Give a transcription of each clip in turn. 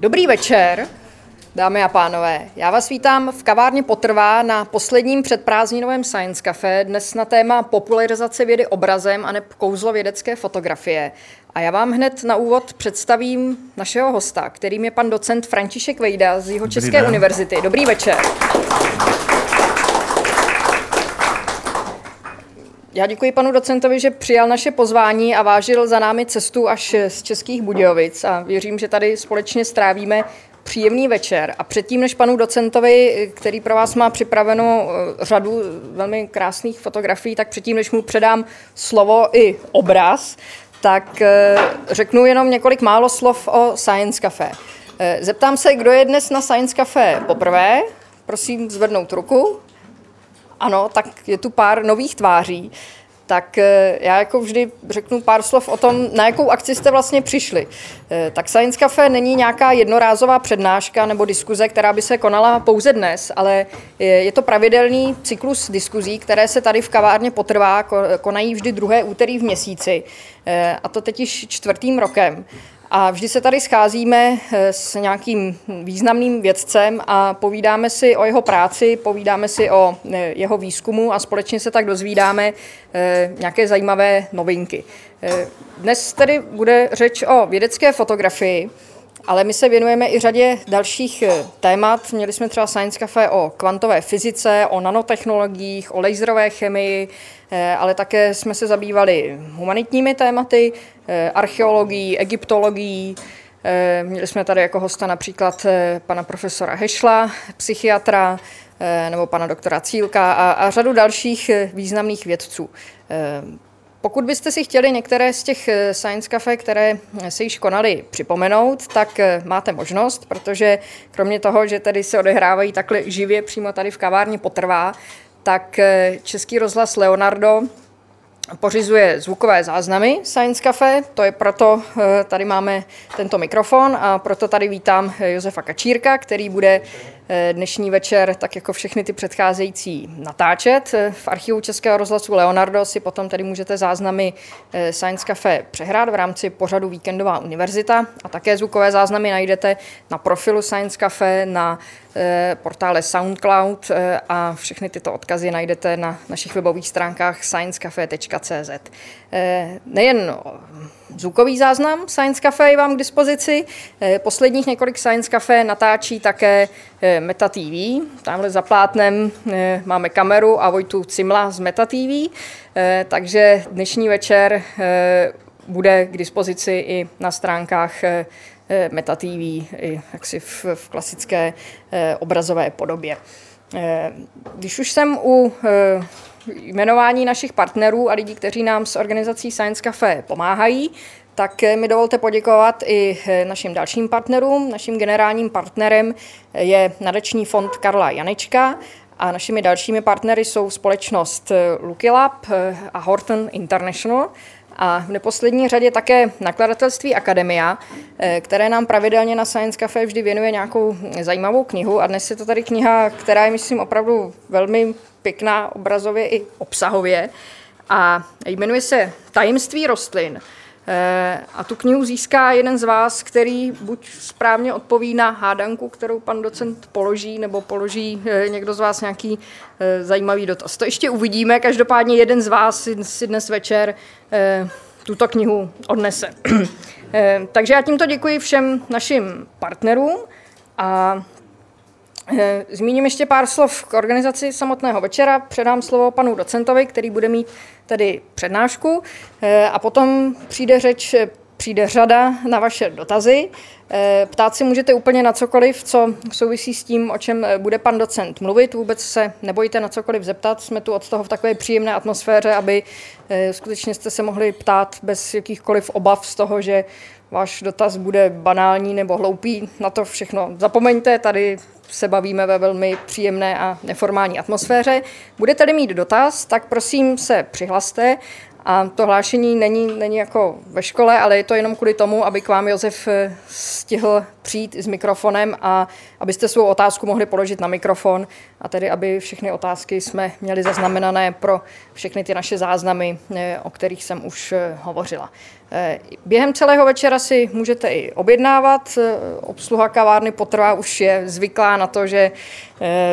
Dobrý večer, dámy a pánové. Já vás vítám v kavárně Potrvá na posledním předprázdninovém Science Café, dnes na téma popularizace vědy obrazem a neb kouzlo vědecké fotografie. A já vám hned na úvod představím našeho hosta, kterým je pan docent František Vejda z jeho České univerzity. Dobrý večer. Já děkuji panu docentovi, že přijal naše pozvání a vážil za námi cestu až z Českých Budějovic a věřím, že tady společně strávíme příjemný večer. A předtím, než panu docentovi, který pro vás má připraveno eh, řadu velmi krásných fotografií, tak předtím, než mu předám slovo i obraz, tak eh, řeknu jenom několik málo slov o Science Café. Eh, zeptám se, kdo je dnes na Science Café poprvé? Prosím zvednout ruku. Ano, tak je tu pár nových tváří. Tak eh, já jako vždy řeknu pár slov o tom, na jakou akci jste vlastně přišli. Eh, tak Science Cafe není nějaká jednorázová přednáška nebo diskuze, která by se konala pouze dnes, ale je to pravidelný cyklus diskuzí, které se tady v kavárně potrvá, konají vždy druhé úterý v měsíci, eh, a to teď již čtvrtým rokem. A vždy se tady scházíme eh, s nějakým významným vědcem a povídáme si o jeho práci, povídáme si o eh, jeho výzkumu a společně se tak dozvídáme eh, nějaké zajímavé novinky. Dnes tedy bude řeč o vědecké fotografii, ale my se věnujeme i řadě dalších témat. Měli jsme třeba Science Cafe o kvantové fyzice, o nanotechnologiích, o laserové chemii, ale také jsme se zabývali humanitními tématy, Eh, archeologií, egyptologií. Eh, měli jsme tady jako hosta například eh, pana profesora Hešla, psychiatra, nebo pana doktora Cílka a, a řadu dalších významných vědců. Pokud byste si chtěli některé z těch Science Cafe, které se již konaly, připomenout, tak máte možnost, protože kromě toho, že tady se odehrávají takhle živě přímo tady v kavárně potrvá, tak Český rozhlas Leonardo pořizuje zvukové záznamy Science Cafe, to je proto, eh, tady máme tento mikrofon a proto tady vítám eh, Josefa Kačírka, který bude eh, dnešní večer, tak jako všechny ty předcházející, natáčet. V archivu Českého rozhlasu Leonardo si potom tady můžete záznamy Science Cafe přehrát v rámci pořadu Víkendová univerzita a také zvukové záznamy najdete na profilu Science Cafe, na portále SoundCloud a všechny tyto odkazy najdete na našich webových stránkách sciencecafe.cz. Nejen zvukový záznam Science Cafe je vám k dispozici. Eh, posledních několik Science Cafe natáčí také eh, Meta TV. Tamhle za plátnem eh, máme kameru a Vojtu Cimla z Meta TV, takže dnešní večer bude k dispozici i na stránkách Meta TV, i jaksi v, v klasické obrazové podobě. Když už jsem u jmenování našich partnerů a lidí, kteří nám s organizací Science Cafe pomáhají, tak mi dovolte poděkovat i našim dalším partnerům. Naším generálním partnerem je nadační fond Karla Janečka a našimi dalšími partnery jsou společnost Lucky Lab a Horton International a v neposlední řadě také nakladatelství Akademia, které nám pravidelně na Science Cafe vždy věnuje nějakou zajímavou knihu a dnes je to tady kniha, která je, myslím, opravdu velmi pěkná obrazově i obsahově a jmenuje se Tajemství rostlin. Eh, a tu knihu získá jeden z vás, který buď správně odpoví na hádanku, kterou pan docent položí, nebo položí eh, někdo z vás nějaký eh, zajímavý dotaz. To ještě uvidíme. Každopádně jeden z vás si dnes večer tuto knihu odnese. Takže já tímto děkuji všem našim partnerům a zmíním ještě pár slov k organizaci samotného večera. Předám slovo panu docentovi, který bude mít tedy přednášku eh, a potom přijde řeč, přijde řada na vaše dotazy. Eh, ptát si můžete úplně na cokoliv, co souvisí s tím, o čem bude pan docent mluvit. Vůbec se nebojte na cokoliv zeptat. Jsme tu od toho v takové příjemné atmosféře, aby skutečně jste se mohli ptát bez jakýchkoliv obav z toho, že váš dotaz bude banální nebo hloupý. Na to všechno zapomeňte, tady se bavíme ve velmi příjemné a neformální atmosféře. Budete-li mít dotaz, tak prosím se přihlaste A to hlášení není, není jako ve škole, ale je to jenom kvůli tomu, aby k vám Josef eh, stihl přijít s mikrofonem a abyste svou otázku mohli položit na mikrofon a tedy, aby všechny otázky jsme měli zaznamenané pro všechny ty naše záznamy, eh, o kterých jsem už eh, hovořila. Během celého večera si můžete i objednávat. Obsluha kavárny potrvá už je zvyklá na to, že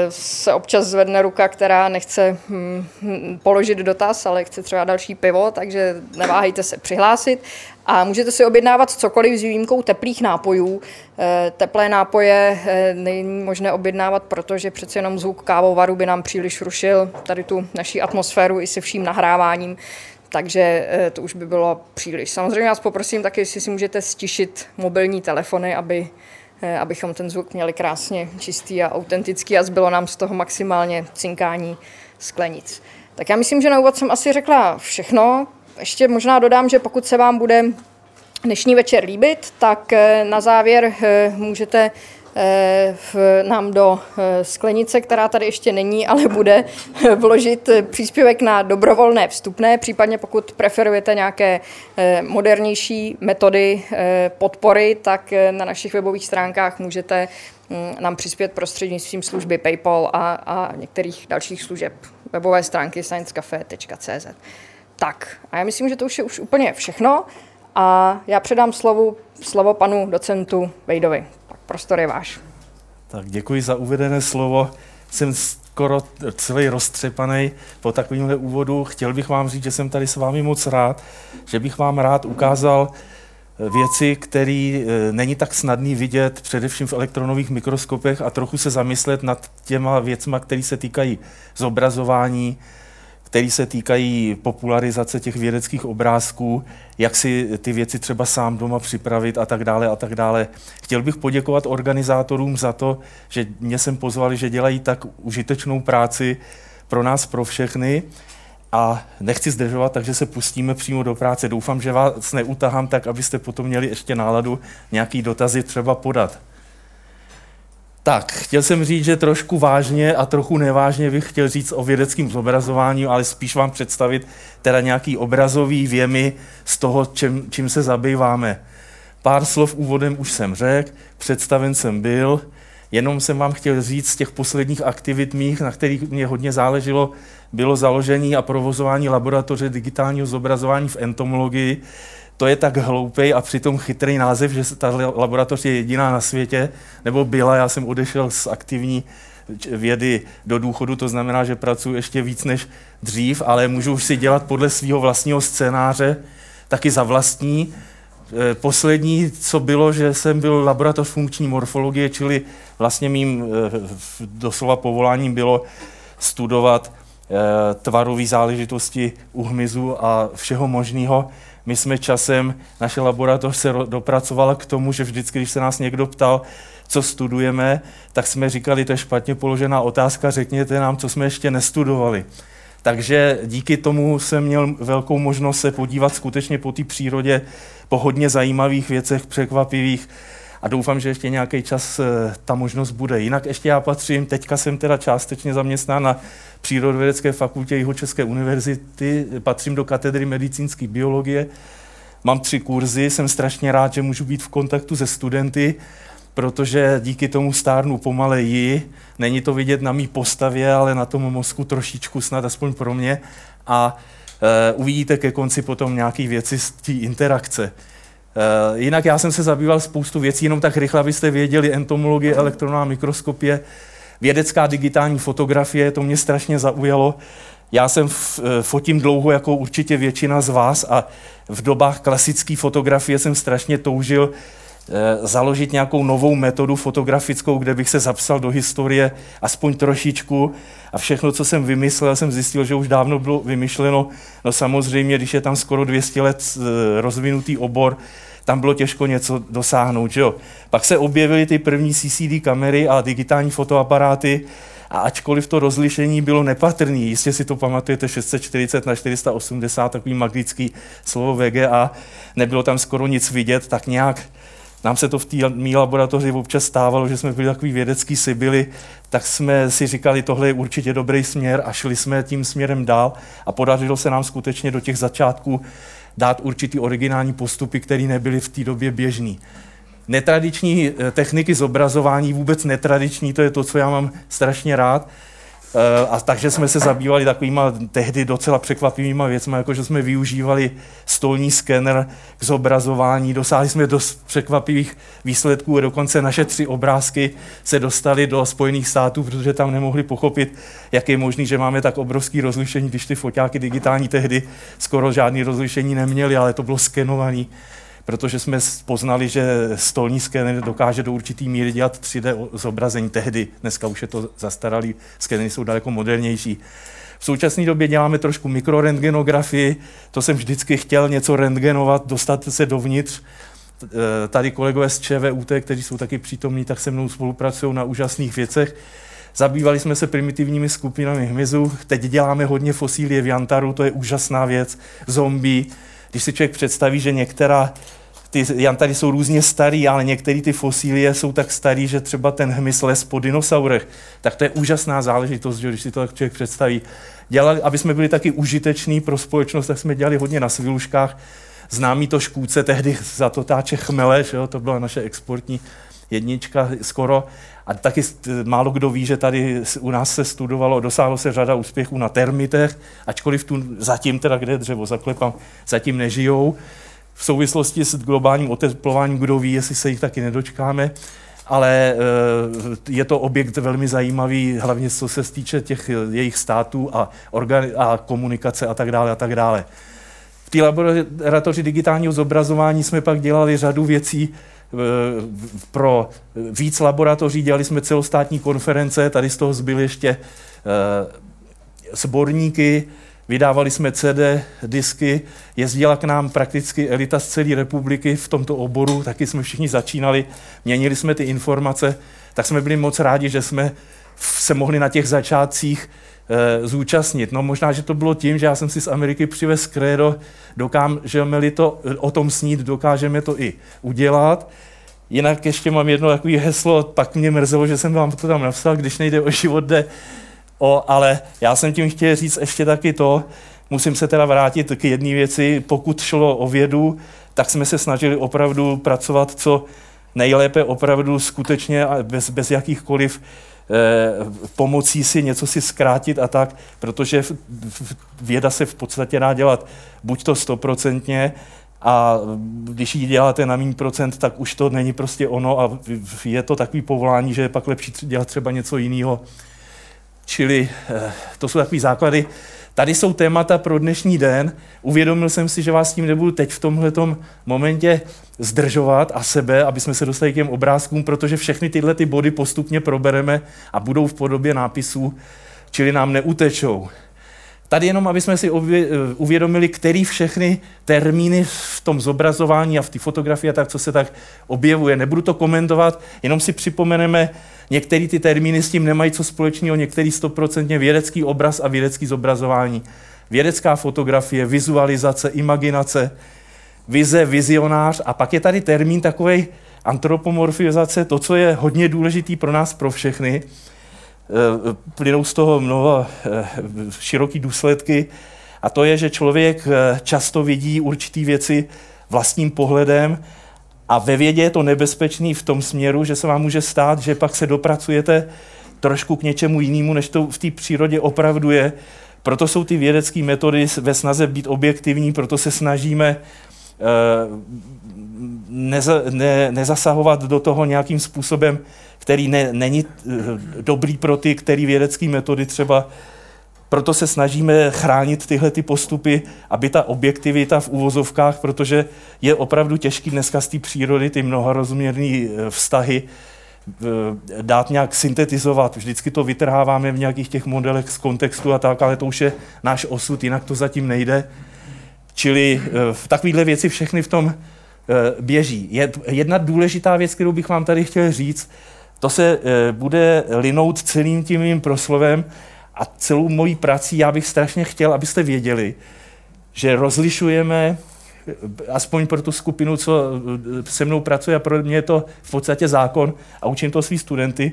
se občas zvedne ruka, která nechce hm, hm, položit dotaz, ale chce třeba další pivo, takže neváhejte se přihlásit. A můžete si objednávat cokoliv s výjimkou teplých nápojů. Teplé nápoje není možné objednávat, protože přece jenom zvuk kávovaru by nám příliš rušil tady tu naší atmosféru i se vším nahráváním takže eh, to už by bylo příliš. Samozřejmě vás poprosím taky, jestli si můžete stišit mobilní telefony, aby, eh, abychom ten zvuk měli krásně čistý a autentický a zbylo nám z toho maximálně cinkání sklenic. Tak já myslím, že na úvod jsem asi řekla všechno. Ještě možná dodám, že pokud se vám bude dnešní večer líbit, tak eh, na závěr můžete Eh, nám do eh, sklenice, která tady ještě není, ale bude eh, vložit příspěvek na dobrovolné vstupné, případně pokud preferujete nějaké modernější metody podpory, tak na našich webových stránkách můžete mm, nám přispět prostřednictvím služby PayPal a, a některých dalších služeb. Webové stránky sciencecafe.cz. Tak, a já myslím, že to už je už úplně všechno a já předám slovu, slovo panu docentu Vejdovi. Prostor je váš. Tak děkuji za uvedené slovo. Jsem skoro celý roztřepaný po takovémhle úvodu. Chtěl bych vám říct, že jsem tady s vámi moc rád, že bych vám rád ukázal věci, které eh, není tak snadný vidět, především v elektronových mikroskopech a trochu se zamyslet nad těma věcma, které se týkají zobrazování, které se týkají popularizace těch vědeckých obrázků, jak si ty věci třeba sám doma připravit a tak dále a tak dále. Chtěl bych poděkovat organizátorům za to, že mě sem pozvali, že dělají tak užitečnou práci pro nás, pro všechny. A nechci zdržovat, takže se pustíme přímo do práce. Doufám, že vás neutahám tak, abyste potom měli ještě náladu nějaký dotazy třeba podat. Tak, chtěl jsem říct, že trošku vážně a trochu nevážně bych chtěl říct o vědeckém zobrazování, ale spíš vám představit teda nějaký obrazový věmy z toho, čím, čím se zabýváme. Pár slov úvodem už jsem řekl, představen jsem byl, jenom jsem vám chtěl říct z těch posledních aktivit mých, na kterých mě hodně záleželo, bylo založení a provozování laboratoře digitálního zobrazování v entomologii, to je tak hloupý a přitom chytrý název, že ta laboratoř je jediná na světě, nebo byla, já jsem odešel z aktivní vědy do důchodu, to znamená, že pracuji ještě víc než dřív, ale můžu už si dělat podle svého vlastního scénáře, taky za vlastní. E, poslední, co bylo, že jsem byl laboratoř funkční morfologie, čili vlastně mým e, doslova povoláním bylo studovat e, tvarové záležitosti u hmyzu a všeho možného. My jsme časem, naše laboratoř se dopracovala k tomu, že vždycky, když se nás někdo ptal, co studujeme, tak jsme říkali, to je špatně položená otázka, řekněte nám, co jsme ještě nestudovali. Takže díky tomu jsem měl velkou možnost se podívat skutečně po té přírodě, po hodně zajímavých věcech, překvapivých a doufám, že ještě nějaký čas eh, ta možnost bude. Jinak ještě já patřím, teďka jsem teda částečně zaměstnán na Přírodovědecké fakultě Jihočeské univerzity, patřím do katedry medicínské biologie, mám tři kurzy, jsem strašně rád, že můžu být v kontaktu se studenty, protože díky tomu stárnu pomaleji, není to vidět na mý postavě, ale na tom mozku trošičku snad aspoň pro mě a e, uvidíte ke konci potom nějaké věci z té interakce. E, jinak já jsem se zabýval spoustu věcí, jenom tak rychle, abyste věděli, entomologie, elektronová mikroskopie, vědecká digitální fotografie, to mě strašně zaujalo. Já jsem eh, fotím dlouho jako určitě většina z vás a v dobách klasické fotografie jsem strašně toužil eh, založit nějakou novou metodu fotografickou, kde bych se zapsal do historie aspoň trošičku a všechno, co jsem vymyslel, jsem zjistil, že už dávno bylo vymyšleno. No samozřejmě, když je tam skoro 200 let eh, rozvinutý obor, tam bylo těžko něco dosáhnout. Že jo? Pak se objevily ty první CCD kamery a digitální fotoaparáty a ačkoliv to rozlišení bylo nepatrné, jistě si to pamatujete 640 na 480, takový magický slovo VGA, nebylo tam skoro nic vidět, tak nějak nám se to v té mý laboratoři občas stávalo, že jsme byli takový vědecký sibily, tak jsme si říkali, tohle je určitě dobrý směr a šli jsme tím směrem dál a podařilo se nám skutečně do těch začátků dát určitý originální postupy, které nebyly v té době běžný. Netradiční eh, techniky zobrazování, vůbec netradiční, to je to, co já mám strašně rád, a takže jsme se zabývali takovýma tehdy docela překvapivýma věcmi, jako že jsme využívali stolní skener k zobrazování. Dosáhli jsme dost překvapivých výsledků, dokonce naše tři obrázky se dostaly do Spojených států, protože tam nemohli pochopit, jak je možný, že máme tak obrovský rozlišení, když ty foťáky digitální tehdy skoro žádný rozlišení neměly, ale to bylo skenované protože jsme poznali, že stolní skener dokáže do určitý míry dělat 3D zobrazení tehdy. Dneska už je to zastaralý, skenery jsou daleko modernější. V současné době děláme trošku mikrorentgenografii, to jsem vždycky chtěl něco rentgenovat, dostat se dovnitř. E, tady kolegové z ČVUT, kteří jsou taky přítomní, tak se mnou spolupracují na úžasných věcech. Zabývali jsme se primitivními skupinami hmyzu, teď děláme hodně fosílie v Jantaru, to je úžasná věc, zombie, když si člověk představí, že některá ty jantary jsou různě starý, ale některé ty fosílie jsou tak starý, že třeba ten hmyz les po dinosaurech, tak to je úžasná záležitost, že když si to tak člověk představí. Dělali, aby jsme byli taky užiteční pro společnost, tak jsme dělali hodně na sviluškách. Známý to škůdce tehdy za to táče chmele, že jo, to byla naše exportní jednička skoro. A taky málo kdo ví, že tady u nás se studovalo, dosáhlo se řada úspěchů na termitech, ačkoliv tu zatím teda, kde dřevo zaklepám, zatím nežijou. V souvislosti s globálním oteplováním, kdo ví, jestli se jich taky nedočkáme, ale eh, je to objekt velmi zajímavý, hlavně co se týče těch jejich států a, organi- a komunikace a tak dále a tak dále. V té laboratoři digitálního zobrazování jsme pak dělali řadu věcí, pro víc laboratoří, dělali jsme celostátní konference, tady z toho zbyly ještě eh, sborníky, vydávali jsme CD, disky, jezdila k nám prakticky elita z celé republiky v tomto oboru, taky jsme všichni začínali, měnili jsme ty informace, tak jsme byli moc rádi, že jsme se mohli na těch začátcích e, zúčastnit. No možná, že to bylo tím, že já jsem si z Ameriky přivez krédo, dokážeme-li to o tom snít, dokážeme to i udělat. Jinak ještě mám jedno takové heslo, pak mě mrzelo, že jsem vám to tam napsal, když nejde o život, jde o, ale já jsem tím chtěl říct ještě taky to, musím se teda vrátit k jedné věci, pokud šlo o vědu, tak jsme se snažili opravdu pracovat co nejlépe, opravdu skutečně bez, bez jakýchkoliv eh, pomocí si něco si zkrátit a tak, protože věda se v podstatě dá dělat buď to stoprocentně, a když ji děláte na méně procent, tak už to není prostě ono a je to takový povolání, že je pak lepší dělat třeba něco jiného. Čili eh, to jsou takové základy. Tady jsou témata pro dnešní den. Uvědomil jsem si, že vás tím nebudu teď v tomhle momentě zdržovat a sebe, aby jsme se dostali k těm obrázkům, protože všechny tyhle ty body postupně probereme a budou v podobě nápisů, čili nám neutečou. Tady jenom, aby jsme si uvědomili, který všechny termíny v tom zobrazování a v té fotografii a tak, co se tak objevuje. Nebudu to komentovat, jenom si připomeneme, některé ty termíny s tím nemají co společného, některý stoprocentně vědecký obraz a vědecký zobrazování. Vědecká fotografie, vizualizace, imaginace, vize, vizionář a pak je tady termín takovej antropomorfizace, to, co je hodně důležitý pro nás, pro všechny, plynou z toho mnoho eh, široký důsledky a to je, že člověk eh, často vidí určité věci vlastním pohledem a ve vědě je to nebezpečný v tom směru, že se vám může stát, že pak se dopracujete trošku k něčemu jinému, než to v té přírodě opravdu je. Proto jsou ty vědecké metody ve snaze být objektivní, proto se snažíme neza, ne, nezasahovat do toho nějakým způsobem, který ne, není eh, dobrý pro ty, který vědecké metody třeba proto se snažíme chránit tyhle ty postupy, aby ta objektivita v úvozovkách, protože je opravdu těžký dneska z té přírody ty mnohorozměrné eh, vztahy eh, dát nějak syntetizovat. Vždycky to vytrháváme v nějakých těch modelech z kontextu a tak, ale to už je náš osud, jinak to zatím nejde. Čili v takovéhle věci všechny v tom běží. Je jedna důležitá věc, kterou bych vám tady chtěl říct, to se e, bude linout celým tím mým proslovem a celou mojí prací já bych strašně chtěl, abyste věděli, že rozlišujeme aspoň pro tu skupinu, co se mnou pracuje a pro mě je to v podstatě zákon a učím to svý studenty,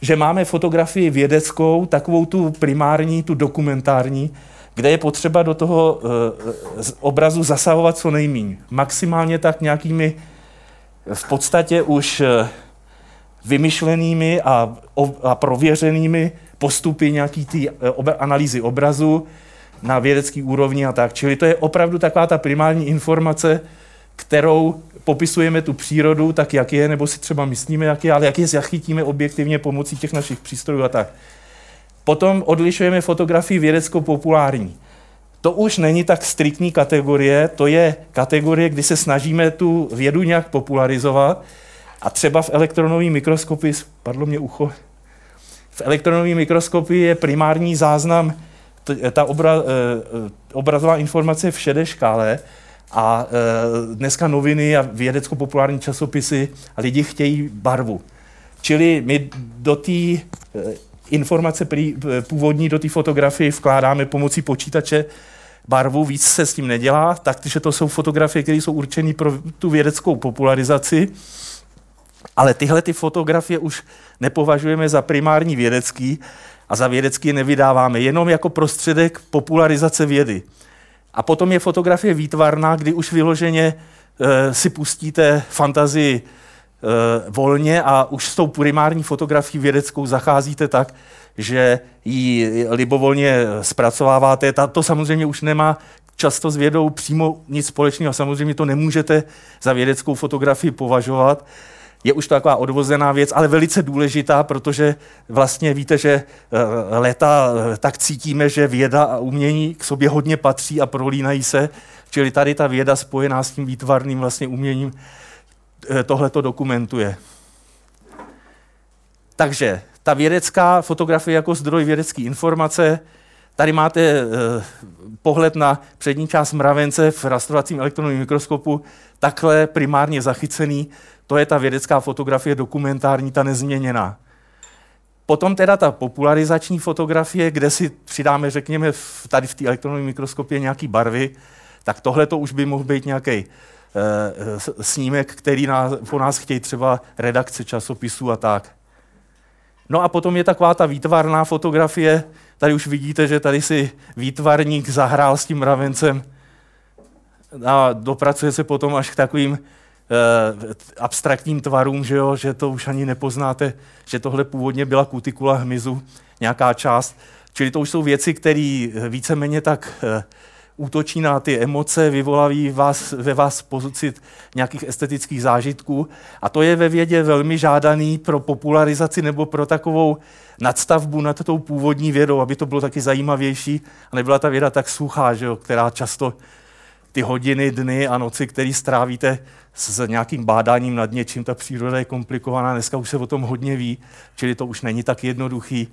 že máme fotografii vědeckou, takovou tu primární, tu dokumentární, kde je potřeba do toho obrazu zasahovat co nejméně. Maximálně tak nějakými v podstatě už vymyšlenými a, a prověřenými postupy nějaký ty eh, analýzy obrazu na vědecký úrovni a tak. Čili to je opravdu taková ta primární informace, kterou popisujeme tu přírodu tak, jak je, nebo si třeba myslíme, jak je, ale jak je zachytíme objektivně pomocí těch našich přístrojů a tak. Potom odlišujeme fotografii vědecko-populární. To už není tak striktní kategorie, to je kategorie, kdy se snažíme tu vědu nějak popularizovat, a třeba v elektronové mikroskopii, padlo mě ucho, v elektronové mikroskopii je primární záznam, ta obra, eh, eh, obrazová informace v šedé škále a eh, dneska noviny a vědecko-populární časopisy a lidi chtějí barvu. Čili my do té informace původní, do té fotografie vkládáme pomocí počítače barvu, víc se s tím nedělá, takže to jsou fotografie, které jsou určené pro tu vědeckou popularizaci. Ale tyhle ty fotografie už nepovažujeme za primární vědecký a za vědecký nevydáváme, jenom jako prostředek popularizace vědy. A potom je fotografie výtvarná, kdy už vyloženě e, si pustíte fantazii volně a už s tou primární fotografií vědeckou zacházíte tak, že ji libovolně zpracováváte. Ta, to samozřejmě už nemá často s vědou přímo nic společného. Samozřejmě to nemůžete za vědeckou fotografii považovat, je už to taková odvozená věc, ale velice důležitá, protože vlastně víte, že eh, leta eh, tak cítíme, že věda a umění k sobě hodně patří a prolínají se, čili tady ta věda spojená s tím výtvarným vlastně uměním eh, tohle to dokumentuje. Takže ta vědecká fotografie jako zdroj vědecké informace, Tady máte pohled na přední část mravence v rastrovacím elektronovém mikroskopu, takhle primárně zachycený. To je ta vědecká fotografie dokumentární, ta nezměněná. Potom teda ta popularizační fotografie, kde si přidáme, řekněme, v, tady v té elektronové mikroskopě nějaký barvy, tak tohle to už by mohl být nějaký snímek, který po nás chtějí třeba redakce časopisů a tak. No a potom je taková ta výtvarná fotografie, tady už vidíte, že tady si výtvarník zahrál s tím mravencem a dopracuje se potom až k takovým Eh, abstraktním tvarům, že, jo, že to už ani nepoznáte, že tohle původně byla kutikula hmyzu, nějaká část. Čili to už jsou věci, které víceméně tak uh, útočí na ty emoce, vyvolaví vás, ve vás pocit nějakých estetických zážitků. A to je ve vědě velmi žádaný pro popularizaci nebo pro takovou nadstavbu nad tou původní vědou, aby to bylo taky zajímavější a nebyla ta věda tak suchá, že jo, která často ty hodiny, dny a noci, které strávíte s nějakým bádáním nad něčím, ta příroda je komplikovaná, dneska už se o tom hodně ví, čili to už není tak jednoduchý.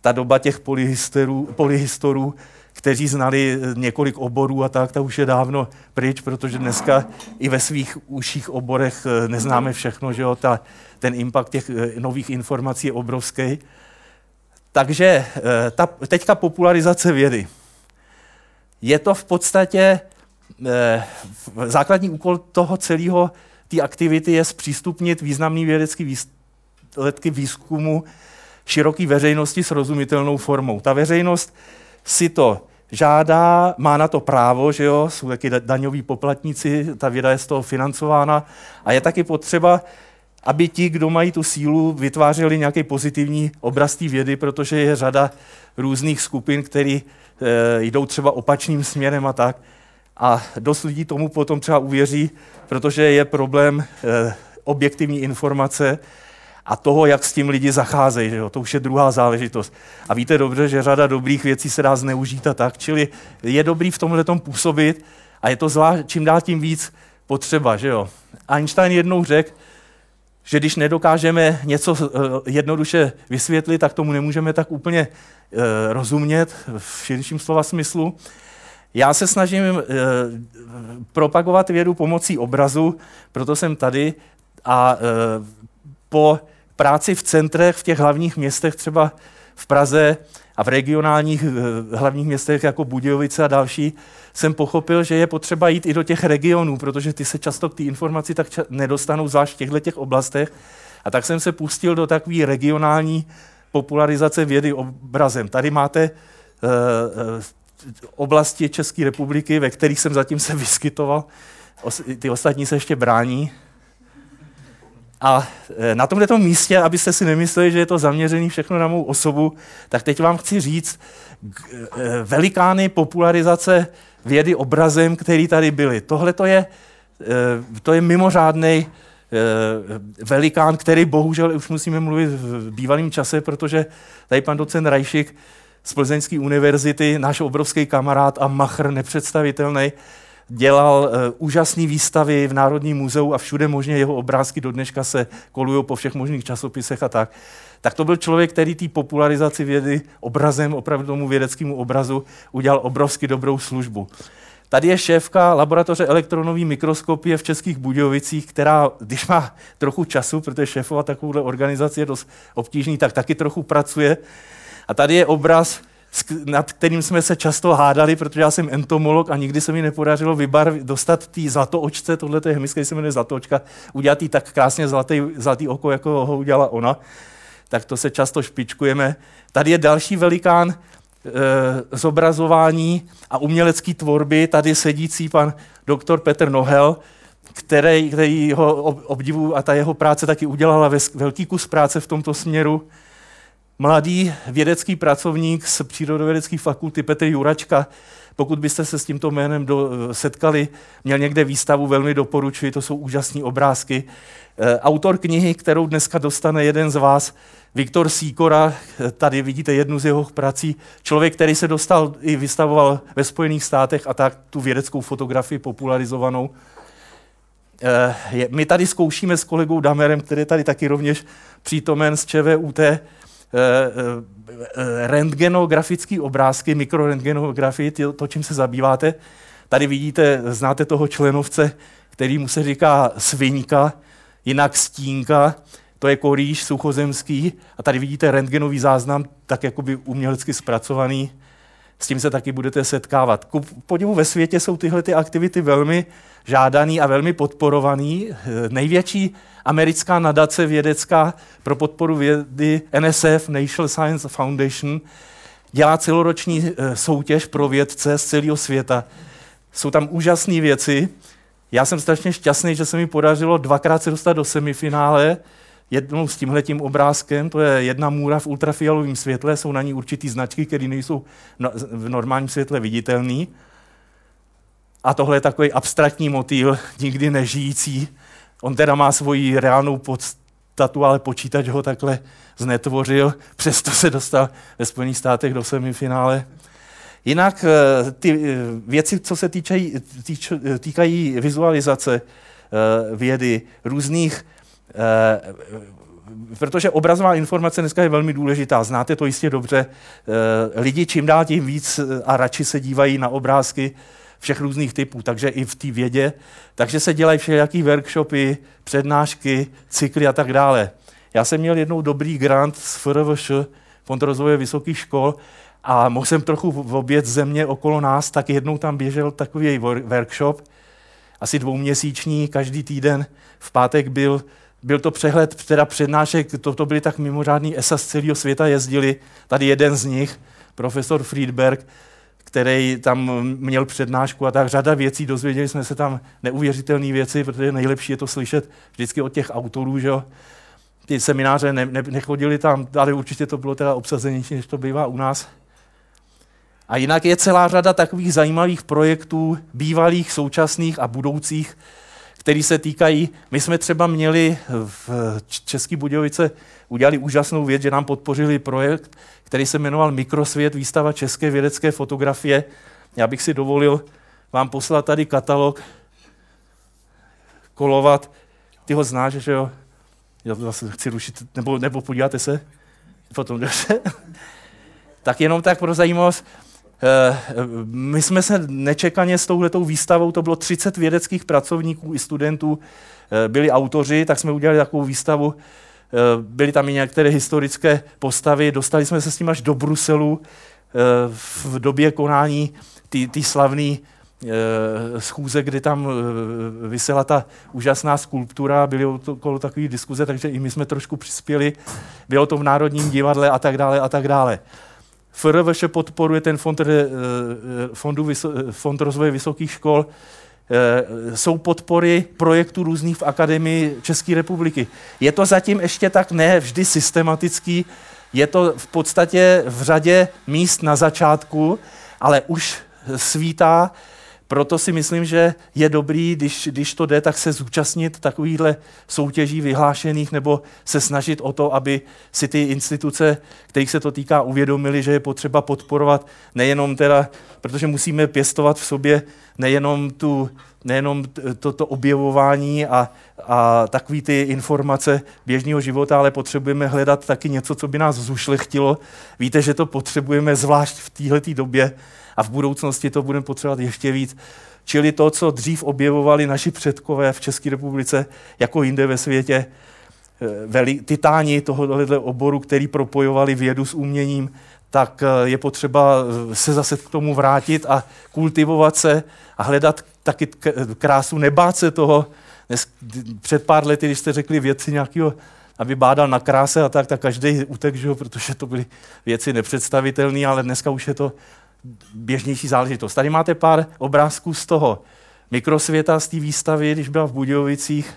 Ta doba těch polyhistorů, polyhistorů kteří znali několik oborů a tak, ta už je dávno pryč, protože dneska i ve svých užších oborech eh, neznáme všechno, že jo, ta, ten impact těch eh, nových informací je obrovský. Takže eh, ta, teďka popularizace vědy. Je to v podstatě Eh, základní úkol toho celého té aktivity je zpřístupnit významný vědecký výsledky výzkumu široké veřejnosti srozumitelnou formou. Ta veřejnost si to žádá, má na to právo, že jo, jsou taky daňoví poplatníci, ta věda je z toho financována a je taky potřeba, aby ti, kdo mají tu sílu, vytvářeli nějaký pozitivní obraz té vědy, protože je řada různých skupin, které e, jdou třeba opačným směrem a tak. A dost lidí tomu potom třeba uvěří, protože je problém e, objektivní informace a toho, jak s tím lidi zacházejí. Že jo? To už je druhá záležitost. A víte dobře, že řada dobrých věcí se dá zneužít a tak. Čili je dobrý v tomhle tom působit a je to zvlášť, čím dál tím víc potřeba. Že jo? Einstein jednou řekl, že když nedokážeme něco eh, jednoduše vysvětlit, tak tomu nemůžeme tak úplně e, rozumět v širším slova smyslu. Já se snažím uh, propagovat vědu pomocí obrazu, proto jsem tady a po práci v centrech, v těch hlavních městech, třeba v Praze a v regionálních eh, hlavních městech jako Budějovice a další, jsem pochopil, že je potřeba jít i do těch regionů, protože ty se často k té informaci tak nedostanou, zvlášť v těchto těch oblastech. A tak jsem se pustil do takové regionální popularizace vědy obrazem. Tady máte uh, oblasti České republiky, ve kterých jsem zatím se vyskytoval. Ty ostatní se ještě brání. A e, na tomto místě, abyste si nemysleli, že je to zaměřené všechno na mou osobu, tak teď vám chci říct e, velikány popularizace vědy obrazem, který tady byly. Tohle to je, e, to je mimořádný velikán, který bohužel už musíme mluvit v bývalém čase, protože tady pan docent Rajšik z Plzeňské univerzity, náš obrovský kamarád a machr nepředstavitelný, dělal uh, úžasné výstavy v Národním muzeu a všude možně jeho obrázky do dneška se kolují po všech možných časopisech a tak. Tak to byl člověk, který té popularizaci vědy obrazem, opravdu tomu vědeckému obrazu, udělal obrovsky dobrou službu. Tady je šéfka laboratoře elektronové mikroskopie v Českých Budějovicích, která, když má trochu času, protože šéfovat takovouhle organizaci je dost obtížný, tak taky trochu pracuje. A tady je obraz nad kterým jsme se často hádali, protože já jsem entomolog a nikdy se mi nepodařilo vybarvit, dostat tý zlatoočce, tohle je hemické, se jmenuje zlatoočka, udělat jí tak krásně zlatý, zlatý oko, jako ho udělala ona. Tak to se často špičkujeme. Tady je další velikán e, zobrazování a umělecké tvorby. Tady sedící pan doktor Petr Nohel, který, který ho obdivu a ta jeho práce taky udělala velký kus práce v tomto směru mladý vědecký pracovník z přírodovědecké fakulty Petr Juračka, pokud byste se s tímto jménem do, setkali, měl někde výstavu, velmi doporučuji, to jsou úžasné obrázky. E, autor knihy, kterou dneska dostane jeden z vás, Viktor Sýkora, tady vidíte jednu z jeho prací, člověk, který se dostal i vystavoval ve Spojených státech a tak tu vědeckou fotografii popularizovanou. My tady zkoušíme s kolegou Damerem, který je tady taky rovněž přítomen z ČVUT, Eh, eh, rentgenografické obrázky, mikrorentgenografii, to, to, čím se zabýváte. Tady vidíte, znáte toho členovce, který mu se říká svinka, jinak stínka, to je korýš suchozemský a tady vidíte rentgenový záznam, tak jakoby umělecky zpracovaný. S tím se taky budete setkávat. Ku podivu ve světě jsou tyhle ty aktivity velmi žádaný a velmi podporovaný. Největší americká nadace vědecká pro podporu vědy NSF, National Science Foundation, dělá celoroční eh, soutěž pro vědce z celého světa. Jsou tam úžasné věci. Já jsem strašně šťastný, že se mi podařilo dvakrát se dostat do semifinále, jednou s tímhletím obrázkem, to je jedna můra v ultrafialovém světle, jsou na ní určitý značky, které nejsou v normálním světle viditelné. A tohle je takový abstraktní motýl, nikdy nežijící. On teda má svoji reálnou podstatu, ale počítač ho takhle znetvořil, přesto se dostal ve Spojených státech do semifinále. Jinak eh, ty eh, věci, co se týčají, týč, týkají vizualizace eh, vědy, různých protože obrazová informace dneska je velmi důležitá, znáte to jistě dobře. Lidi čím dál tím víc a radši se dívají na obrázky všech různých typů, takže i v té vědě. Takže se dělají všelijaký workshopy, přednášky, cykly a tak dále. Já jsem měl jednou dobrý grant z FRVŠ, Fond rozvoje vysokých škol, a mohl jsem trochu v oběd země okolo nás, tak jednou tam běžel takový workshop, asi dvouměsíční, každý týden v pátek byl, byl to přehled teda přednášek, to, to byly tak mimořádný ESA z celého světa jezdili, tady jeden z nich, profesor Friedberg, který tam měl přednášku a tak řada věcí, dozvěděli jsme se tam neuvěřitelné věci, protože nejlepší je to slyšet vždycky od těch autorů, že jo. Ty semináře ne, ne, nechodili tam, ale určitě to bylo teda obsazenější, než to bývá u nás. A jinak je celá řada takových zajímavých projektů, bývalých, současných a budoucích, který se týkají, my jsme třeba měli v České Budějovice, udělali úžasnou věc, že nám podpořili projekt, který se jmenoval Mikrosvět, výstava české vědecké fotografie. Já bych si dovolil vám poslat tady katalog, kolovat. Ty ho znáš, že jo? Já to zase chci rušit, nebo, nebo podíváte se? Potom, tak jenom tak pro zajímavost. Eh, my jsme se nečekaně s touhletou výstavou, to bylo 30 vědeckých pracovníků i studentů, eh, byli autoři, tak jsme udělali takovou výstavu byly tam i některé historické postavy, dostali jsme se s tím až do Bruselu v době konání ty slavné schůze, kdy tam vysela ta úžasná skulptura, byly okolo takové diskuze, takže i my jsme trošku přispěli, bylo to v Národním divadle a tak dále a tak dále. FRVŠ podporuje ten fond, fondu, fond rozvoje vysokých škol, jsou podpory projektů různých v Akademii České republiky. Je to zatím ještě tak ne vždy systematický, je to v podstatě v řadě míst na začátku, ale už svítá proto si myslím, že je dobrý, když, když to jde, tak se zúčastnit takovýchhle soutěží vyhlášených nebo se snažit o to, aby si ty instituce, kterých se to týká, uvědomili, že je potřeba podporovat nejenom teda, protože musíme pěstovat v sobě nejenom tu nejenom toto objevování a, a takové ty informace běžného života, ale potřebujeme hledat taky něco, co by nás zušlechtilo. Víte, že to potřebujeme zvlášť v této době, a v budoucnosti to budeme potřebovat ještě víc. Čili to, co dřív objevovali naši předkové v České republice, jako jinde ve světě, eh, veli, titáni tohoto oboru, který propojovali vědu s uměním, tak eh, je potřeba eh, se zase k tomu vrátit a kultivovat se a hledat taky krásu, nebát se toho. Dnes, před pár lety, když jste řekli věci nějakého, aby bádal na kráse a tak, tak každý utek, že jo, protože to byly věci nepředstavitelné, ale dneska už je to běžnější záležitost. Tady máte pár obrázků z toho mikrosvěta, z té výstavy, když byla v Budějovicích.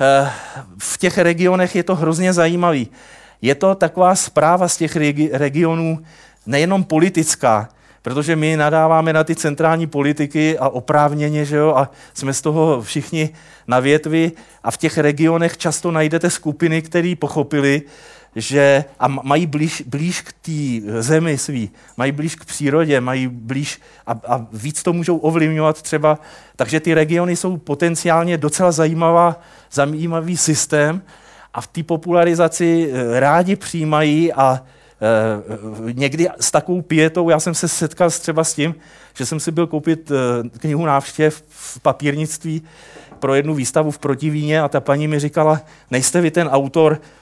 Eh, v těch regionech je to hrozně zajímavý. Je to taková zpráva z těch regionů, nejenom politická, protože my nadáváme na ty centrální politiky a oprávněně, že jo, a jsme z toho všichni na větvi a v těch regionech často najdete skupiny, které pochopili, že a mají blíž, blíž k té zemi svý, mají blíž k přírodě, mají blíž a, a víc to můžou ovlivňovat třeba. Takže ty regiony jsou potenciálně docela zajímavá, zajímavý systém a v té popularizaci eh, rádi přijímají a e, někdy s takovou pětou, já jsem se setkal třeba s tím, že jsem si byl koupit e, knihu návštěv v papírnictví pro jednu výstavu v Protivíně a ta paní mi říkala, nejste vy ten autor, Eh,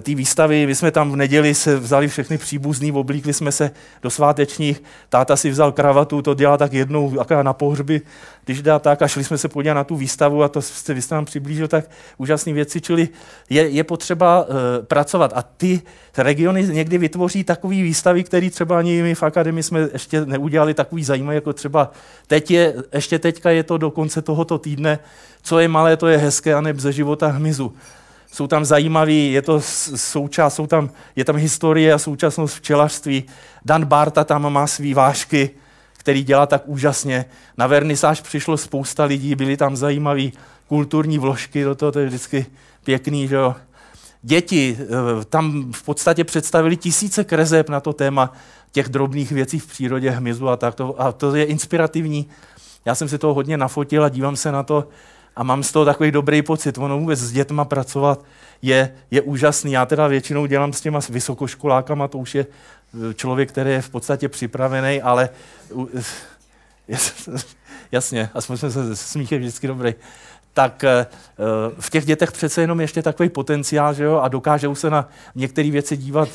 té výstavy. My jsme tam v neděli se vzali všechny příbuzný, oblíkli jsme se do svátečních. Táta si vzal kravatu, to dělá tak jednou na pohřby, když dá tak a šli jsme se podívat na tu výstavu a to jste, vy jste nám přiblížil tak úžasné věci, čili je, je potřeba uh, pracovat. A ty regiony někdy vytvoří takové výstavy, které třeba ani my v akademii jsme ještě neudělali takový zajímavý, jako třeba teď je, ještě teďka je to do konce tohoto týdne, co je malé, to je hezké a neb ze života hmyzu jsou tam zajímavý, je to součást, jsou tam, je tam historie a současnost včelařství. Dan Barta tam má svý vášky, který dělá tak úžasně. Na vernisáž přišlo spousta lidí, byly tam zajímavé kulturní vložky, do toho to je vždycky pěkný, že jo. Děti eh, tam v podstatě představili tisíce kreseb na to téma těch drobných věcí v přírodě, hmyzu a tak. To, a to je inspirativní. Já jsem si to hodně nafotil a dívám se na to a mám z toho takový dobrý pocit. Ono vůbec s dětma pracovat je, je úžasný. Já teda většinou dělám s těma vysokoškolákama, to už je e, člověk, který je v podstatě připravený, ale jasně, aspoň jsme se smíchem vždycky dobrý tak e, v těch dětech přece jenom ještě takový potenciál, že jo, a dokážou se na některé věci dívat,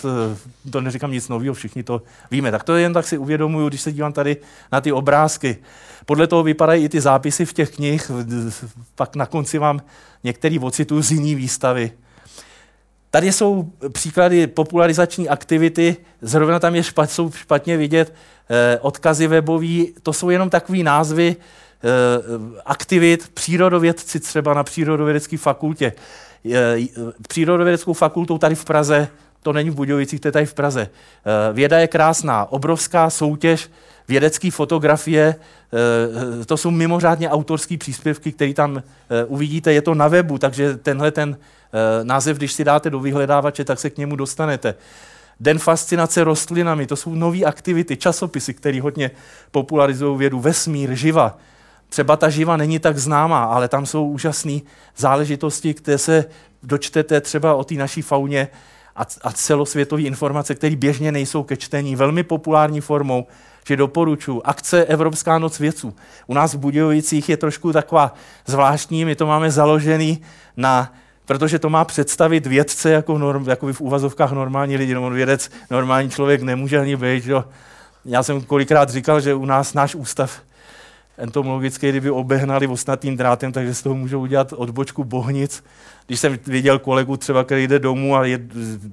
e, to neříkám nic nového, všichni to víme. Tak to jen tak si uvědomuju, když se dívám tady na ty obrázky. Podle toho vypadají i ty zápisy v těch knih, pak na konci vám některý ocituju z jiný výstavy. Tady jsou příklady popularizační aktivity, zrovna tam je špat, jsou špatně vidět eh, odkazy webový, to jsou jenom takové názvy eh, aktivit, přírodovědci třeba na přírodovědecké fakultě. Eh, přírodovědeckou fakultou tady v Praze, to není v Budějovicích, to je tady v Praze. Eh, věda je krásná, obrovská soutěž vědecké fotografie, eh, to jsou mimořádně autorské příspěvky, které tam eh, uvidíte, je to na webu, takže tenhle ten eh, název, když si dáte do vyhledávače, tak se k němu dostanete. Den fascinace rostlinami, to jsou nové aktivity, časopisy, které hodně popularizují vědu, vesmír, živa. Třeba ta živa není tak známá, ale tam jsou úžasné záležitosti, které se dočtete třeba o té naší fauně a, celosvětové informace, které běžně nejsou ke čtení, velmi populární formou že doporučuji. Akce Evropská noc věců. U nás v Budějovicích je trošku taková zvláštní, my to máme založený na protože to má představit vědce jako, norm, jako v úvazovkách normální lidi, nebo vědec, normální člověk nemůže ani být. Že? Já jsem kolikrát říkal, že u nás náš ústav entomologický, kdyby obehnali ostatním drátem, takže z toho můžou udělat odbočku bohnic. Když jsem viděl kolegu třeba, který jde domů a je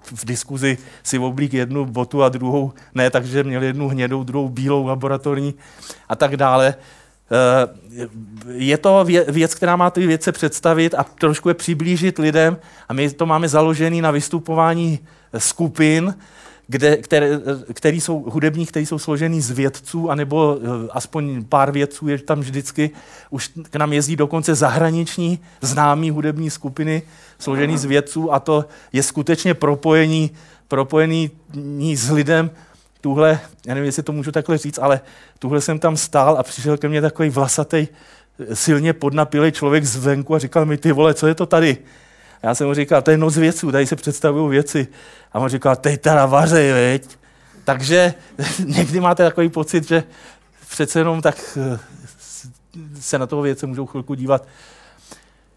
v diskuzi si oblík jednu botu a druhou ne, takže měl jednu hnědou, druhou bílou laboratorní a tak dále. Eh, je to věc, která má ty věce představit a trošku je přiblížit lidem a my to máme založený na vystupování skupin, kde, které, který jsou hudební, který jsou složený z vědců, anebo eh, aspoň pár vědců je tam vždycky. Už k nám jezdí dokonce zahraniční známí hudební skupiny složený z vědců a to je skutečně propojení, propojení s lidem. Tuhle, já nevím, jestli to můžu takhle říct, ale tuhle jsem tam stál a přišel ke mně takový vlasatý, silně podnapilý člověk zvenku a říkal mi, ty vole, co je to tady? A já jsem mu říkal, to je noc věců, tady se představují věci. A on říkal, teď teda vařej, veď. Takže někdy máte takový pocit, že přece jenom tak eh, se na toho věce můžou chvilku dívat.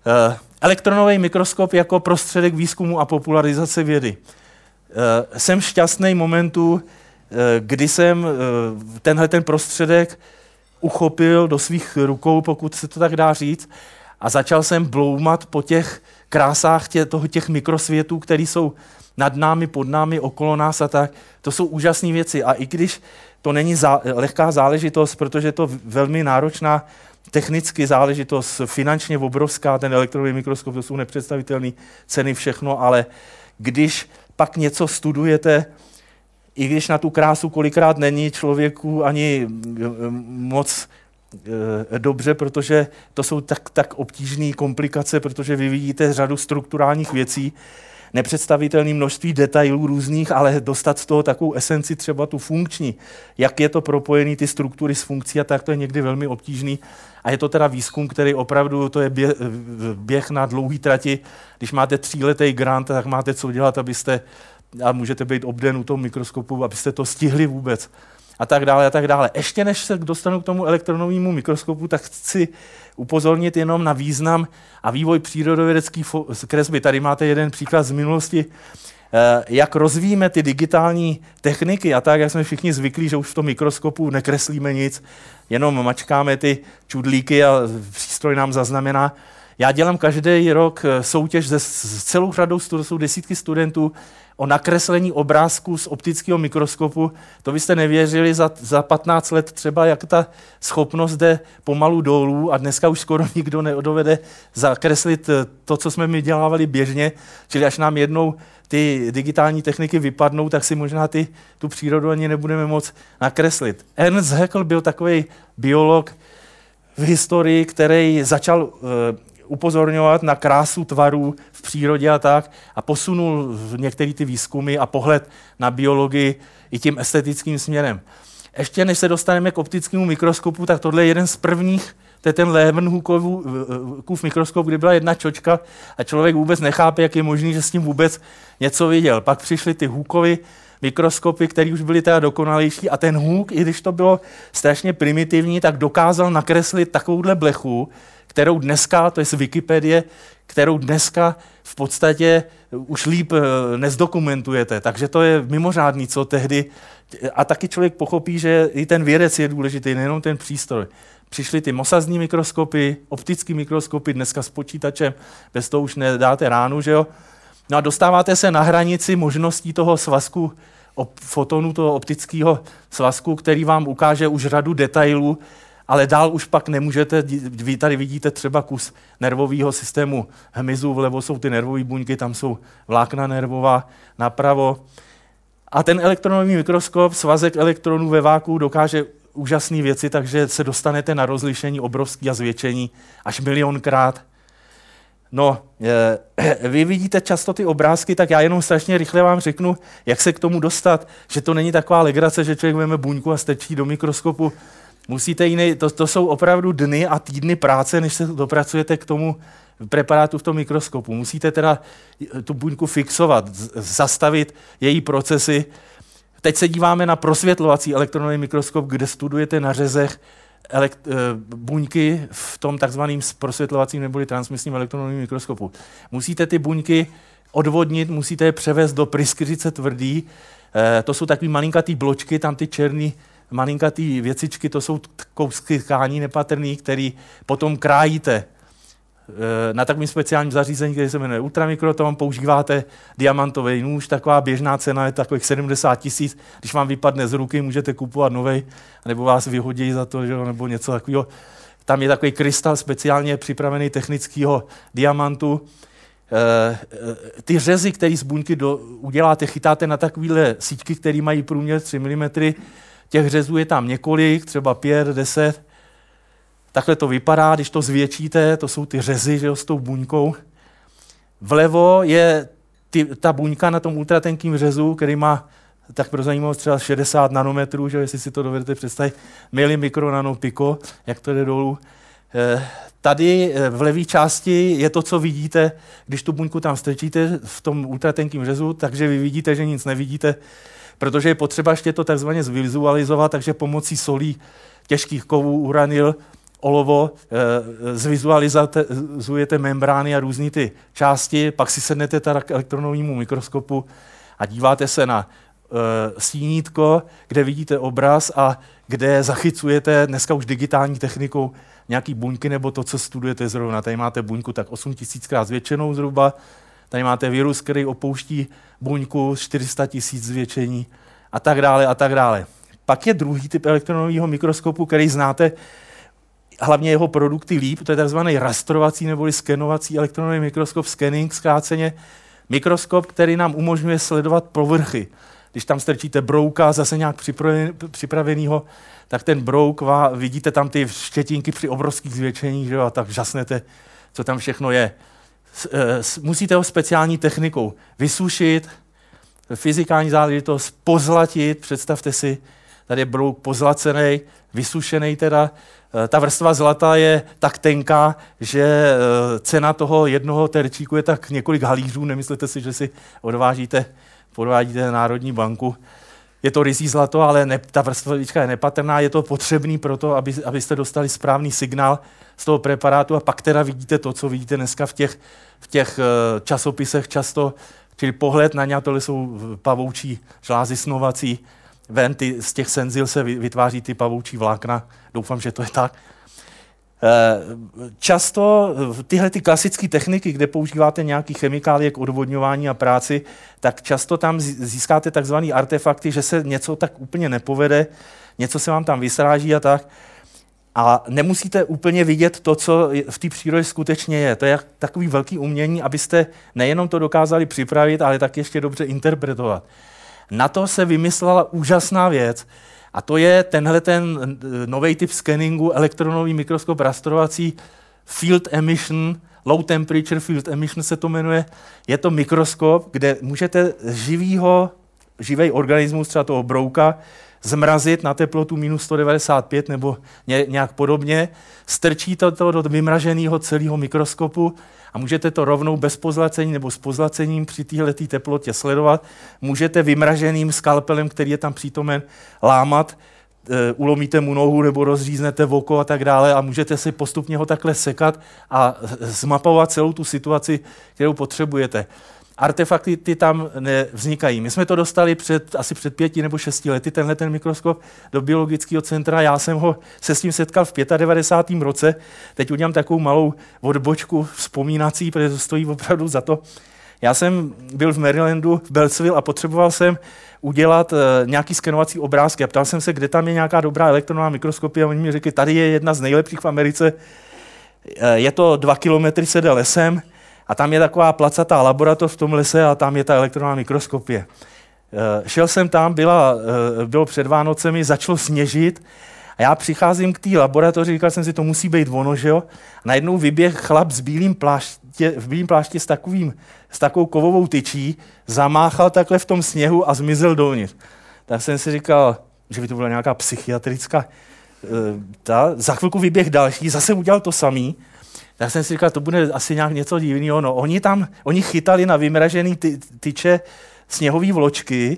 Eh, elektronový mikroskop jako prostředek výzkumu a popularizace vědy. Eh, jsem šťastný momentu, kdy jsem tenhle ten prostředek uchopil do svých rukou, pokud se to tak dá říct, a začal jsem bloumat po těch krásách tě, toho, těch mikrosvětů, které jsou nad námi, pod námi, okolo nás a tak. To jsou úžasné věci. A i když to není zá, lehká záležitost, protože je to velmi náročná technicky záležitost, finančně obrovská, ten elektronový mikroskop, to jsou nepředstavitelné ceny, všechno, ale když pak něco studujete, i když na tu krásu kolikrát není člověku ani moc Eh, dobře, protože to jsou tak, tak obtížné komplikace, protože vy vidíte řadu strukturálních věcí, nepředstavitelné množství detailů různých, ale dostat z toho takovou esenci, třeba tu funkční, jak je to propojený ty struktury s funkcí a tak to je někdy velmi obtížný. A je to teda výzkum, který opravdu, to je běh, běh na dlouhý trati. Když máte tříletý grant, tak máte co dělat, abyste, a můžete být obden u toho mikroskopu, abyste to stihli vůbec a tak dále a tak dále. Ještě než se dostanu k tomu elektronovému mikroskopu, tak chci upozornit jenom na význam a vývoj přírodovědecké kresby. Tady máte jeden příklad z minulosti, eh, jak rozvíjíme ty digitální techniky a tak, jak jsme všichni zvyklí, že už v tom mikroskopu nekreslíme nic, jenom mačkáme ty čudlíky a přístroj nám zaznamená. Já dělám každý rok eh, soutěž se celou řadou studentů, jsou desítky studentů, o nakreslení obrázků z optického mikroskopu, to byste nevěřili za, za 15 let třeba, jak ta schopnost jde pomalu dolů a dneska už skoro nikdo nedovede zakreslit eh, to, co jsme my dělávali běžně, čili až nám jednou ty digitální techniky vypadnou, tak si možná ty, tu přírodu ani nebudeme moc nakreslit. Ernst Haeckel byl takový biolog v historii, který začal uh, upozorňovat na krásu tvarů v přírodě a tak a posunul některé ty výzkumy a pohled na biologii i tím estetickým směrem. Ještě než se dostaneme k optickému mikroskopu, tak tohle je jeden z prvních, to je ten Leeuwenhoekův mikroskop, kde byla jedna čočka a člověk vůbec nechápe, jak je možný, že s tím vůbec něco viděl. Pak přišly ty Hookovy mikroskopy, které už byly teda dokonalejší a ten Hook, i když to bylo strašně primitivní, tak dokázal nakreslit takovouhle blechu, kterou dneska, to je z Wikipedie, kterou dneska v podstatě už líp eh, nezdokumentujete. Takže to je mimořádný, co tehdy. A taky člověk pochopí, že i ten vědec je důležitý, nejenom ten přístroj. Přišly ty mosazní mikroskopy, optické mikroskopy, dneska s počítačem, bez toho už nedáte ránu, že jo? No a dostáváte se na hranici možností toho svazku, fotonu toho optického svazku, který vám ukáže už řadu detailů, ale dál už pak nemůžete, vy tady vidíte třeba kus nervového systému hmyzu, vlevo jsou ty nervové buňky, tam jsou vlákna nervová, napravo. A ten elektronový mikroskop, svazek elektronů ve váku dokáže úžasné věci, takže se dostanete na rozlišení obrovský a zvětšení až milionkrát. No, vy vidíte často ty obrázky, tak já jenom strašně rychle vám řeknu, jak se k tomu dostat, že to není taková legrace, že člověk vezme buňku a stečí do mikroskopu Musíte jiný, to, to jsou opravdu dny a týdny práce, než se dopracujete k tomu preparátu v tom mikroskopu. Musíte teda tu buňku fixovat, zastavit její procesy. Teď se díváme na prosvětlovací elektronový mikroskop, kde studujete na řezech elekt, uh, buňky v tom takzvaném prosvětlovacím neboli transmisním elektronovém mikroskopu. Musíte ty buňky odvodnit, musíte je převést do pryskyřice tvrdý. E, to jsou takové malinkatý bločky, tam ty černé malinkatý věcičky, to jsou kousky tkání nepatrný, který potom krájíte Eh, na takovým speciálním zařízení, které se jmenuje ultramikrotom, používáte diamantový nůž, taková běžná cena je takových 70 tisíc. Když vám vypadne z ruky, můžete kupovat nový, nebo vás vyhodí za to, že, nebo něco takového. Tam je takový krystal speciálně připravený technického diamantu. E, ty řezy, které z buňky do, uděláte, chytáte na takovéhle síťky, které mají průměr 3 mm. Těch řezů je tam několik, třeba 5, 10 Takhle to vypadá, když to zvětšíte, to jsou ty řezy že jo, s tou buňkou. Vlevo je ty, ta buňka na tom ultratenkým řezu, který má tak pro zajímavost třeba 60 nanometrů, že jestli si to dovedete představit, mili mikro nano piko, jak to jde dolů. E, tady eh, v levé části je to, co vidíte, když tu buňku tam strčíte v tom ultratenkým řezu, takže vy vidíte, že nic nevidíte, protože je potřeba ještě to takzvaně zvizualizovat, takže pomocí solí těžkých kovů uranil olovo, eh, zvizualizujete membrány a různé ty části, pak si sednete teda k elektronovému mikroskopu a díváte se na uh, stínítko, kde vidíte obraz a kde zachycujete dneska už digitální technikou nějaký buňky nebo to, co studujete zrovna. Tady máte buňku tak 8000 krát zvětšenou zhruba, tady máte virus, který opouští buňku 400 tisíc zvětšení a tak dále a tak dále. Pak je druhý typ elektronového mikroskopu, který znáte, hlavně jeho produkty líp, to je tzv. rastrovací neboli skenovací elektronový mikroskop, scanning zkráceně, mikroskop, který nám umožňuje sledovat povrchy. Když tam strčíte brouka, zase nějak připravenýho, tak ten brouk, vidíte tam ty štětinky při obrovských zvětšeních, že jo, a tak žasnete, co tam všechno je. E, musíte ho speciální technikou vysušit, fyzikální záležitost, pozlatit, představte si, tady je brouk pozlacený, vysušený teda, Eh, ta vrstva zlata je tak tenká, že eh, cena toho jednoho terčíku je tak několik halířů. Nemyslete si, že si odvážíte, podvádíte Národní banku. Je to rizí zlato, ale ne, ta vrstvička je nepatrná, je to potřebný pro to, aby, abyste dostali správný signál z toho preparátu a pak teda vidíte to, co vidíte dneska v těch, v těch eh, časopisech často, čili pohled na ně, tohle jsou pavoučí žlázy snovací, ven ty, z těch senzil se vytváří ty pavoučí vlákna. Doufám, že to je tak. Eh, často tyhle ty klasické techniky, kde používáte nějaký chemikálie k odvodňování a práci, tak často tam získáte takzvané artefakty, že se něco tak úplně nepovede, něco se vám tam vysráží a tak. A nemusíte úplně vidět to, co v té přírodě skutečně je. To je takový velký umění, abyste nejenom to dokázali připravit, ale tak ještě dobře interpretovat. Na to se vymyslela úžasná věc, a to je tenhle ten eh, nový typ scanningu, elektronový mikroskop rastrovací field emission, low temperature field emission se to jmenuje. Je to mikroskop, kde můžete živýho, živý organismus, třeba toho brouka, zmrazit na teplotu minus 195 nebo nějak podobně, strčíte to do vymraženého celého mikroskopu a můžete to rovnou bez pozlacení nebo s pozlacením při téhle teplotě sledovat. Můžete vymraženým skalpelem, který je tam přítomen, lámat, e, ulomíte mu nohu nebo rozříznete oko a tak dále a můžete si postupně ho takhle sekat a zmapovat celou tu situaci, kterou potřebujete artefakty ty tam nevznikají. My jsme to dostali před, asi před pěti nebo šesti lety, tenhle ten mikroskop do biologického centra. Já jsem ho se s tím setkal v 95. roce. Teď udělám takovou malou odbočku vzpomínací, protože to stojí opravdu za to. Já jsem byl v Marylandu, v Beltsville a potřeboval jsem udělat uh, nějaký skenovací obrázky. A ptal jsem se, kde tam je nějaká dobrá elektronová mikroskopie a oni mi řekli, tady je jedna z nejlepších v Americe. Uh, je to dva kilometry sede lesem, a tam je taková placatá laboratoř v tom lese a tam je ta elektronová mikroskopie. Eh, šel jsem tam, byla, eh, bylo před Vánocemi, začalo sněžit a já přicházím k té laboratoři, říkal jsem si, to musí být ono, že jo? Najednou vyběh chlap s bílým pláště, v bílém plášti s, takovým, s takovou kovovou tyčí, zamáchal takhle v tom sněhu a zmizel dovnitř. Tak jsem si říkal, že by to byla nějaká psychiatrická eh, ta. Za chvilku vyběh další, zase udělal to samý tak jsem si říkal, to bude asi nějak něco divného. No, oni tam, oni chytali na vymražený ty, tyče sněhové vločky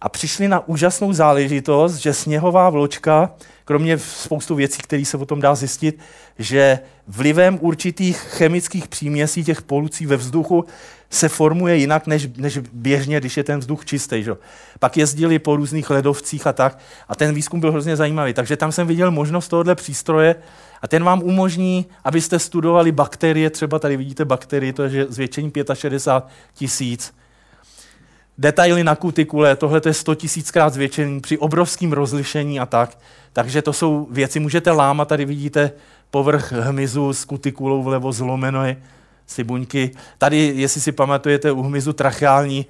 a přišli na úžasnou záležitost, že sněhová vločka, kromě spoustu věcí, které se o tom dá zjistit, že vlivem určitých chemických příměsí těch polucí ve vzduchu se formuje jinak, než, než běžně, když je ten vzduch čistý. Že? Pak jezdili po různých ledovcích a tak a ten výzkum byl hrozně zajímavý. Takže tam jsem viděl možnost tohohle přístroje a ten vám umožní, abyste studovali bakterie, třeba tady vidíte bakterie, to je zvětšení 65 tisíc, detaily na kutikule, tohle je 100 tisíckrát zvětšení při obrovském rozlišení a tak. Takže to jsou věci, můžete lámat, tady vidíte povrch hmyzu s kutikulou vlevo zlomené si buňky. Tady, jestli si pamatujete, u hmyzu tracheální,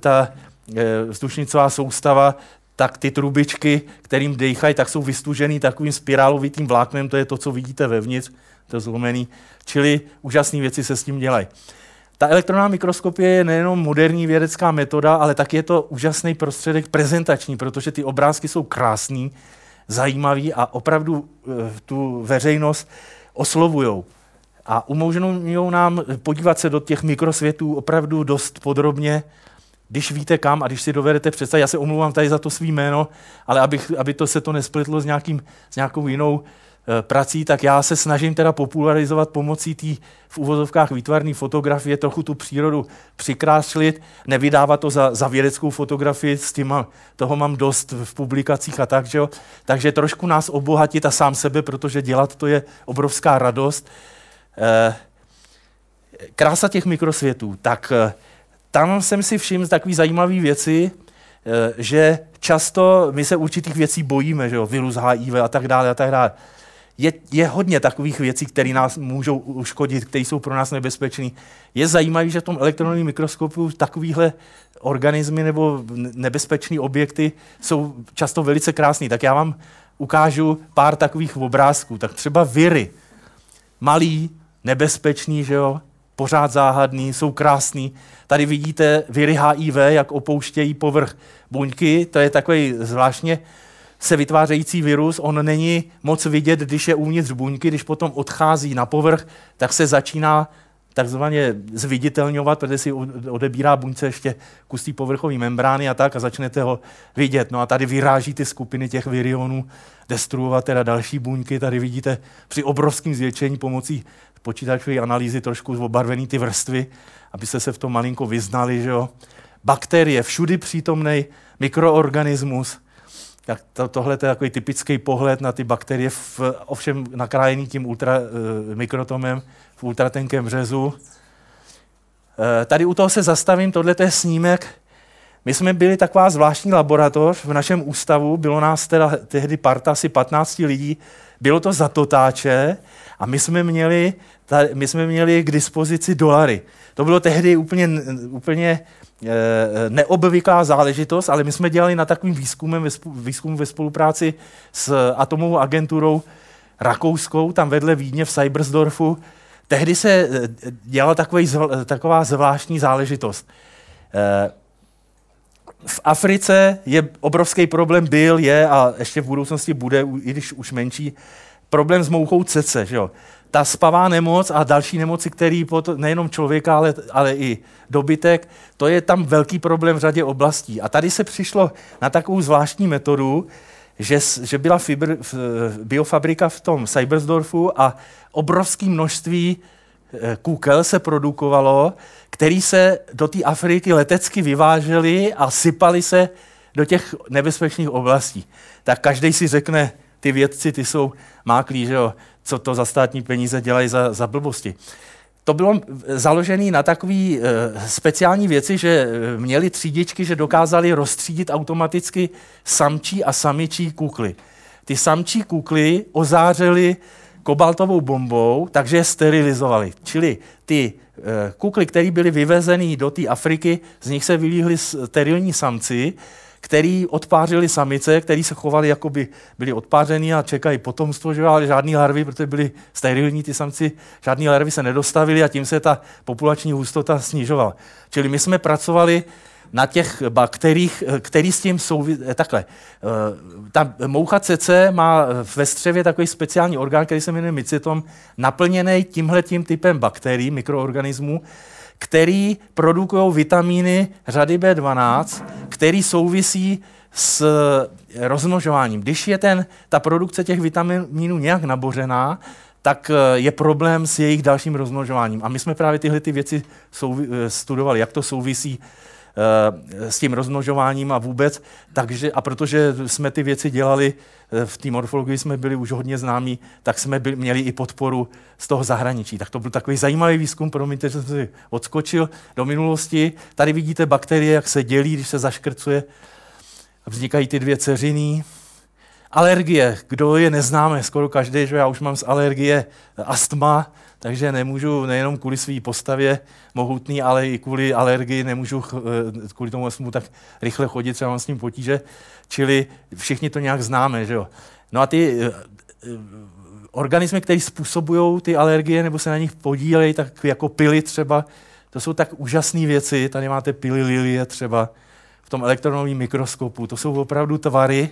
ta e, vzdušnicová soustava, tak ty trubičky, kterým dejchají, tak jsou vystužený takovým spirálovitým vláknem, to je to, co vidíte vevnitř, to je zlomený. Čili úžasné věci se s tím dělají. Ta elektronová mikroskopie je nejenom moderní vědecká metoda, ale taky je to úžasný prostředek prezentační, protože ty obrázky jsou krásný, zajímavý a opravdu e, tu veřejnost oslovují. A umožňují nám podívat se do těch mikrosvětů opravdu dost podrobně, když víte kam a když si dovedete představit, já se omlouvám tady za to svý jméno, ale abych, aby to se to nesplitlo s, nějakým, s nějakou jinou prací, tak já se snažím teda popularizovat pomocí té v uvozovkách výtvarné fotografie, trochu tu přírodu přikráslit, nevydávat to za, za vědeckou fotografii, s tím mám, toho mám dost v publikacích a tak, že jo? takže trošku nás obohatit a sám sebe, protože dělat to je obrovská radost. E, krása těch mikrosvětů, tak e, tam jsem si všiml takové zajímavé věci, eh, že často my se určitých věcí bojíme, že jo, virus HIV a tak dále a tak dále. Je, je hodně takových věcí, které nás můžou uškodit, které jsou pro nás nebezpečné. Je zajímavé, že v tom elektronovém mikroskopu takovéhle organismy nebo nebezpečné objekty jsou často velice krásné. Tak já vám ukážu pár takových obrázků. Tak třeba viry. Malý, nebezpečný, že jo, pořád záhadný, jsou krásný. Tady vidíte viry HIV, jak opouštějí povrch buňky, to je takový zvláštně se vytvářející virus, on není moc vidět, když je uvnitř buňky, když potom odchází na povrch, tak se začíná takzvaně zviditelňovat, protože si odebírá buňce ještě kus té povrchové membrány a tak a začnete ho vidět. No a tady vyráží ty skupiny těch virionů, destruovat teda další buňky. Tady vidíte při obrovském zvětšení pomocí počítačové analýzy trošku obarvený ty vrstvy, abyste se v tom malinko vyznali, že jo. Bakterie, všudy přítomný mikroorganismus, tak to, tohle je takový typický pohled na ty bakterie, v, ovšem nakrájený tím ultra, uh, mikrotomem v ultratenkém řezu. Uh, tady u toho se zastavím, tohle je snímek. My jsme byli taková zvláštní laboratoř v našem ústavu, bylo nás teda tehdy parta asi 15 lidí, bylo to za totáče a my jsme měli, ta, my jsme měli k dispozici dolary. To bylo tehdy úplně, úplně e, neobvyklá záležitost, ale my jsme dělali na takovým výzkumem ve, výzkum ve spolupráci s atomovou agenturou rakouskou, tam vedle Vídně v Cybersdorfu. Tehdy se eh, dělala takový, taková zvláštní záležitost. E, v Africe je obrovský problém, byl, je a ještě v budoucnosti bude, i když už menší, problém s mouchou cece. Že jo? Ta spavá nemoc a další nemoci, který nejenom člověka, ale, ale i dobytek, to je tam velký problém v řadě oblastí. A tady se přišlo na takovou zvláštní metodu, že, že byla fibr, biofabrika v tom Cybersdorfu a obrovské množství eh, kůkel se produkovalo, který se do té Afriky letecky vyvážely a sypali se do těch nebezpečných oblastí. Tak každý si řekne, ty vědci, ty jsou máklí, že jo, co to za státní peníze dělají za, za blbosti. To bylo založené na takové e, speciální věci, že eh, měli třídičky, že dokázali rozstřídit automaticky samčí a samičí kukly. Ty samčí kukly ozářely kobaltovou bombou, takže je sterilizovali. Čili ty e, kukly, které byly vyvezeny do té Afriky, z nich se vylíhly sterilní samci který odpářili samice, který se chovali, jako by byli odpáření a čekají potomstvo, že ale žádný larvy, protože byli sterilní ty samci, žádný larvy se nedostavili a tím se ta populační hustota snižovala. Čili my jsme pracovali na těch bakteriích, který s tím souvisí. Eh, takhle, eh, ta moucha CC má ve střevě takový speciální orgán, který se jmenuje mycetom, naplněný tímhle tím typem bakterií, mikroorganismů, který produkují vitamíny řady B12, který souvisí s rozmnožováním. Když je ten, ta produkce těch vitaminů nějak nabořená, tak eh, je problém s jejich dalším rozmnožováním. A my jsme právě tyhle ty věci eh, studovali, jak to souvisí s tím rozmnožováním a vůbec. Takže, a protože jsme ty věci dělali, v té morfologii jsme byli už hodně známí, tak jsme byli, měli i podporu z toho zahraničí. Tak to byl takový zajímavý výzkum, promiňte, že jsem si odskočil do minulosti. Tady vidíte bakterie, jak se dělí, když se zaškrcuje. Vznikají ty dvě ceřiny. Alergie, kdo je neznáme, skoro každý, že já už mám z alergie astma, takže nemůžu nejenom kvůli své postavě mohutný, ale i kvůli alergii nemůžu eh, kvůli tomu astmu tak rychle chodit, třeba mám s ním potíže, čili všichni to nějak známe, že jo. No a ty eh, eh, organismy, které způsobují ty alergie nebo se na nich podílejí, tak jako pily třeba, to jsou tak úžasné věci. Tady máte pily lilie třeba v tom elektronovém mikroskopu. To jsou opravdu tvary,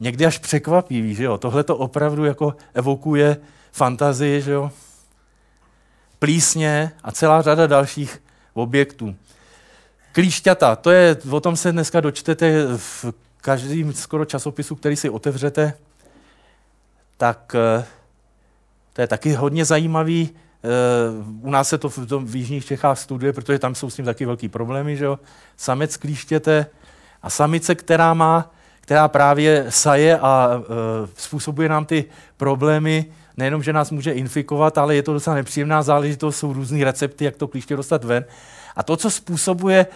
někdy až překvapivý, že jo. Tohle to opravdu jako evokuje fantazii, že jo plísně a celá řada dalších objektů. Klíšťata, to je, o tom se dneska dočtete v každém skoro časopisu, který si otevřete, tak eh, to je taky hodně zajímavý. Eh, u nás se to v, tom, v Jižních Čechách studuje, protože tam jsou s tím taky velký problémy, že jo? Samec klíštěte a samice, která má, která právě saje a e, způsobuje nám ty problémy, nejenom, že nás může infikovat, ale je to docela nepříjemná záležitost, jsou různé recepty, jak to klíště dostat ven. A to, co způsobuje,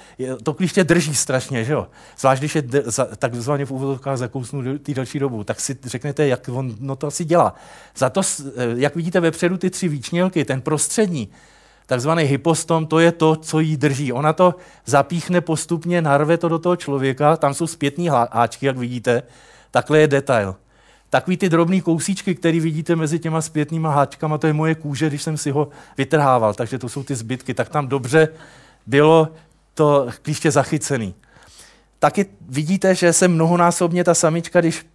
to klíště drží strašně, že jo? Zvlášť, když je takzvaně v úvodovkách zakousnu ty další dobu, tak si řeknete, jak on no to asi dělá. Za to, eh, jak vidíte vepředu ty tři výčnělky, ten prostřední, takzvaný hypostom, to je to, co jí drží. Ona to zapíchne postupně, narve to do toho člověka, tam jsou zpětní háčky, jak vidíte, takhle je detail. Takový ty drobný kousíčky, které vidíte mezi těma zpětnýma háčkama, to je moje kůže, když jsem si ho vytrhával, takže to jsou ty zbytky, tak tam dobře bylo to klíště zachycený. Taky vidíte, že se mnohonásobně ta samička, když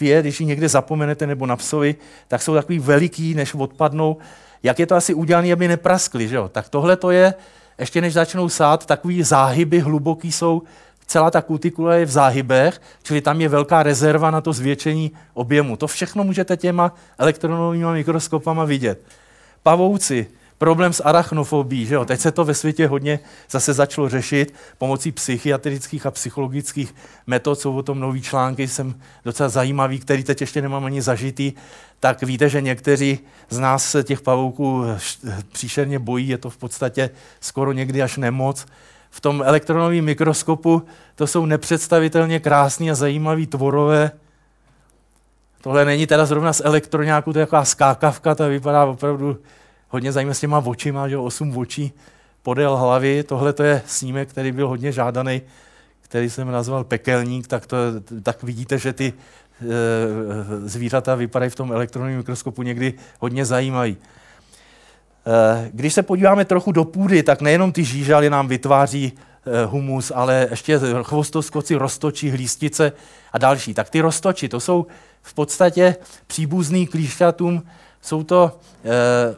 je, když ji někde zapomenete nebo na psovi, tak jsou takový veliký, než odpadnou. Jak je to asi udělané, aby nepraskly, že jo? Tak tohle to je, ještě než začnou sát, takový záhyby hluboký jsou celá ta kutikula je v záhybech, čili tam je velká rezerva na to zvětšení objemu. To všechno můžete těma elektronovými mikroskopama vidět. Pavouci, problém s arachnofobí, že jo? teď se to ve světě hodně zase začalo řešit pomocí psychiatrických a psychologických metod, jsou o tom nový články, jsem docela zajímavý, který teď ještě nemám ani zažitý, tak víte, že někteří z nás těch pavouků příšerně bojí, je to v podstatě skoro někdy až nemoc, v tom elektronovém mikroskopu, to jsou nepředstavitelně krásný a zajímavý tvorové. Tohle není teda zrovna z elektroňáku, to je taková skákavka, to vypadá opravdu hodně zajímavé s těma očima, že osm očí podél hlavy. Tohle to je snímek, který byl hodně žádaný, který jsem nazval pekelník, tak, to, tak vidíte, že ty e, zvířata vypadají v tom elektronovém mikroskopu někdy hodně zajímavý. Eh, když se podíváme trochu do půdy, tak nejenom ty žížaly nám vytváří eh, humus, ale ještě chvostoskoci, roztočí, hlístice a další. Tak ty roztoči, to jsou v podstatě příbuzný klíšťatům, jsou to eh,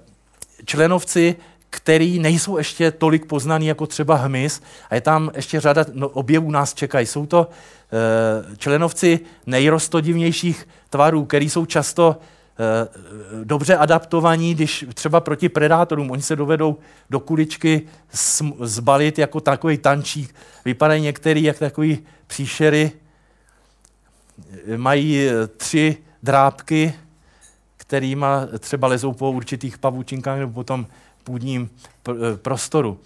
členovci, který nejsou ještě tolik poznaný jako třeba hmyz a je tam ještě řada no, objevů nás čekají. Jsou to členovci nejrostodivnějších tvarů, který jsou často dobře adaptovaní, když třeba proti predátorům, oni se dovedou do kuličky zbalit jako takový tančík. Vypadají některý jak takový příšery, mají eh, tři drápky, kterými třeba lezou po určitých pavučinkách nebo po tom půdním eh, prostoru.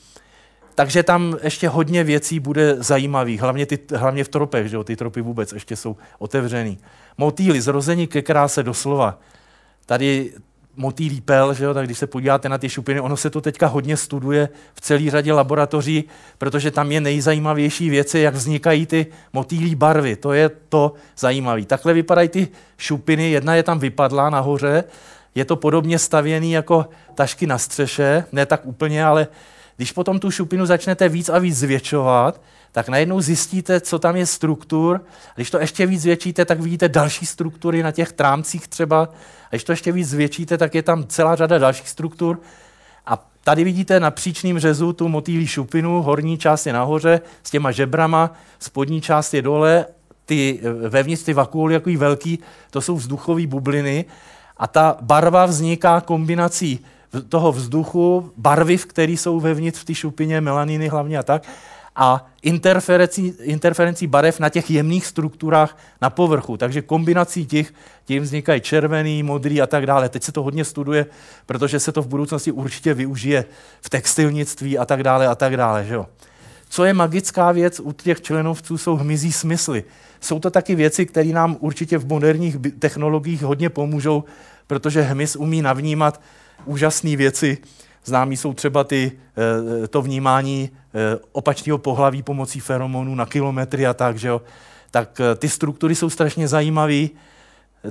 Takže tam ještě hodně věcí bude zajímavých, hlavně, ty, hlavně v tropech, že jo? ty tropy vůbec ještě jsou otevřený. Motýly, zrození ke kráse doslova tady motýlí pel, že jo, tak když se podíváte na ty šupiny, ono se to teďka hodně studuje v celé řadě laboratoří, protože tam je nejzajímavější věci, jak vznikají ty motýlí barvy. To je to zajímavé. Takhle vypadají ty šupiny, jedna je tam vypadlá nahoře, je to podobně stavěný jako tašky na střeše, ne tak úplně, ale když potom tu šupinu začnete víc a víc zvětšovat, tak najednou zjistíte, co tam je struktur. Když to ještě víc zvětšíte, tak vidíte další struktury na těch trámcích třeba. A když to ještě víc zvětšíte, tak je tam celá řada dalších struktur. A Tady vidíte na příčným řezu tu motýlí šupinu, horní část je nahoře s těma žebrama, spodní část je dole, ty vevnitř ty vakuoly, jako velký, to jsou vzduchové bubliny a ta barva vzniká kombinací toho vzduchu, barviv, které jsou vevnitř v té šupině, melaniny hlavně a tak, a interferencí, interferencí barev na těch jemných strukturách na povrchu. Takže kombinací těch, tím vznikají červený, modrý a tak dále. Teď se to hodně studuje, protože se to v budoucnosti určitě využije v textilnictví a tak dále a tak dále. Že jo? Co je magická věc u těch členovců, jsou hmyzí smysly. Jsou to taky věci, které nám určitě v moderních technologiích hodně pomůžou, protože hmyz umí navnímat úžasné věci, Známí jsou třeba ty, eh, to vnímání eh, opačného pohlaví pomocí feromonů na kilometry a tak, že jo. Tak eh, ty struktury jsou strašně zajímavé.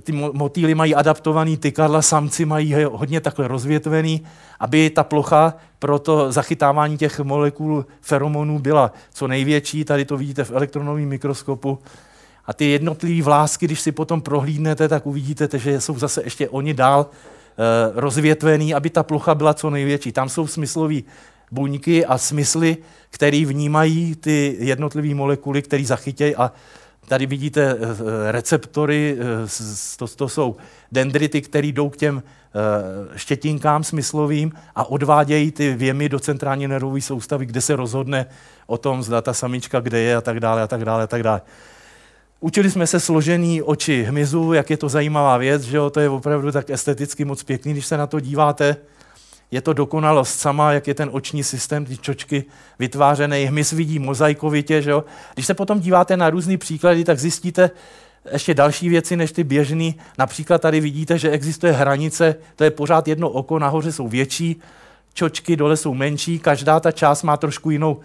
Ty motýly mají adaptovaný tykadla, samci mají hodně takhle rozvětvený, aby ta plocha pro to zachytávání těch molekul feromonů byla co největší. Tady to vidíte v elektronovém mikroskopu. A ty jednotlivé vlásky, když si potom prohlídnete, tak uvidíte, že jsou zase ještě oni dál rozvětvený, aby ta plocha byla co největší. Tam jsou smyslové buňky a smysly, které vnímají ty jednotlivé molekuly, které zachytějí a Tady vidíte eh, receptory, eh, to, to jsou dendrity, které jdou k těm štětinkám smyslovým a odvádějí ty věmy do centrální nervové soustavy, kde se rozhodne o tom, zda ta samička kde je a tak dále a tak dále a tak dále. Učili jsme se složený oči hmyzu, jak je to zajímavá věc, že jo? to je opravdu tak esteticky moc pěkný, když se na to díváte. Je to dokonalost sama, jak je ten oční systém, ty čočky vytvářený, hmyz vidí mozaikovitě. Že jo? Když se potom díváte na různé příklady, tak zjistíte ještě další věci než ty běžné. Například tady vidíte, že existuje hranice, to je pořád jedno oko, nahoře jsou větší, čočky dole jsou menší, každá ta část má trošku jinou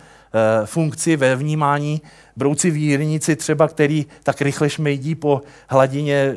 funkci ve vnímání. Brouci vírnici třeba, který tak rychle šmejdí po hladině e,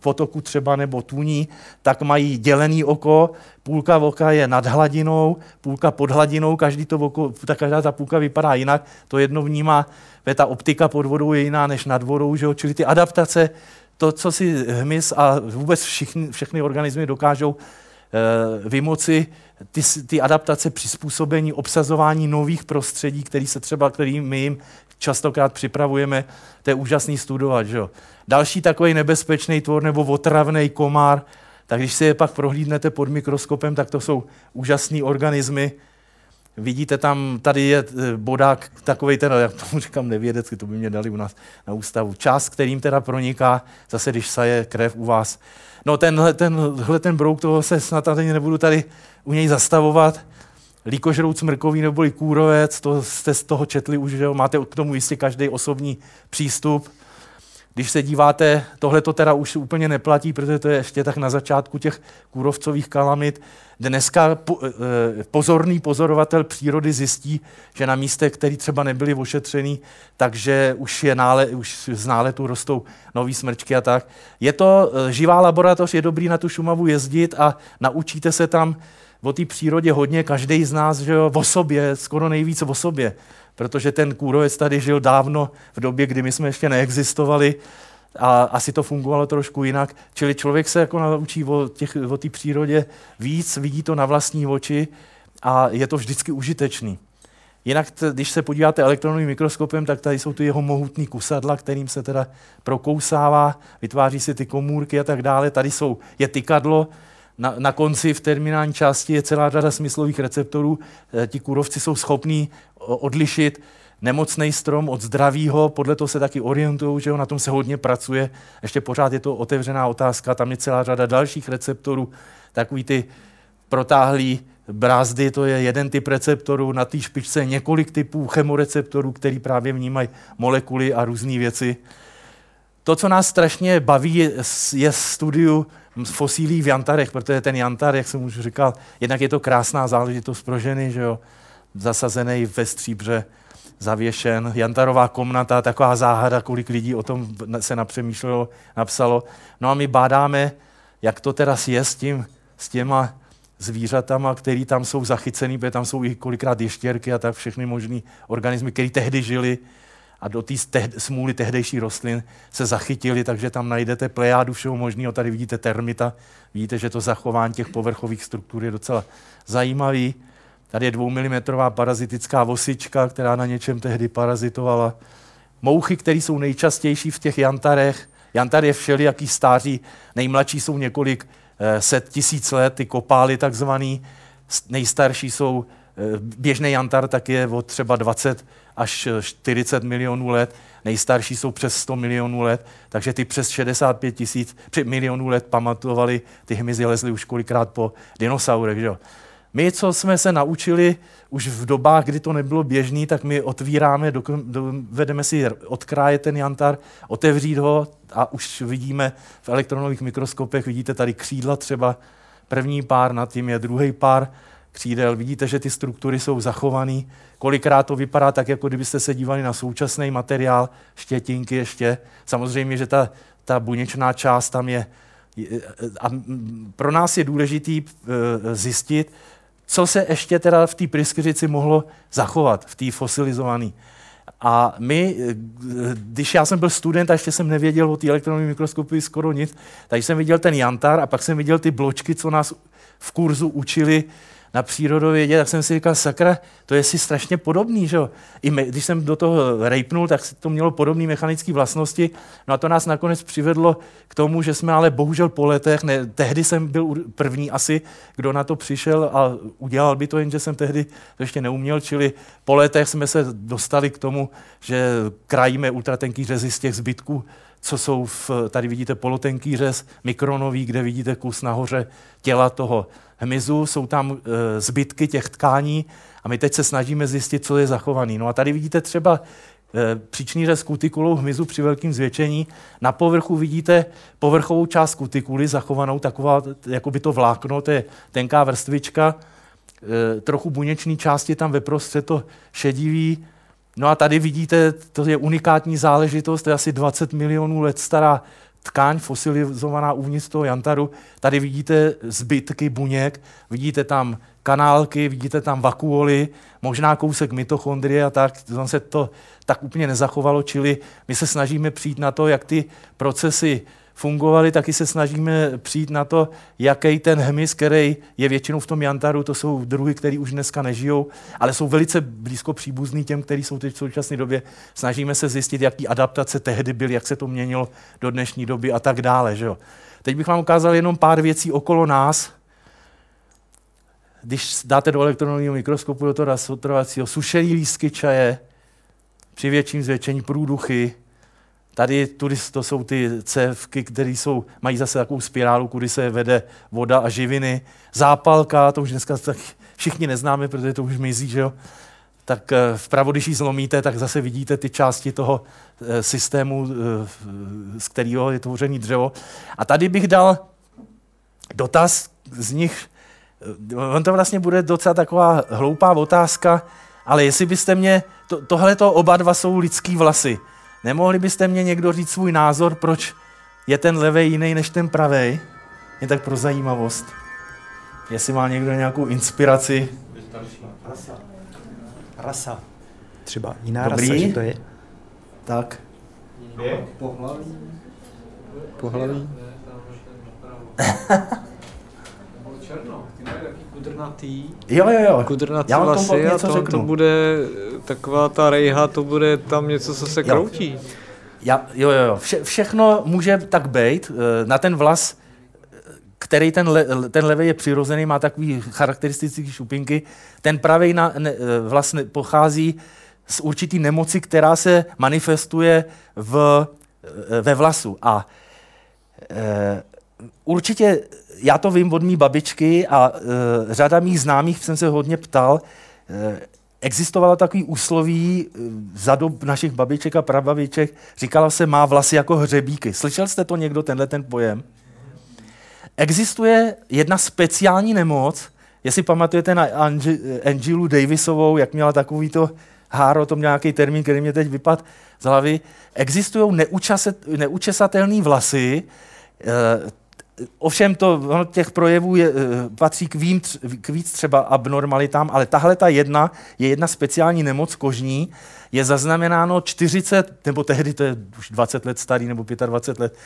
potoku třeba nebo tůní, tak mají dělený oko, půlka oka je nad hladinou, půlka pod hladinou, každý to oko, ta, každá ta půlka vypadá jinak, to jedno vnímá, ta optika pod vodou je jiná než nad vodou, že jo? čili ty adaptace, to, co si hmyz a vůbec všichni, všechny organismy dokážou e, vymoci, ty, ty adaptace, přizpůsobení, obsazování nových prostředí, který se třeba, který my jim častokrát připravujeme, to je úžasný studovat. Že? Další takový nebezpečný tvor nebo otravný komár, tak když si je pak prohlídnete pod mikroskopem, tak to jsou úžasné organismy. Vidíte tam, tady je eh, bodák takový ten, jak tomu říkám nevědecky, to by mě dali u nás na ústavu. Čas, kterým teda proniká, zase když saje krev u vás. No tenhle, tenhle ten brouk, toho se snad tady nebudu tady u něj zastavovat. Líkožrout smrkový neboli kůrovec, to jste z toho četli už, že máte k tomu jistě každý osobní přístup. Když se díváte, tohle to teda už úplně neplatí, protože to je ještě tak na začátku těch kůrovcových kalamit. Dneska eh, pozorný pozorovatel přírody zjistí, že na místech, které třeba nebyly ošetřený, takže už, je nále, už z náletu rostou nový smrčky a tak. Je to eh, živá laboratoř, je dobrý na tu Šumavu jezdit a naučíte se tam o té přírodě hodně, každý z nás, že jo, o sobě, skoro nejvíc o sobě, protože ten kůrovec tady žil dávno v době, kdy my jsme ještě neexistovali a asi to fungovalo trošku jinak. Čili člověk se jako naučí o, těch, o té přírodě víc, vidí to na vlastní oči a je to vždycky užitečný. Jinak, když se podíváte elektronovým mikroskopem, tak tady jsou tu jeho mohutný kusadla, kterým se teda prokousává, vytváří si ty komůrky a tak dále. Tady jsou, je tykadlo, na, na konci v terminální části je celá řada smyslových receptorů. Eh, ti kůrovci jsou schopní odlišit nemocný strom od zdravého, podle toho se taky orientují, že jo, na tom se hodně pracuje. Ještě pořád je to otevřená otázka, tam je celá řada dalších receptorů, takový ty protáhlý brázdy, to je jeden typ receptorů, na té špičce několik typů chemoreceptorů, který právě vnímají molekuly a různé věci. To, co nás strašně baví, je, je studiu fosílí v jantarech, protože ten jantar, jak jsem už říkal, jednak je to krásná záležitost pro ženy, že jo, zasazený ve stříbře, zavěšen. Jantarová komnata, taková záhada, kolik lidí o tom se napřemýšlelo, napsalo. No a my bádáme, jak to teda je s, tím, s těma zvířatama, které tam jsou zachycený, protože tam jsou i kolikrát ještěrky a tak všechny možné organismy, které tehdy žili a do té smůly tehdejší rostlin se zachytili, takže tam najdete plejádu všeho možného. Tady vidíte termita, vidíte, že to zachování těch povrchových struktur je docela zajímavý. Tady je dvoumilimetrová parazitická vosička, která na něčem tehdy parazitovala. Mouchy, které jsou nejčastější v těch jantarech. Jantar je všelijaký stáří, nejmladší jsou několik eh, set tisíc let, ty kopály takzvaný. Nejstarší jsou, běžný jantar tak je od třeba 20 až 40 milionů let, nejstarší jsou přes 100 milionů let, takže ty přes 65 tisíc milionů let pamatovali, ty hmyzy lezly už kolikrát po dinosaurech. Že? My, co jsme se naučili už v dobách, kdy to nebylo běžný, tak my otvíráme, vedeme si odkrájet ten jantar, otevřít ho a už vidíme v elektronových mikroskopech, vidíte tady křídla třeba, první pár, nad tím je druhý pár křídel. Vidíte, že ty struktury jsou zachované. Kolikrát to vypadá tak, jako kdybyste se dívali na současný materiál, štětinky ještě. Samozřejmě, že ta, ta buněčná část tam je. A pro nás je důležitý eh, zjistit, co se ještě teda v té pryskyřici mohlo zachovat, v té fosilizované. A my, eh, když já jsem byl student a ještě jsem nevěděl o té elektronové mikroskopii skoro nic, tak jsem viděl ten jantar a pak jsem viděl ty bločky, co nás v kurzu učili na přírodovědě, tak jsem si říkal, sakra, to je si strašně podobný, že jo. I me, když jsem do toho rejpnul, tak to mělo podobné mechanické vlastnosti. No a to nás nakonec přivedlo k tomu, že jsme ale bohužel po letech, ne, tehdy jsem byl první asi, kdo na to přišel a udělal by to, jenže jsem tehdy to ještě neuměl, čili po letech jsme se dostali k tomu, že krajíme ultratenký řezy z těch zbytků co jsou v, tady vidíte polotenký řez, mikronový, kde vidíte kus nahoře těla toho hmyzu, jsou tam e, zbytky těch tkání a my teď se snažíme zjistit, co je zachovaný. No a tady vidíte třeba e, příčný řez kutikulou hmyzu při velkém zvětšení. Na povrchu vidíte povrchovou část kutikuly zachovanou, taková, jako by to vlákno, to je tenká vrstvička, e, trochu buněčné části tam ve prostřed to šedivý, No a tady vidíte, to je unikátní záležitost, to je asi 20 milionů let stará tkáň fosilizovaná uvnitř toho jantaru. Tady vidíte zbytky buněk, vidíte tam kanálky, vidíte tam vakuoly, možná kousek mitochondrie a tak. Tam se to tak úplně nezachovalo, čili my se snažíme přijít na to, jak ty procesy fungovaly, taky se snažíme přijít na to, jaký ten hmyz, který je většinou v tom jantaru, to jsou druhy, které už dneska nežijou, ale jsou velice blízko příbuzný těm, kteří jsou teď v současné době. Snažíme se zjistit, jaký adaptace tehdy byly, jak se to měnilo do dnešní doby a tak dále. Že jo. Teď bych vám ukázal jenom pár věcí okolo nás. Když dáte do elektronového mikroskopu, do toho rasotrovacího, sušený lístky čaje, při větším zvětšení průduchy, Tady tudy to jsou ty cévky, které jsou, mají zase takovou spirálu, kudy se vede voda a živiny. Zápalka, to už dneska tak všichni neznáme, protože to už mizí, že jo? tak eh, vpravo, když ji zlomíte, tak zase vidíte ty části toho eh, systému, eh, z kterého je tvořený dřevo. A tady bych dal dotaz z nich, on to vlastně bude docela taková hloupá otázka, ale jestli byste mě, to, tohle to oba dva jsou lidský vlasy. Nemohli byste mě někdo říct svůj názor, proč je ten levej jiný než ten pravej? Je tak pro zajímavost. Jestli má někdo nějakou inspiraci. Rasa. Rasa. Třeba jiná Dobrý. rasa, že to je? Tak. Pohlaví. Pohlaví. Černo, ty mají taky kudrnatý, Jo, jo, jo. kudrnatý Já vám vlasy a to, řeknu. to bude taková ta rejha, to bude tam něco, co se Jo. kroutí. Já, jo, jo, jo. Vše, všechno může tak být. eh, Na ten vlas, eh, který ten, le, ten levý je přirozený, má takový charakteristický šupinky. Ten pravý na, ne, vlas ne- pochází z určitý nemoci, která se manifestuje v, ve vlasu. A e, určitě, já to vím od mý babičky a e, řada mých známých jsem se hodně ptal, e, existovalo takový úsloví e, za dob našich babiček a prababiček, říkalo se má vlasy jako hřebíky. Slyšel jste to někdo, tenhle ten pojem? Existuje jedna speciální nemoc, jestli pamatujete na Ange- Angelu Davisovou, jak měla takový to háro, to nějaký termín, který mě teď vypad z hlavy. Existují neučesatelné vlasy, Ovšem to, těch projevů je, eh, patří k, tř- k víc třeba abnormalitám, ale tahle ta jedna je jedna speciální nemoc kožní, je zaznamenáno 40, nebo tehdy to je už 20 let starý, nebo 25 let,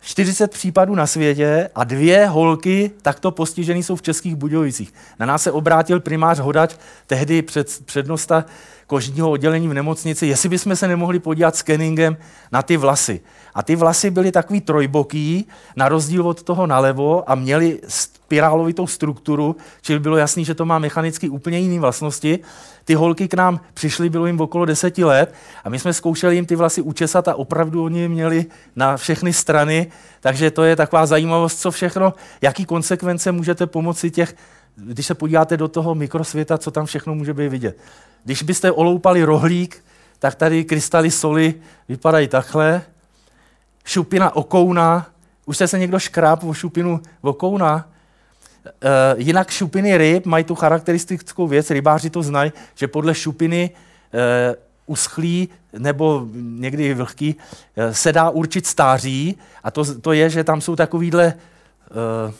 40 případů na světě a dvě holky takto postižený jsou v Českých Budějovicích. Na nás se obrátil primář Hodač, tehdy před, přednosta kožního oddělení v nemocnici, jestli bychom se nemohli podívat skeningem na ty vlasy. A ty vlasy byly takový trojboký, na rozdíl od toho nalevo a měly spirálovitou strukturu, čili bylo jasný, že to má mechanicky úplně jiné vlastnosti. Ty holky k nám přišly, bylo jim okolo deseti let a my jsme zkoušeli jim ty vlasy učesat a opravdu oni měli na všechny strany, takže to je taková zajímavost, co všechno, jaký konsekvence můžete pomoci těch, když se podíváte do toho mikrosvěta, co tam všechno může být vidět. Když byste oloupali rohlík, tak tady krystaly soli vypadají takhle. Šupina okouna, už jste se někdo škráp o šupinu okouna? Uh, jinak šupiny ryb mají tu charakteristickou věc, rybáři to znají, že podle šupiny uh, uschlý nebo někdy vlhký uh, se dá určit stáří a to, to je, že tam jsou takovýhle uh,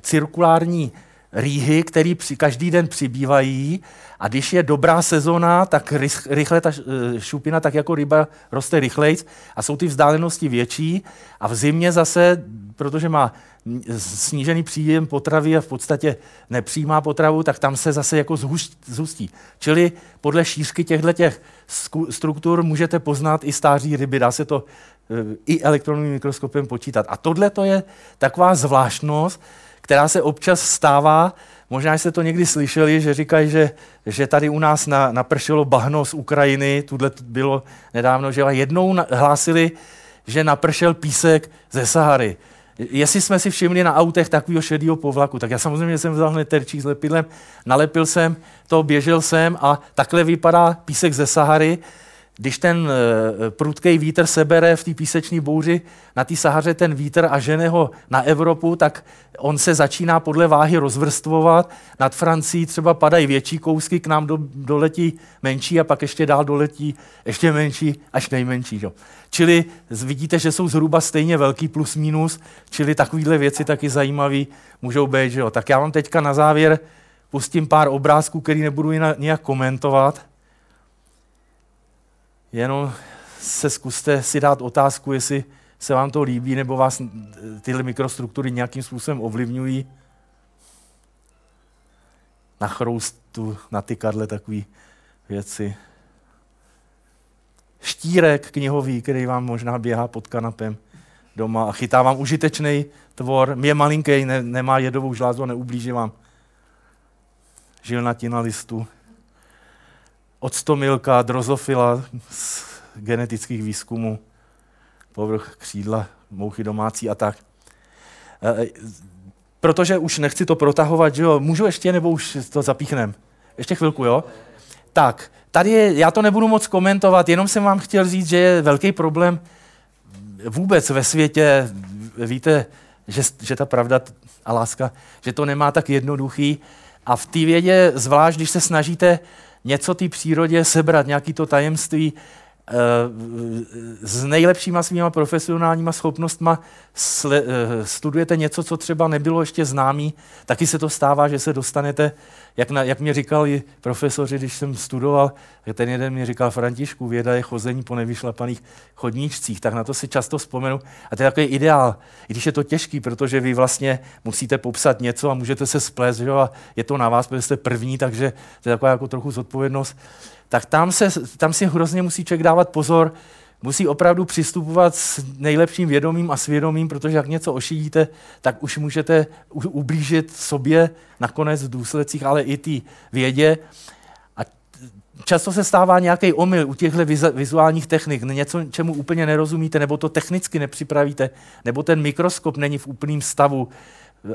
cirkulární rýhy, které každý den přibývají a když je dobrá sezona, tak rychle ta šupina, tak jako ryba, roste rychleji a jsou ty vzdálenosti větší a v zimě zase, protože má snížený příjem potravy a v podstatě nepřijímá potravu, tak tam se zase jako zhustí. Čili podle šířky těchto těch struktur můžete poznat i stáří ryby, dá se to e, i elektronovým mikroskopem počítat. A tohle to je taková zvláštnost, která se občas stává, možná jste to někdy slyšeli, že říkají, že, že tady u nás na, napršelo bahno z Ukrajiny, tuhle bylo nedávno, že jednou hlásili, že napršel písek ze Sahary. Jestli jsme si všimli na autech takového šedého povlaku, tak já samozřejmě jsem vzal hned terčík s lepidlem, nalepil jsem to, běžel jsem a takhle vypadá písek ze Sahary. Když ten e, prudký vítr sebere v té písečné bouři na té Sahaře ten vítr a žene ho na Evropu, tak on se začíná podle váhy rozvrstvovat. Nad Francií třeba padají větší kousky, k nám do, doletí menší a pak ještě dál doletí ještě menší až nejmenší. Jo. Čili vidíte, že jsou zhruba stejně velký plus minus, čili takovéhle věci taky zajímavé můžou být. Jo. Tak já vám teďka na závěr pustím pár obrázků, který nebudu nějak komentovat. Jenom se zkuste si dát otázku, jestli se vám to líbí, nebo vás tyhle mikrostruktury nějakým způsobem ovlivňují. Na chroustu, na tykadle, takové věci štírek knihový, který vám možná běhá pod kanapem doma a chytá vám užitečný tvor. Je malinký, ne, nemá jedovou žlázu a neublíží vám. Žilnatina listu. Octomilka, drozofila z genetických výzkumů, povrch křídla, mouchy domácí a tak. E, protože už nechci to protahovat, že jo, můžu ještě nebo už to zapíchnem? Ještě chvilku, jo? Tak, tady je, já to nebudu moc komentovat, jenom jsem vám chtěl říct, že je velký problém vůbec ve světě. Víte, že, že ta pravda a láska, že to nemá tak jednoduchý. A v té vědě, zvlášť když se snažíte něco té přírodě sebrat, nějaký to tajemství, s nejlepšíma svýma profesionálníma schopnostma eh, studujete něco, co třeba nebylo ještě známý, taky se to stává, že se dostanete, jak, na, jak mě říkali profesoři, když jsem studoval, ten jeden mě říkal, Františku, věda je chození po nevyšlapaných chodníčcích, tak na to si často vzpomenu. A to je takový ideál, i když je to těžký, protože vy vlastně musíte popsat něco a můžete se splést, že? a je to na vás, protože jste první, takže to je taková jako trochu zodpovědnost tak tam, se, tam si hrozně musí člověk dávat pozor, musí opravdu přistupovat s nejlepším vědomím a svědomím, protože jak něco ošidíte, tak už můžete ublížit sobě nakonec v důsledcích, ale i té vědě. A často se stává nějaký omyl u těchto vizuálních technik, něco, čemu úplně nerozumíte, nebo to technicky nepřipravíte, nebo ten mikroskop není v úplném stavu,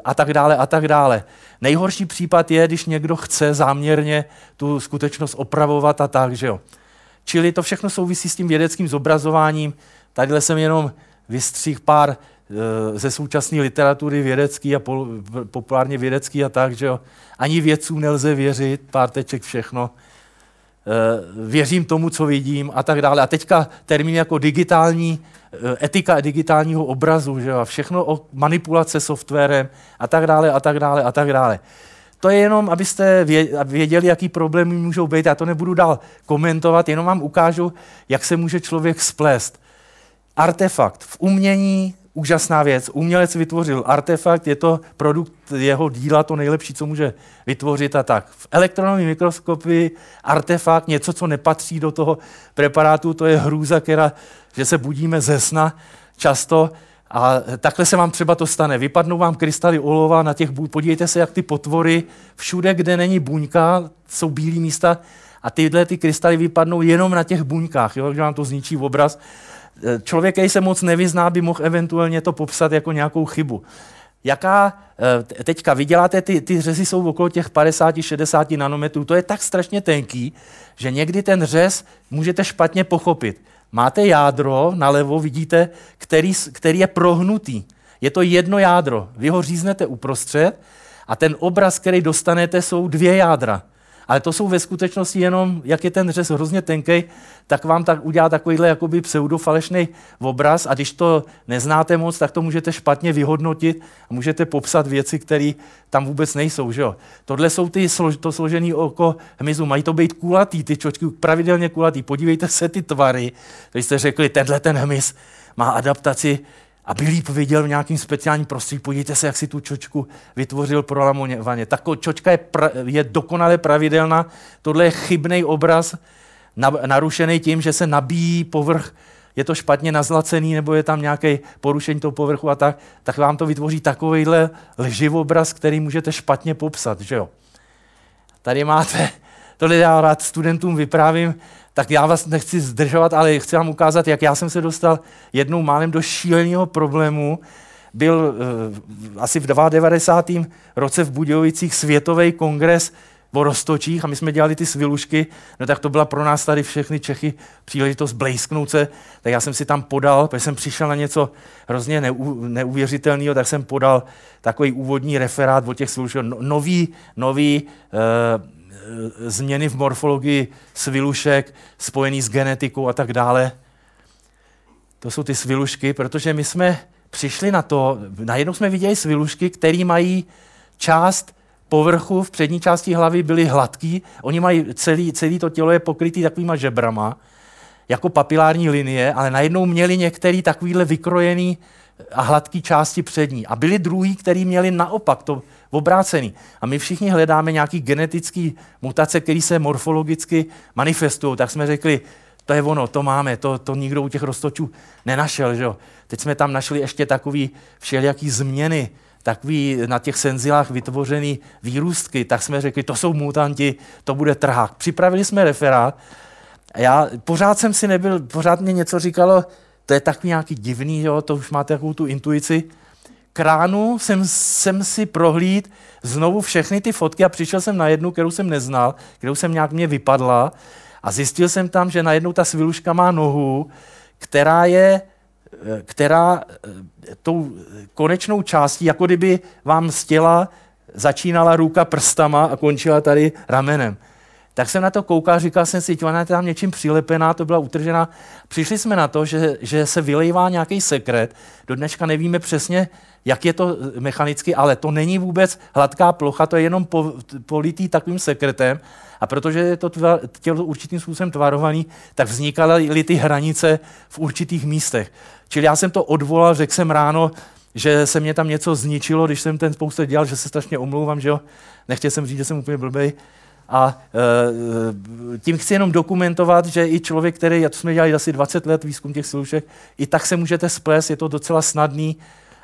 a tak dále a tak dále. Nejhorší případ je, když někdo chce záměrně tu skutečnost opravovat a tak, že jo. Čili to všechno souvisí s tím vědeckým zobrazováním. Tady jsem jenom vystřih pár e, ze současné literatury vědecký a pol, populárně vědecký a tak, že jo. Ani vědcům nelze věřit, pár teček všechno. E, věřím tomu, co vidím a tak dále. A teďka termín jako digitální Eh, etika digitálního obrazu, že jo, všechno o manipulace softwarem a tak dále a tak dále a tak dále. To je jenom, abyste věděli, jaký problémy můžou být. Já to nebudu dál komentovat, jenom vám ukážu, jak se může člověk splést. Artefakt v umění, úžasná věc. Umělec vytvořil artefakt, je to produkt jeho díla, to nejlepší, co může vytvořit a tak. V elektronové mikroskopii artefakt, něco, co nepatří do toho preparátu, to je hrůza, která, že se budíme ze sna často a takhle se vám třeba to stane. Vypadnou vám krystaly olova na těch, podívejte se, jak ty potvory, všude, kde není buňka, jsou bílé místa a tyhle ty krystaly vypadnou jenom na těch buňkách, jo, že vám to zničí obraz. Člověk, který se moc nevyzná, by mohl eventuálně to popsat jako nějakou chybu. Jaká, eh, teďka vyděláte, ty, ty řezy jsou okolo těch 50-60 nanometrů, to je tak strašně tenký, že někdy ten řez můžete špatně pochopit. Máte jádro nalevo, vidíte, který, který je prohnutý. Je to jedno jádro. Vy ho říznete uprostřed a ten obraz, který dostanete, jsou dvě jádra ale to jsou ve skutečnosti jenom, jak je ten řez hrozně tenký, tak vám tak udělá takovýhle jakoby pseudofalešný obraz a když to neznáte moc, tak to můžete špatně vyhodnotit a můžete popsat věci, které tam vůbec nejsou. Že jo? Tohle jsou ty, to složené oko hmyzu. Mají to být kulatý, ty čočky pravidelně kulatý. Podívejte se ty tvary. Vy jste řekli, tenhle ten hmyz má adaptaci aby líp viděl v nějakým speciálním prostředí. Podívejte se, jak si tu čočku vytvořil pro lamovaně. Tak čočka je, pra, je dokonale pravidelná. Tohle je chybný obraz, na, narušený tím, že se nabíjí povrch, je to špatně nazlacený, nebo je tam nějaké porušení toho povrchu a tak, tak vám to vytvoří takovýhle obraz, který můžete špatně popsat. Že jo? Tady máte, tohle já rád studentům vyprávím, tak já vás nechci zdržovat, ale chci vám ukázat, jak já jsem se dostal jednou málem do šíleného problému. Byl uh, asi v 92. roce v Budějovicích světový kongres o roztočích a my jsme dělali ty svilušky, no tak to byla pro nás tady všechny Čechy příležitost blejsknout se, tak já jsem si tam podal, protože jsem přišel na něco hrozně neu, neuvěřitelného, tak jsem podal takový úvodní referát o těch sviluškách, no, nový, nový uh, změny v morfologii svilušek spojený s genetikou a tak dále. To jsou ty svilušky, protože my jsme přišli na to, najednou jsme viděli svilušky, které mají část povrchu v přední části hlavy byly hladký, oni mají celý, celý to tělo je pokrytý takovýma žebrama, jako papilární linie, ale najednou měli některý takovýhle vykrojený a hladký části přední. A byli druhý, který měli naopak to obrácený. A my všichni hledáme nějaký genetický mutace, které se morfologicky manifestují. Tak jsme řekli, to je ono, to máme, to, to nikdo u těch roztočů nenašel. Že? Teď jsme tam našli ještě takový všelijaký změny, takový na těch senzilách vytvořený výrůstky, tak jsme řekli, to jsou mutanti, to bude trhák. Připravili jsme referát. Já pořád jsem si nebyl, pořád mě něco říkalo, to je takový nějaký divný, jo, to už máte takovou tu intuici kránu jsem, jsem si prohlíd znovu všechny ty fotky a přišel jsem na jednu, kterou jsem neznal, kterou jsem nějak mě vypadla a zjistil jsem tam, že najednou ta sviluška má nohu, která je která eh, tou konečnou částí, jako kdyby vám z těla začínala ruka prstama a končila tady ramenem. Tak jsem na to koukal, říkal jsem si, ona je tam něčím přilepená, to byla utržená. Přišli jsme na to, že, že se vylejvá nějaký sekret. Do dneška nevíme přesně, jak je to mechanicky, ale to není vůbec hladká plocha, to je jenom po, politý takovým sekretem. A protože je to tvar, tělo určitým způsobem tvarovaný, tak vznikaly ty hranice v určitých místech. Čili já jsem to odvolal, řekl jsem ráno, že se mě tam něco zničilo, když jsem ten spoustu dělal, že se strašně omlouvám, že jo. Nechtěl jsem říct, že jsem úplně blbej. A e, tím chci jenom dokumentovat, že i člověk, který, to jsme dělali asi 20 let výzkum těch slušek, i tak se můžete splést, je to docela snadný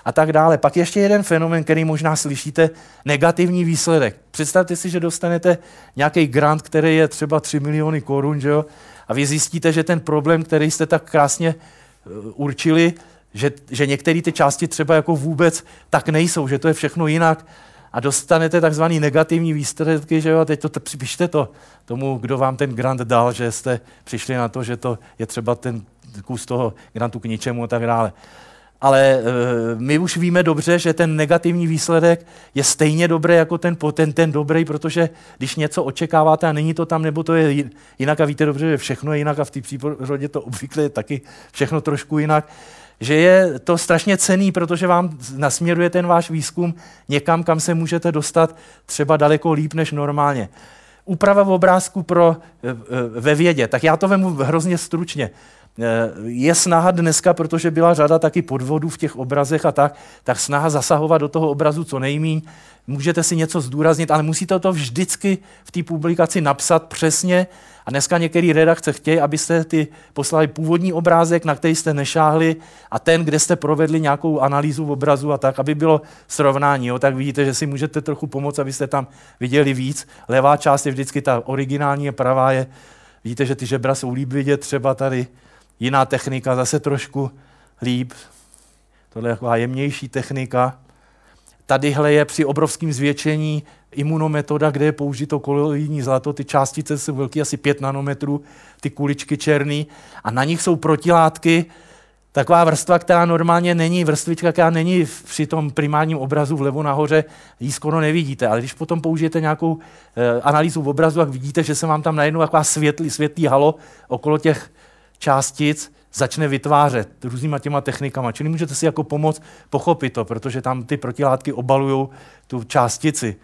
a tak dále. Pak ještě jeden fenomen, který možná slyšíte, negativní výsledek. Představte si, že dostanete nějaký grant, který je třeba 3 miliony korun, že jo? a vy zjistíte, že ten problém, který jste tak krásně e, určili, že, že některé ty části třeba jako vůbec tak nejsou, že to je všechno jinak a dostanete takzvaný negativní výsledky, že jo, a teď to připište to tomu, kdo vám ten grant dal, že jste přišli na to, že to je třeba ten kus toho grantu k ničemu a tak dále. Ale e, my už víme dobře, že ten negativní výsledek je stejně dobrý jako ten, ten, ten dobrý, protože když něco očekáváte a není to tam, nebo to je jinak a víte dobře, že všechno je jinak a v té přírodě to obvykle je taky všechno trošku jinak, že je to strašně cený, protože vám nasměruje ten váš výzkum někam, kam se můžete dostat třeba daleko líp než normálně. Úprava v obrázku pro, e, e, ve vědě, tak já to vemu hrozně stručně. je snaha dneska, protože byla řada taky podvodů v těch obrazech a tak, tak snaha zasahovat do toho obrazu co nejmíň. Můžete si něco zdůraznit, ale musíte to vždycky v té publikaci napsat přesně. A dneska některý redakce chtějí, abyste ty poslali původní obrázek, na který jste nešáhli, a ten, kde jste provedli nějakou analýzu obrazu a tak, aby bylo srovnání. Jo. Tak vidíte, že si můžete trochu pomoct, abyste tam viděli víc. Levá část je vždycky ta originální, pravá je, vidíte, že ty žebra jsou líp vidět, třeba tady jiná technika, zase trošku líp. Tohle je taková jemnější technika. Tadyhle je při obrovském zvětšení imunometoda, kde je použito koloidní zlato, ty částice jsou velké asi 5 nanometrů, ty kuličky černý a na nich jsou protilátky, taková vrstva, která normálně není, vrstvička, která není při tom primárním obrazu vlevo nahoře, ji skoro nevidíte. Ale když potom použijete nějakou e, analýzu v obrazu, tak vidíte, že se vám tam najednou taková světlý, světlý halo okolo těch částic začne vytvářet různýma těma technikama. Čili můžete si jako pomoct pochopit to, protože tam ty protilátky obalují tu částici.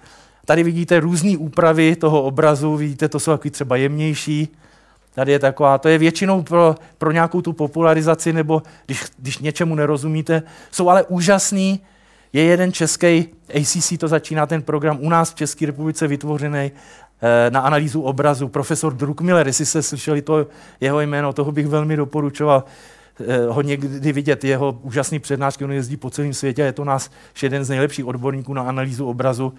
Tady vidíte různé úpravy toho obrazu, vidíte, to jsou takový třeba jemnější. Tady je taková, to je většinou pro, pro nějakou tu popularizaci, nebo když, když něčemu nerozumíte. Jsou ale úžasný, je jeden český, ACC to začíná ten program u nás v České republice vytvořený eh, na analýzu obrazu. Profesor Druckmiller, jestli jste slyšeli to jeho jméno, toho bych velmi doporučoval eh, ho někdy vidět, jeho úžasný přednášky, on jezdí po celém světě, je to nás jeden z nejlepších odborníků na analýzu obrazu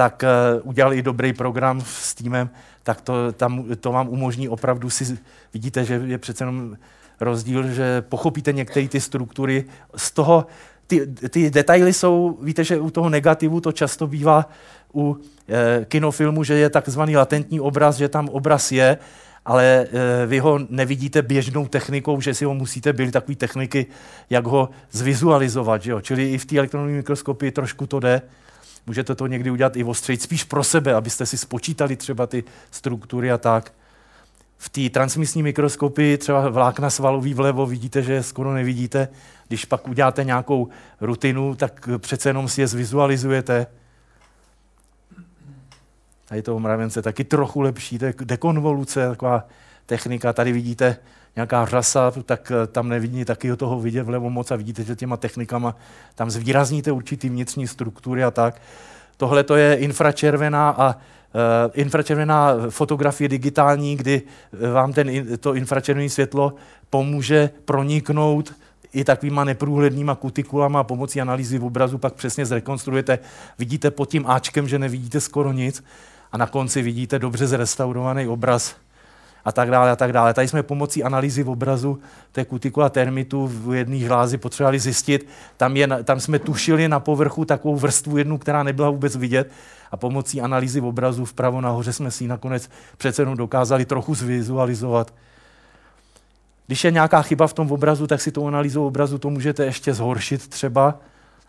tak uh, udělali dobrý program s týmem, tak to, tam, to vám umožní opravdu si, vidíte, že je přece jenom rozdíl, že pochopíte některé ty struktury. Z toho, ty, ty detaily jsou, víte, že u toho negativu to často bývá u e, kinofilmu, že je takzvaný latentní obraz, že tam obraz je, ale e, vy ho nevidíte běžnou technikou, že si ho musíte byli takové techniky, jak ho zvizualizovat. Že jo? Čili i v té elektronové mikroskopii trošku to jde. Můžete to někdy udělat i ostřejt, spíš pro sebe, abyste si spočítali třeba ty struktury a tak. V té transmisní mikroskopii třeba vlákna svalový vlevo vidíte, že je skoro nevidíte. Když pak uděláte nějakou rutinu, tak přece jenom si je zvizualizujete. Tady to mravence taky trochu lepší, to je dekonvoluce, taková technika. Tady vidíte nějaká řasa, tak eh, tam nevidí taky toho vidět vlevo moc a vidíte, že těma technikama tam zvýrazníte určitý vnitřní struktury a tak. Tohle to je infračervená a uh, infračervená fotografie digitální, kdy eh, vám ten, to infračervené světlo pomůže proniknout i takovýma neprůhlednýma kutikulama a pomocí analýzy v obrazu pak přesně zrekonstruujete. Vidíte pod tím Ačkem, že nevidíte skoro nic a na konci vidíte dobře zrestaurovaný obraz a tak dále a tak dále. Tady jsme pomocí analýzy v obrazu té kutikula termitu v jedné žlázi potřebovali zjistit, tam, je, tam jsme tušili na povrchu takovou vrstvu jednu, která nebyla vůbec vidět a pomocí analýzy v obrazu vpravo nahoře jsme si ji nakonec přece jenom dokázali trochu zvizualizovat. Když je nějaká chyba v tom obrazu, tak si tou analýzou obrazu to můžete ještě zhoršit třeba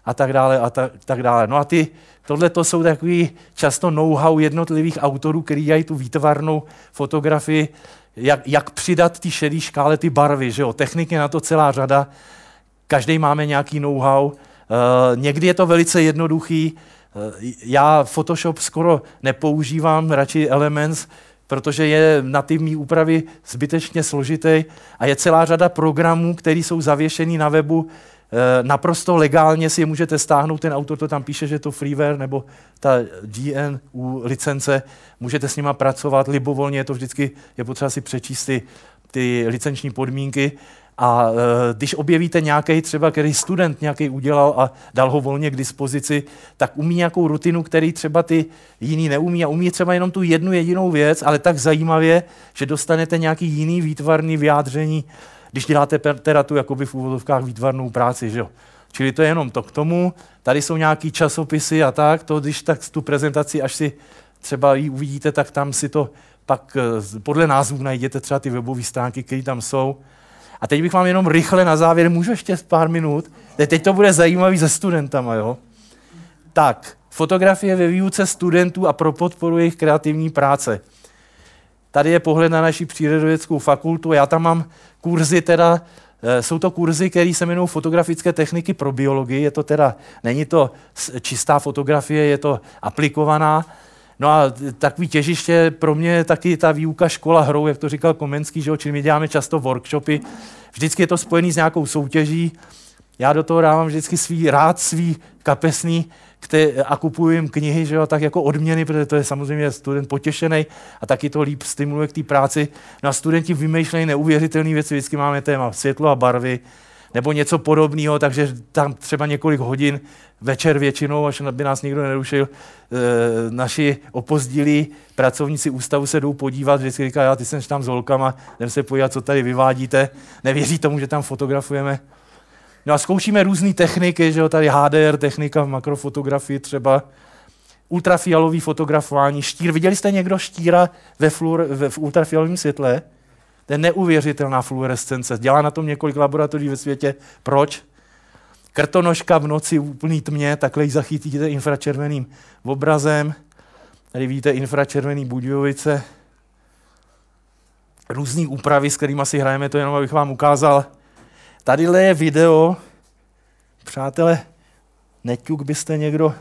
a tak dále a tak, tak dále. No a ty, tohle to jsou takový často know-how jednotlivých autorů, kteří dělají tu výtvarnou fotografii, jak, jak přidat ty šedý škále ty barvy, že jo? Techniky na to celá řada, každý máme nějaký know-how, uh, někdy je to velice jednoduchý, uh, já Photoshop skoro nepoužívám, radši Elements, protože je nativní úpravy zbytečně složitý a je celá řada programů, které jsou zavěšený na webu, naprosto legálně si je můžete stáhnout, ten autor to tam píše, že je to freeware nebo ta GNU licence, můžete s nima pracovat libovolně, je to vždycky, je potřeba si přečíst ty, ty licenční podmínky. A uh, když objevíte nějaký třeba, který student nějaký udělal a dal ho volně k dispozici, tak umí nějakou rutinu, který třeba ty jiný neumí a umí třeba jenom tu jednu jedinou věc, ale tak zajímavě, že dostanete nějaký jiný výtvarný vyjádření když děláte teda tu jakoby v úvodovkách výtvarnou práci, že jo. Čili to je jenom to k tomu. Tady jsou nějaký časopisy a tak, to když tak tu prezentaci, až si třeba ji uvidíte, tak tam si to pak eh, podle názvu najděte třeba ty webové stránky, které tam jsou. A teď bych vám jenom rychle na závěr, můžu ještě pár minut, teď to bude zajímavý se studentama, jo. Tak, fotografie ve výuce studentů a pro podporu jejich kreativní práce. Tady je pohled na naši přírodovědeckou fakultu. Já tam mám kurzy teda, eh, jsou to kurzy, které se jmenují fotografické techniky pro biologii. Je to teda, není to čistá fotografie, je to aplikovaná. No a takový těžiště pro mě je taky ta výuka škola hrou, jak to říkal Komenský, že jo, čili my děláme často workshopy. Vždycky je to spojený s nějakou soutěží. Já do toho dávám vždycky svý, rád svý kapesný kte- a kupuju jim knihy, že jo, tak jako odměny, protože to je samozřejmě student potěšený a taky to líp stimuluje k té práci. No a studenti vymýšlejí neuvěřitelné věci, vždycky máme téma světlo a barvy, nebo něco podobného, takže tam třeba několik hodin večer většinou, až by nás nikdo nerušil, e, naši opozdilí pracovníci ústavu se jdou podívat, vždycky říkají, já ty jsem tam s holkama, jdem se podívat, co tady vyvádíte, nevěří tomu, že tam fotografujeme. No a zkoušíme různé techniky, že jo, tady HDR technika v makrofotografii třeba, ultrafialový fotografování, štír. Viděli jste někdo štíra ve, fluor, ve v ultrafialovém světle? To je neuvěřitelná fluorescence. Dělá na tom několik laboratoří ve světě. Proč? Krtonožka v noci v úplný tmě, takhle ji zachytíte infračerveným obrazem. Tady vidíte infračervený Budějovice. Různý úpravy, s kterými si hrajeme, to jenom abych vám ukázal. Tady je video. Přátelé, neťuk byste někdo,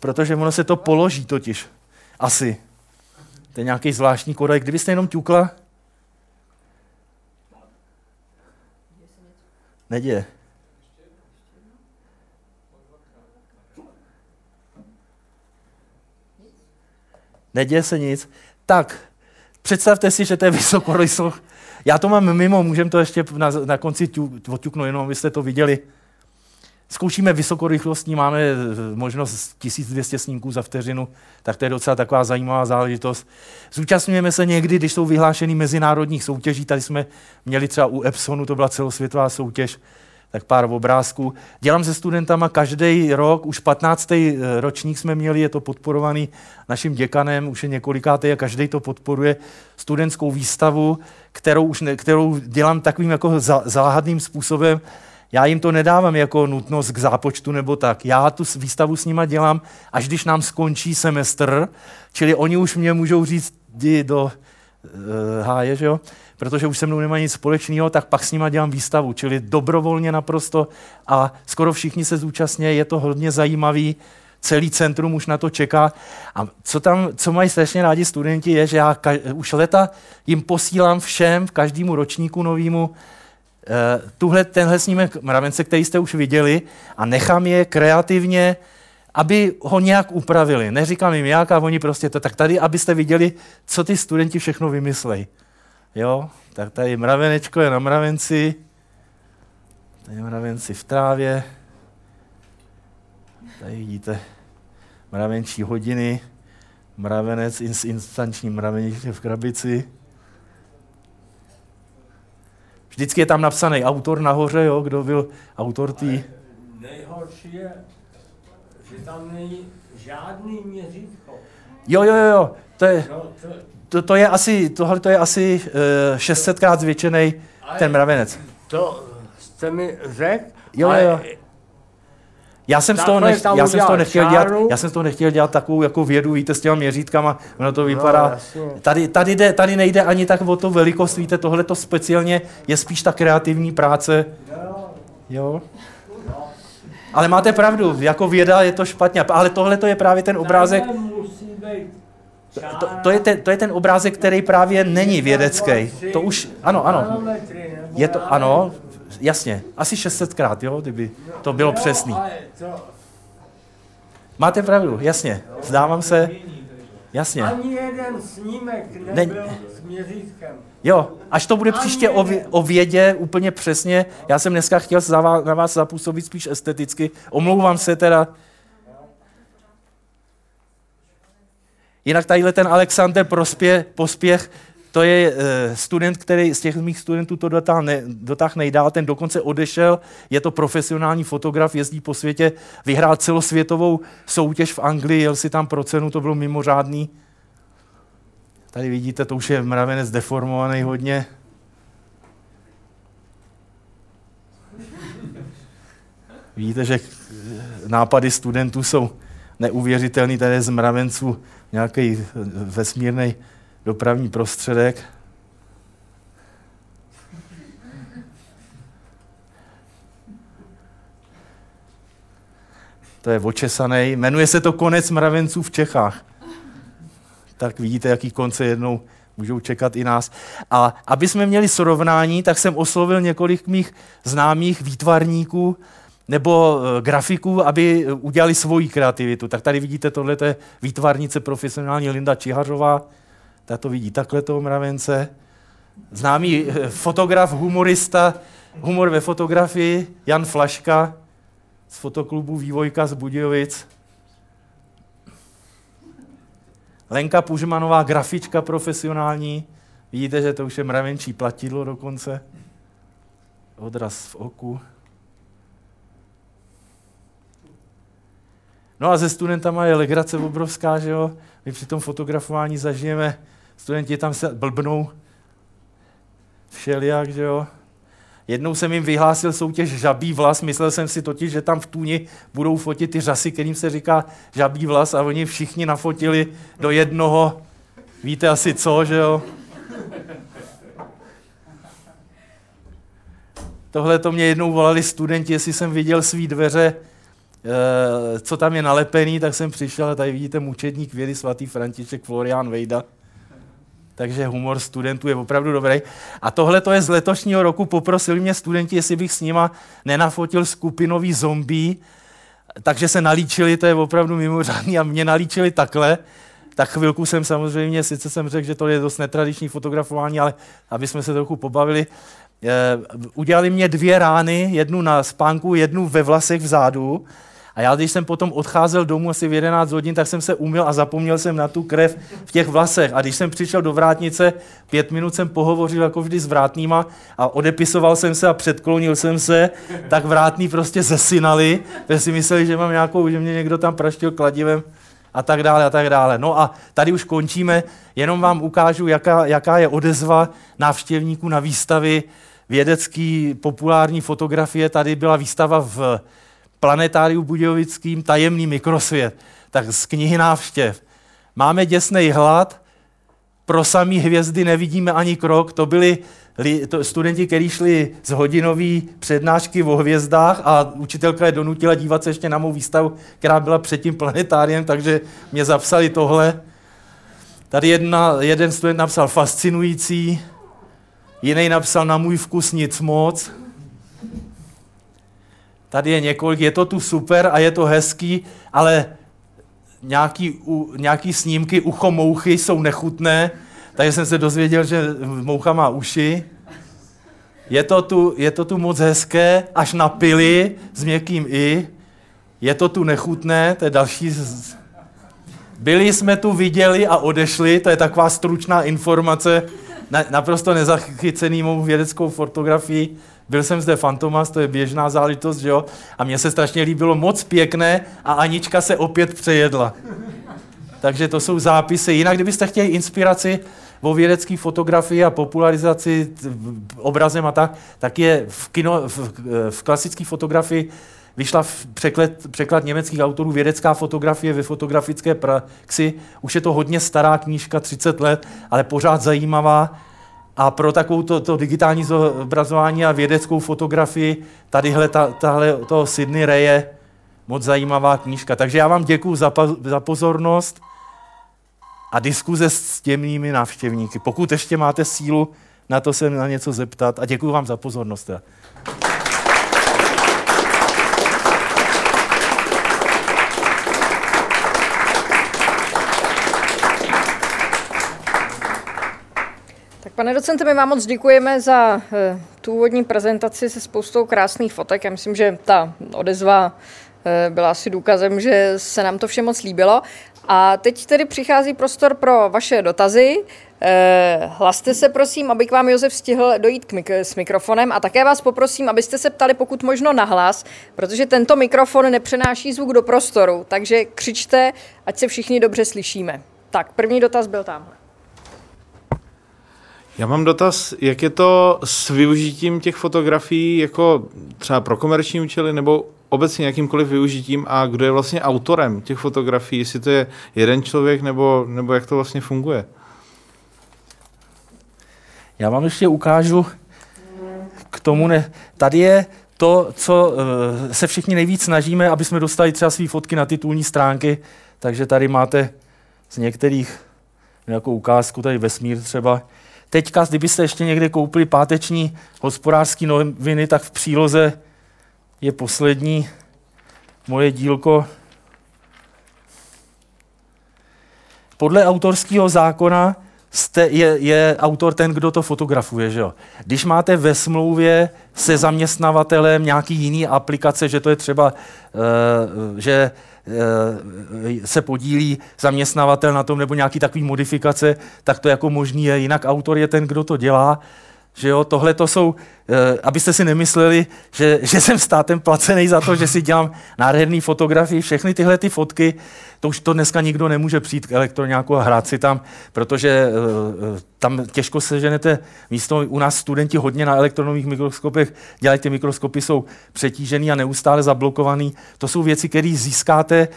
protože ono se to položí totiž. Asi. To je nějaký zvláštní kodek. Kdybyste jenom ťukla, neděje. Neděje se nic. Tak, představte si, že to je vysokorysl. Já to mám mimo, můžeme to ještě na, na konci oťuknout, jenom abyste to viděli. Zkoušíme vysokorychlostní, máme možnost 1200 snímků za vteřinu, tak to je docela taková zajímavá záležitost. Zúčastňujeme se někdy, když jsou vyhlášeny mezinárodních soutěží, tady jsme měli třeba u Epsonu, to byla celosvětová soutěž, tak pár obrázků. Dělám se studentama každý rok, už 15. ročník jsme měli, je to podporovaný naším děkanem, už je několikátý a každý to podporuje studentskou výstavu, kterou, už ne, kterou dělám takovým jako záhadným způsobem, já jim to nedávám jako nutnost k zápočtu nebo tak. Já tu výstavu s nima dělám, až když nám skončí semestr, čili oni už mě můžou říct, jdi do uh, háje, že jo? Protože už se mnou nemá nic společného, tak pak s nima dělám výstavu, čili dobrovolně naprosto a skoro všichni se zúčastní, je to hodně zajímavý, celý centrum už na to čeká. A co tam, co mají strašně rádi studenti, je, že já ka- už leta jim posílám všem, v každému ročníku novýmu, Uh, tuhle, tenhle snímek mravence, který jste už viděli, a nechám je kreativně, aby ho nějak upravili. Neříkám jim jak, a oni prostě to, tak tady, abyste viděli, co ty studenti všechno vymyslejí. Jo, tak tady mravenečko je na mravenci, tady mravenci v trávě, tady vidíte mravenčí hodiny, mravenec s instančním mraveničem v krabici, Vždycky je tam napsaný autor nahoře, jo, kdo byl autor tý. Nejhorší je, že tam není žádný měřítko. Jo, jo, jo, to je, No, to, to, to je asi, tohle to je asi uh, 600krát zvětšený ten mravenec. to jste mi řekl, Jo, jo, jo. Já jsem, z toho nech, já jsem z toho nechtěl dělat, já jsem z toho nechtěl dělat takovou jako vědu, víte, s těma měřítkama, ono to vypadá, jasně. tady, tady, jde, tady nejde ani tak o to velikost, víte, tohle to speciálně je spíš ta kreativní práce, jo. Ale máte pravdu, jako věda je to špatně, ale tohle to je právě ten obrázek, musí být to, to, je ten, to je ten obrázek, který právě není vědecký. To už, ano, ano, je to, ano, jasně, asi 600krát, jo, kdyby to bylo přesný. Máte pravdu, jasně, zdávám se, jasně. ani jeden snímek Ne- nebyl s měřítkem. Jo, až to bude příště o, vě- o vědě úplně přesně, já jsem dneska chtěl za vás, na vás zapůsobit spíš esteticky, omlouvám se teda. Jinak tadyhle ten Alexander Prospě, Pospěch, to je e, student, který z těch mých studentů to dotáhl, ne, dotáhl nejdál, ten dokonce odešel, je to profesionální fotograf, jezdí po světě, vyhrál celosvětovou soutěž v Anglii, jel si tam pro cenu, to bylo mimořádný. Tady vidíte, to už je mravenec deformovaný hodně. Vidíte, že nápady studentů jsou neuvěřitelný. Tady je z mravenců nějaký vesmírný dopravní prostředek. To je očesaný. Jmenuje se to Konec mravenců v Čechách. tak vidíte, jaký konce jednou můžou čekat i nás. A aby jsme měli srovnání, tak jsem oslovil několik mých známých výtvarníků nebo eh, grafiků, aby udělali svoji kreativitu. Tak tady vidíte, tohle je výtvarnice profesionální Linda Čihařová, ta to vidí takhle toho mravence. Známý eh, fotograf, humorista, humor ve fotografii, Jan Flaška z fotoklubu Vývojka z Budějovic. Lenka Pužmanová, grafička profesionální. Vidíte, že to už je mravenčí platidlo dokonce. Odraz v oku. No a se studentama je legrace obrovská, že jo? My při tom fotografování zažijeme, studenti tam se blbnou všelijak, že jo? Jednou jsem jim vyhlásil soutěž žabí vlas, myslel jsem si totiž, že tam v Tůni budou fotit ty řasy, kterým se říká žabí vlas a oni všichni nafotili do jednoho, víte asi co, že jo? Tohle to mě jednou volali studenti, jestli jsem viděl svý dveře, co tam je nalepený, tak jsem přišel a tady vidíte mučedník vědy svatý František Florian Vejda. Takže humor studentů je opravdu dobrý. A tohle to je z letošního roku. Poprosili mě studenti, jestli bych s nima nenafotil skupinový zombie, takže se nalíčili, to je opravdu mimořádný, a mě nalíčili takhle. Tak chvilku jsem samozřejmě, sice jsem řekl, že to je dost netradiční fotografování, ale aby jsme se trochu pobavili, eh, udělali mě dvě rány, jednu na spánku, jednu ve vlasech vzadu. A já, když jsem potom odcházel domů asi v 11 hodin, tak jsem se umyl a zapomněl jsem na tu krev v těch vlasech. A když jsem přišel do vrátnice, pět minut jsem pohovořil jako vždy s vrátnýma a odepisoval jsem se a předklonil jsem se, tak vrátní prostě zesinali, protože si mysleli, že mám nějakou, že mě někdo tam praštil kladivem a tak dále a tak dále. No a tady už končíme, jenom vám ukážu, jaká, jaká je odezva návštěvníků na výstavy vědecký populární fotografie. Tady byla výstava v planetáriu Budějovickým tajemný mikrosvět. Tak z knihy návštěv. Máme děsný hlad, pro samý hvězdy nevidíme ani krok. To byli studenti, kteří šli z hodinové přednášky o hvězdách a učitelka je donutila dívat se ještě na mou výstavu, která byla před tím planetáriem, takže mě zapsali tohle. Tady jedna, jeden student napsal fascinující, jiný napsal na můj vkus nic moc. Tady je několik, je to tu super a je to hezký, ale nějaký, u, nějaký snímky ucho mouchy jsou nechutné, takže jsem se dozvěděl, že moucha má uši. Je to tu, je to tu moc hezké, až na pily s měkkým i. Je to tu nechutné, to je další... Z... Byli jsme tu, viděli a odešli, to je taková stručná informace, na, naprosto nezachycený mou vědeckou fotografii. Byl jsem zde Fantomas, to je běžná záležitost, jo? A mně se strašně líbilo, moc pěkné a Anička se opět přejedla. Takže to jsou zápisy. Jinak, kdybyste chtěli inspiraci o vědecké fotografii a popularizaci obrazem a tak, tak je v, kino, v, v klasické fotografii vyšla v překlad, překlad německých autorů Vědecká fotografie ve fotografické praxi. Už je to hodně stará knížka, 30 let, ale pořád zajímavá. A pro takovou to, to digitální zobrazování a vědeckou fotografii tadyhle ta, tahle, to Sydney Raye moc zajímavá knížka. Takže já vám děkuji za, za pozornost a diskuze s těmnými návštěvníky. Pokud ještě máte sílu na to se na něco zeptat a děkuji vám za pozornost. Teda. Pane docente, my vám moc děkujeme za eh, tu úvodní prezentaci se spoustou krásných fotek. Já myslím, že ta odezva eh, byla asi důkazem, že se nám to vše moc líbilo. A teď tedy přichází prostor pro vaše dotazy. Eh, hlaste se prosím, aby k vám Josef stihl dojít k mik- s mikrofonem a také vás poprosím, abyste se ptali pokud možno nahlas, protože tento mikrofon nepřenáší zvuk do prostoru, takže křičte, ať se všichni dobře slyšíme. Tak, první dotaz byl tamhle. Já mám dotaz, jak je to s využitím těch fotografií jako třeba pro komerční účely nebo obecně jakýmkoliv využitím a kdo je vlastně autorem těch fotografií, jestli to je jeden člověk nebo, nebo jak to vlastně funguje? Já vám ještě ukážu k tomu, ne, tady je to, co uh, se všichni nejvíc snažíme, aby jsme dostali třeba své fotky na titulní stránky, takže tady máte z některých nějakou ukázku, tady vesmír třeba. Teďka, kdybyste ještě někde koupili páteční hospodářské noviny, tak v příloze je poslední moje dílko. Podle autorského zákona jste, je, je autor ten, kdo to fotografuje. Že jo? Když máte ve smlouvě se zaměstnavatelem nějaký jiný aplikace, že to je třeba, uh, že se podílí zaměstnavatel na tom nebo nějaký takový modifikace, tak to jako možný je. Jinak autor je ten, kdo to dělá že jo, tohle to jsou, uh, abyste si nemysleli, že, že jsem státem placený za to, že si dělám nádherné fotografii, všechny tyhle ty fotky, to už to dneska nikdo nemůže přijít k elektroňáku a hrát si tam, protože uh, tam těžko seženete místo. U nás studenti hodně na elektronových mikroskopech dělají, ty mikroskopy jsou přetížený a neustále zablokovaný. To jsou věci, které získáte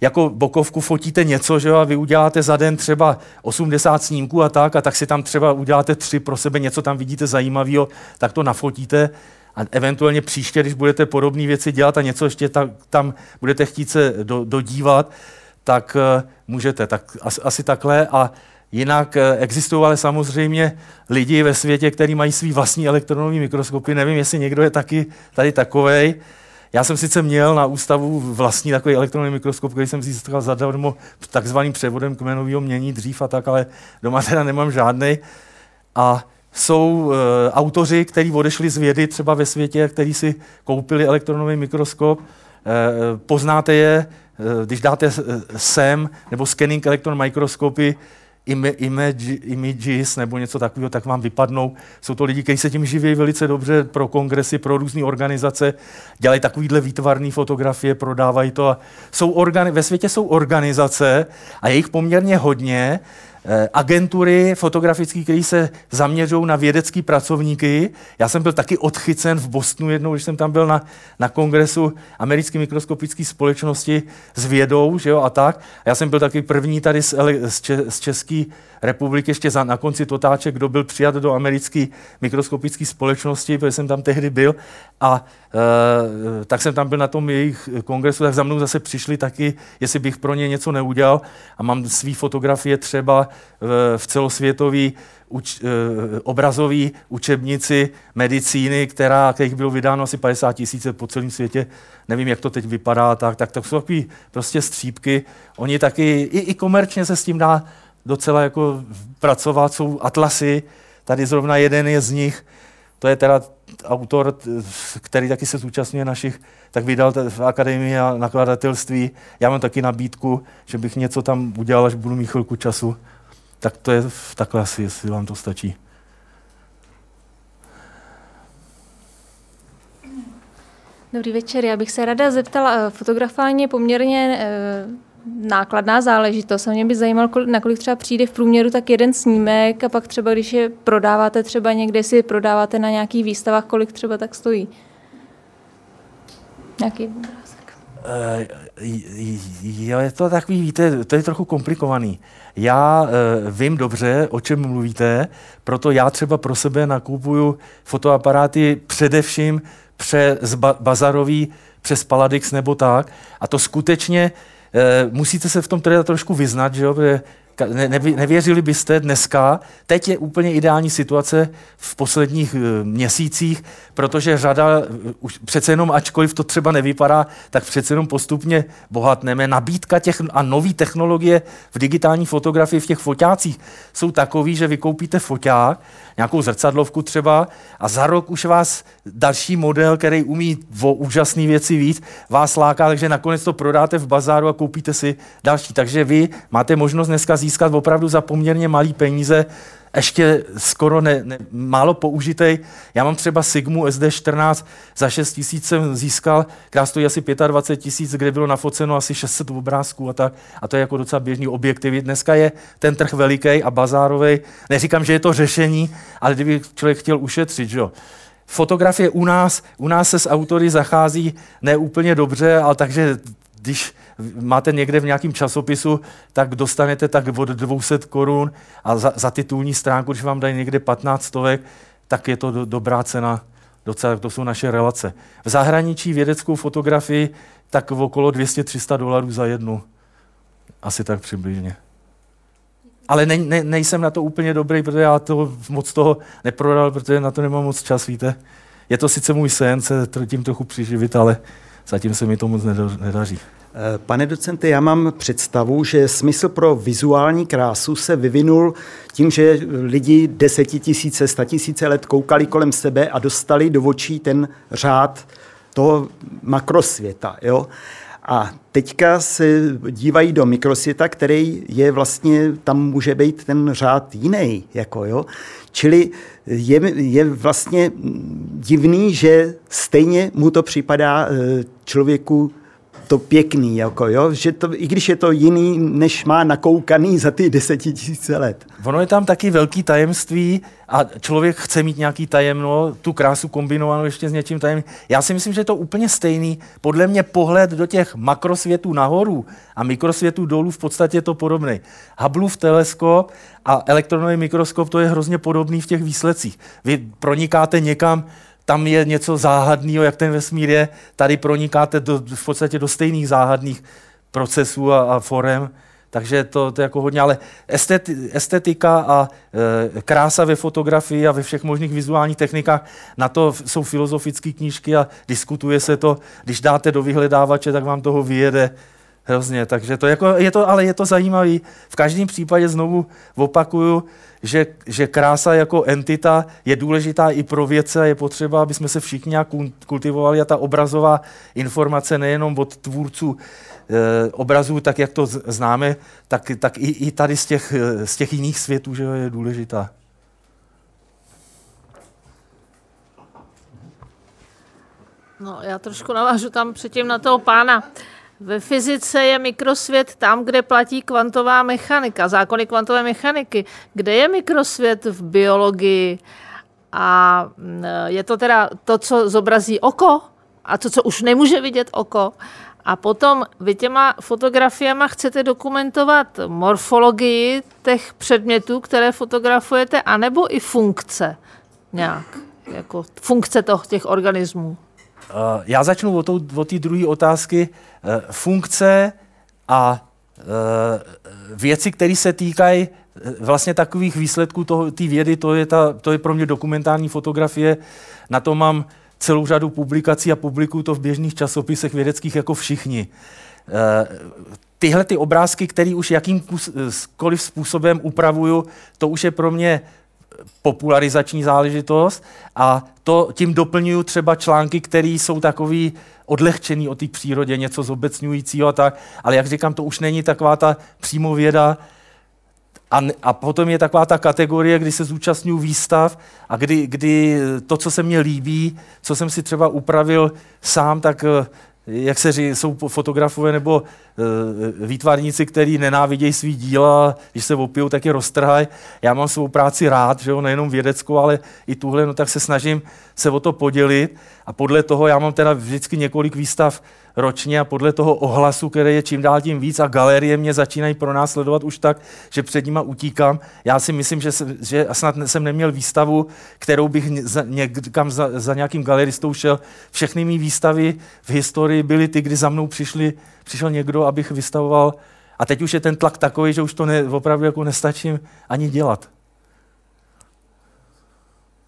jako bokovku fotíte něco, že jo, a vy uděláte za den třeba 80 snímků a tak, a tak si tam třeba uděláte tři pro sebe, něco tam vidíte zajímavého, tak to nafotíte a eventuálně příště, když budete podobné věci dělat a něco ještě ta, tam budete chtít se do, dodívat, tak uh, můžete. Tak asi, asi takhle a Jinak uh, existují ale samozřejmě lidi ve světě, kteří mají svý vlastní elektronové mikroskopy. Nevím, jestli někdo je taky tady takovej. Já jsem sice měl na ústavu vlastní takový elektronový mikroskop, který jsem získal zadarmo takzvaným převodem kmenového mění dřív a tak, ale doma teda nemám žádný. A jsou e, autoři, kteří odešli z vědy třeba ve světě, kteří si koupili elektronový mikroskop. E, poznáte je, e, když dáte SEM nebo scanning electron mikroskopy, images nebo něco takového, tak vám vypadnou. Jsou to lidi, kteří se tím živí velice dobře pro kongresy, pro různé organizace, dělají takovýhle výtvarné fotografie, prodávají to. A jsou organi- ve světě jsou organizace a je jich poměrně hodně, agentury fotografické, které se zaměřují na vědecké pracovníky. Já jsem byl taky odchycen v Bostonu jednou, když jsem tam byl na, na kongresu americké mikroskopické společnosti s vědou že jo, a tak. Já jsem byl taky první tady z, z, z České republiky ještě za, na konci totáče, kdo byl přijat do americké mikroskopické společnosti, protože jsem tam tehdy byl. A e, tak jsem tam byl na tom jejich kongresu, tak za mnou zase přišli taky, jestli bych pro ně něco neudělal. A mám své fotografie třeba v, v celosvětové uč, e, obrazové učebnici medicíny, která, kterých bylo vydáno asi 50 tisíc po celém světě. Nevím, jak to teď vypadá, tak, tak to jsou takové prostě střípky. Oni taky, i, i komerčně se s tím dá docela jako pracovat, jsou atlasy, tady zrovna jeden je z nich, to je teda autor, který taky se zúčastňuje našich, tak vydal v akademii a nakladatelství. Já mám taky nabídku, že bych něco tam udělal, až budu mít chvilku času. Tak to je takhle asi, jestli vám to stačí. Dobrý večer, já bych se ráda zeptala, eh, fotografování je poměrně eh, nákladná záležitost a mě by zajímalo, nakolik třeba přijde v průměru tak jeden snímek a pak třeba, když je prodáváte třeba někde, si je prodáváte na nějakých výstavách, kolik třeba tak stojí? Nějaký. Uh, jo, je to takový, víte, to je trochu komplikovaný. Já uh, vím dobře, o čem mluvíte, proto já třeba pro sebe nakupuju fotoaparáty především přes ba- bazarový, přes Paladix nebo tak. A to skutečně Eh, musíte se v tom teda trošku vyznat, že jo, protože ne, nevěřili byste dneska, teď je úplně ideální situace v posledních eh, měsících, protože řada, eh, už přece jenom ačkoliv to třeba nevypadá, tak přece jenom postupně bohatneme. Nabídka těch a nové technologie v digitální fotografii, v těch foťácích jsou takový, že vykoupíte foťák, nějakou zrcadlovku třeba a za rok už vás další model, který umí o úžasné věci víc, vás láká, takže nakonec to prodáte v bazáru a koupíte si další. Takže vy máte možnost dneska opravdu za poměrně malý peníze ještě skoro ne, ne, málo použitej. Já mám třeba Sigmu SD14 za 6 tisíc jsem získal, která stojí asi 25 tisíc, kde bylo nafoceno asi 600 obrázků a tak. A to je jako docela běžný objektiv. Dneska je ten trh veliký a bazárový. Neříkám, že je to řešení, ale kdyby člověk chtěl ušetřit, že jo fotografie u nás, u nás se s autory zachází neúplně dobře, ale takže když máte někde v nějakém časopisu, tak dostanete tak od 200 korun a za, za titulní stránku, když vám dají někde 15 stovek, tak je to do, dobrá cena. Docela, to jsou naše relace. V zahraničí vědeckou fotografii tak v okolo 200-300 dolarů za jednu. Asi tak přibližně. ale ne, ne, nejsem na to úplně dobrý, protože já to moc toho neprodal, protože na to nemám moc čas, víte. Je to sice můj sen se tím trochu přiživit, ale zatím se mi to moc neda- nedaří. Pane docente, já mám představu, že smysl pro vizuální krásu se vyvinul tím, že lidi desetitisíce, statisíce let koukali kolem sebe a dostali do očí ten řád toho makrosvěta. Jo? A teďka se dívají do mikrosvěta, který je vlastně, tam může být ten řád jiný. Jako, jo? Čili je, je vlastně divný, že stejně mu to připadá eh, člověku to pěkný, jako jo, že to, i když je to jiný, než má nakoukaný za ty desetitisíce let. Ono je tam taky velký tajemství a člověk chce mít nějaký tajemno, tu krásu kombinovanou ještě s něčím tajemným. Já si myslím, že je to úplně stejný. Podle mě pohled do těch makrosvětů nahoru a mikrosvětů dolů v podstatě je to podobný. Hubbleův teleskop a elektronový mikroskop, to je hrozně podobný v těch výsledcích. Vy pronikáte někam, tam je něco záhadného, jak ten vesmír je, tady pronikáte do, v podstatě do stejných záhadných procesů a, a forem, takže to, to je jako hodně, ale esteti, estetika a e, krása ve fotografii a ve všech možných vizuálních technikách, na to jsou filozofické knížky a diskutuje se to, když dáte do vyhledávače, tak vám toho vyjede hrozně, takže to jako, je to, ale je to zajímavý. V každém případě znovu opakuju, že, že krása jako entita je důležitá i pro vědce a je potřeba, aby jsme se všichni nějak kultivovali a ta obrazová informace nejenom od tvůrců e, obrazů, tak jak to známe, tak, tak i, i tady z těch, eh, z těch jiných světů že je důležitá. No, já trošku navážu tam předtím na toho pána. Ve fyzice je mikrosvět tam, kde platí kvantová mechanika, zákony kvantové mechaniky. Kde je mikrosvět v biologii? A mm, je to teda to, co zobrazí oko a to, co už nemůže vidět oko. A potom vy těma fotografiema chcete dokumentovat morfologii těch předmětů, které fotografujete, anebo i funkce nějak, jako funkce toho, těch organismů. Uh, já začnu od té druhé otázky. Uh, funkce a uh, věci, které se týkají uh, vlastně takových výsledků té vědy, to je, ta, to je pro mě dokumentární fotografie. Na to mám celou řadu publikací a publikuju to v běžných časopisech vědeckých jako všichni. Tyhle ty obrázky, které už jakýmkoliv způsobem upravuju, to už je pro mě popularizační záležitost a to tím doplňuju třeba články, které jsou takový odlehčený o té přírodě, něco zobecňujícího a tak, ale jak říkám, to už není taková ta přímo věda, a, a potom je taková ta kategorie, kdy se zúčastňuji výstav a kdy, kdy to, co se mně líbí, co jsem si třeba upravil sám, tak eh, jak se říká, jsou fotografové nebo uh, výtvarníci, kteří nenávidějí svý díla, když se opijou, tak je roztrhají. Já mám svou práci rád, že jo, nejenom vědeckou, ale i tuhle, no tak se snažím se o to podělit a podle toho já mám teda vždycky několik výstav ročně a podle toho ohlasu, který je čím dál tím víc a galerie mě začínají pronásledovat už tak, že před nima utíkám. Já si myslím, že, že snad jsem neměl výstavu, kterou bych za, někam za, za nějakým galeristou šel. Všechny mý výstavy v historii byly ty, kdy za mnou přišli, přišel někdo, abych vystavoval. A teď už je ten tlak takový, že už to ne, opravdu jako nestačím ani dělat.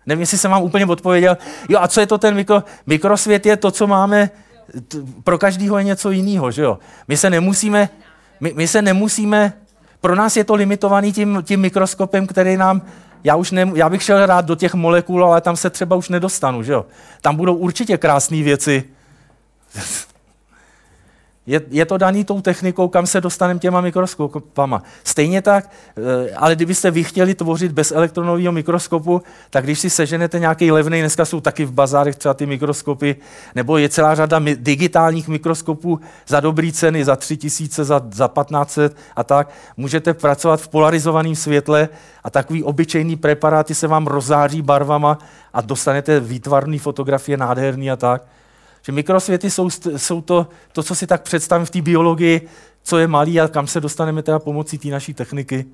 Nevím, jestli jsem vám úplně odpověděl. Jo, a co je to ten mikro, mikrosvět? Je to, co máme, pro každého je něco jiného, že jo? My se nemusíme, my, my se nemusíme, pro nás je to limitovaný tím, tím mikroskopem, který nám, já už ne, já bych šel rád do těch molekul, ale tam se třeba už nedostanu, že jo? Tam budou určitě krásné věci. Je, je to daný tou technikou, kam se dostaneme těma mikroskopama. Stejně tak, eh, ale kdybyste vy chtěli tvořit bez elektronového mikroskopu, tak když si seženete nějaký levný, dneska jsou taky v bazárech třeba ty mikroskopy, nebo je celá řada digitálních mikroskopů za dobrý ceny, za 3 tisíce, za, za 1500 a tak, můžete pracovat v polarizovaném světle a takový obyčejný preparáty se vám rozáří barvama a dostanete výtvarné fotografie nádherný a tak. Že mikrosvěty jsou, jsou to, to, co si tak představím v té biologii, co je malý a kam se dostaneme teda pomocí té naší techniky.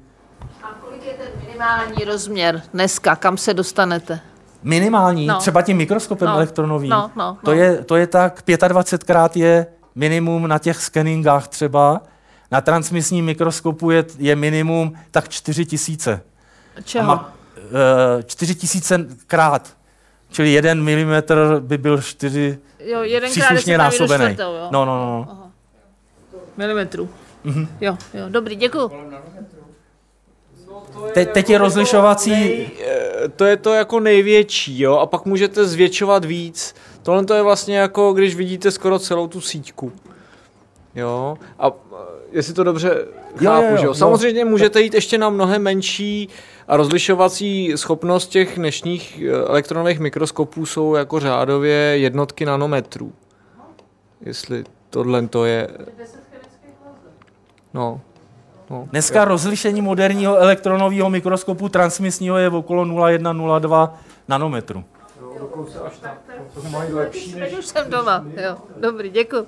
A kolik je ten minimální rozměr dneska, kam se dostanete? Minimální, No. třeba tím mikroskopem No. no. elektronovým, No, no, To, no. je, to je tak 25krát je minimum na těch skeningách třeba Na transmisním mikroskopu je, je minimum tak 4000. Čeho? Ma, e, 4000 krát. Čili 1 mm by byl 4 jo, jedenkrát příslušně násobený. čtvrtou, jo. No, no, no. Milimetrů. Mhm. Jo, jo, dobrý, děkuji. Te, teď je rozlišovací... Eh, To je to jako největší, jo, a pak můžete zvětšovat víc. Tohle to je vlastně jako, když vidíte skoro celou tu síťku. Jo, a eh, jestli to dobře chápu, jo, jo, že jo. jo. Samozřejmě můžete jít ještě na mnohem menší a rozlišovací schopnost těch dnešních eh, elektronových mikroskopů jsou jako řádově jednotky nanometrů. Jestli tohle to je... No, no. Dneska rozlišení moderního elektronového mikroskopu transmisního je okolo 0,1-0,2 nanometru. Teď už jsem doma, jo, dobrý, děkuji.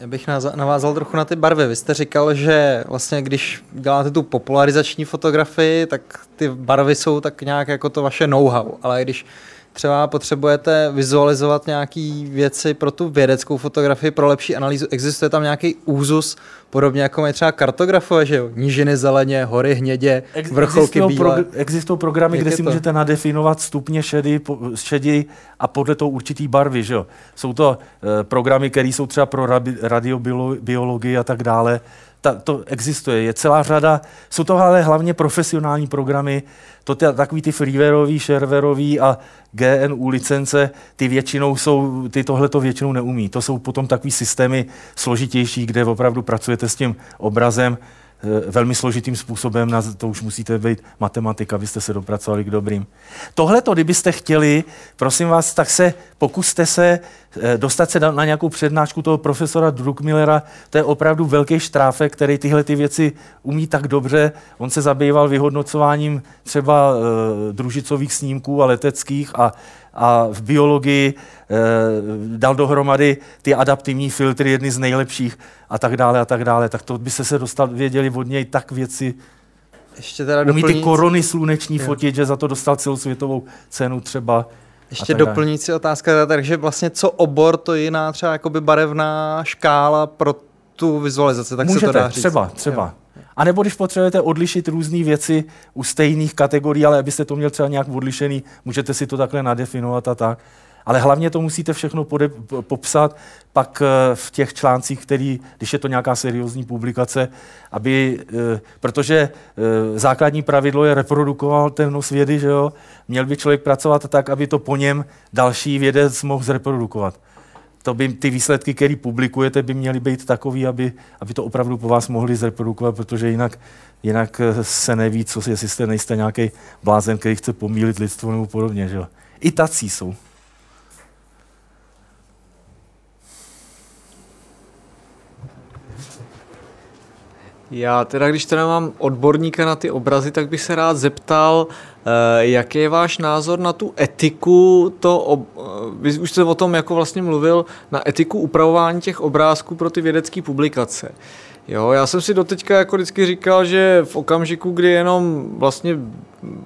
Já bych navázal trochu na ty barvy. Vy jste říkal, že vlastně když děláte tu popularizační fotografii, tak ty barvy jsou tak nějak jako to vaše know-how, ale když třeba potřebujete vizualizovat nějaké věci pro tu vědeckou fotografii, pro lepší analýzu, existuje tam nějaký úzus, podobně jako mají třeba kartografové, že jo? Nížiny zeleně, hory hnědě, Ex- vrcholky existují bílé. prog- existují programy, Jak kde je si to? můžete nadefinovat stupně šedy, po, šedi a podle toho určitý barvy. Že jo? Jsou to e, programy, které jsou třeba pro rabi, radiobiologii a tak dále. Ta, to existuje, je celá řada, jsou to ale hlavně profesionální programy, to ty, takový ty freewareový, sharewareový a GNU licence, ty většinou jsou, ty tohle to většinou neumí. To jsou potom takový systémy složitější, kde opravdu pracujete s tím obrazem, velmi složitým způsobem, na, to už musíte být matematika, abyste se dopracovali k dobrým. Tohle to, kdybyste chtěli, prosím vás, tak se pokuste se eh, dostat se na, nějakou přednášku toho profesora Druckmillera, to je opravdu velký štráfek, který tyhle ty věci umí tak dobře. On se zabýval vyhodnocováním třeba e, družicových snímků a leteckých a, a v biologii e, dal dohromady ty adaptivní filtry, jedny z nejlepších a tak dále a tak dále. Tak to by se se dostal, věděli od něj tak věci. Ještě teda Umí ty korony sluneční Jo. fotit, že za to dostal celosvětovou cenu třeba. ještě doplňující otázka, takže vlastně co obor, to je jiná třeba jakoby barevná škála pro tu vizualizaci, tak Můžete, se to dá říct. třeba, třeba. A nebo když potřebujete odlišit různé věci u stejných kategorií, ale abyste to měl třeba nějak odlišený, můžete si to takhle nadefinovat a tak. Ale hlavně to musíte všechno pode, po- popsat pak eh, v těch článcích, který, když je to nějaká seriózní publikace, aby, eh, protože eh, základní pravidlo je reprodukoval ten vědy, že jo? Měl by člověk pracovat tak, aby to po něm další vědec mohl zreprodukovat to by, ty výsledky, které publikujete, by měly být takové, aby, aby to opravdu po vás mohli zreprodukovat, protože jinak, jinak eh, se neví, co, jestli jste nejste nějaký blázen, který chce pomílit lidstvo nebo podobně. Že? I tací jsou. Já teda, když teda mám odborníka na ty obrazy, tak bych se rád zeptal, eh, jaký je váš názor na tu etiku, to eh, vy už jste o tom jako vlastně mluvil, na etiku upravování těch obrázků pro ty vědecké publikace. Jo, já jsem si doteďka jako vždycky říkal, že v okamžiku, kdy jenom vlastně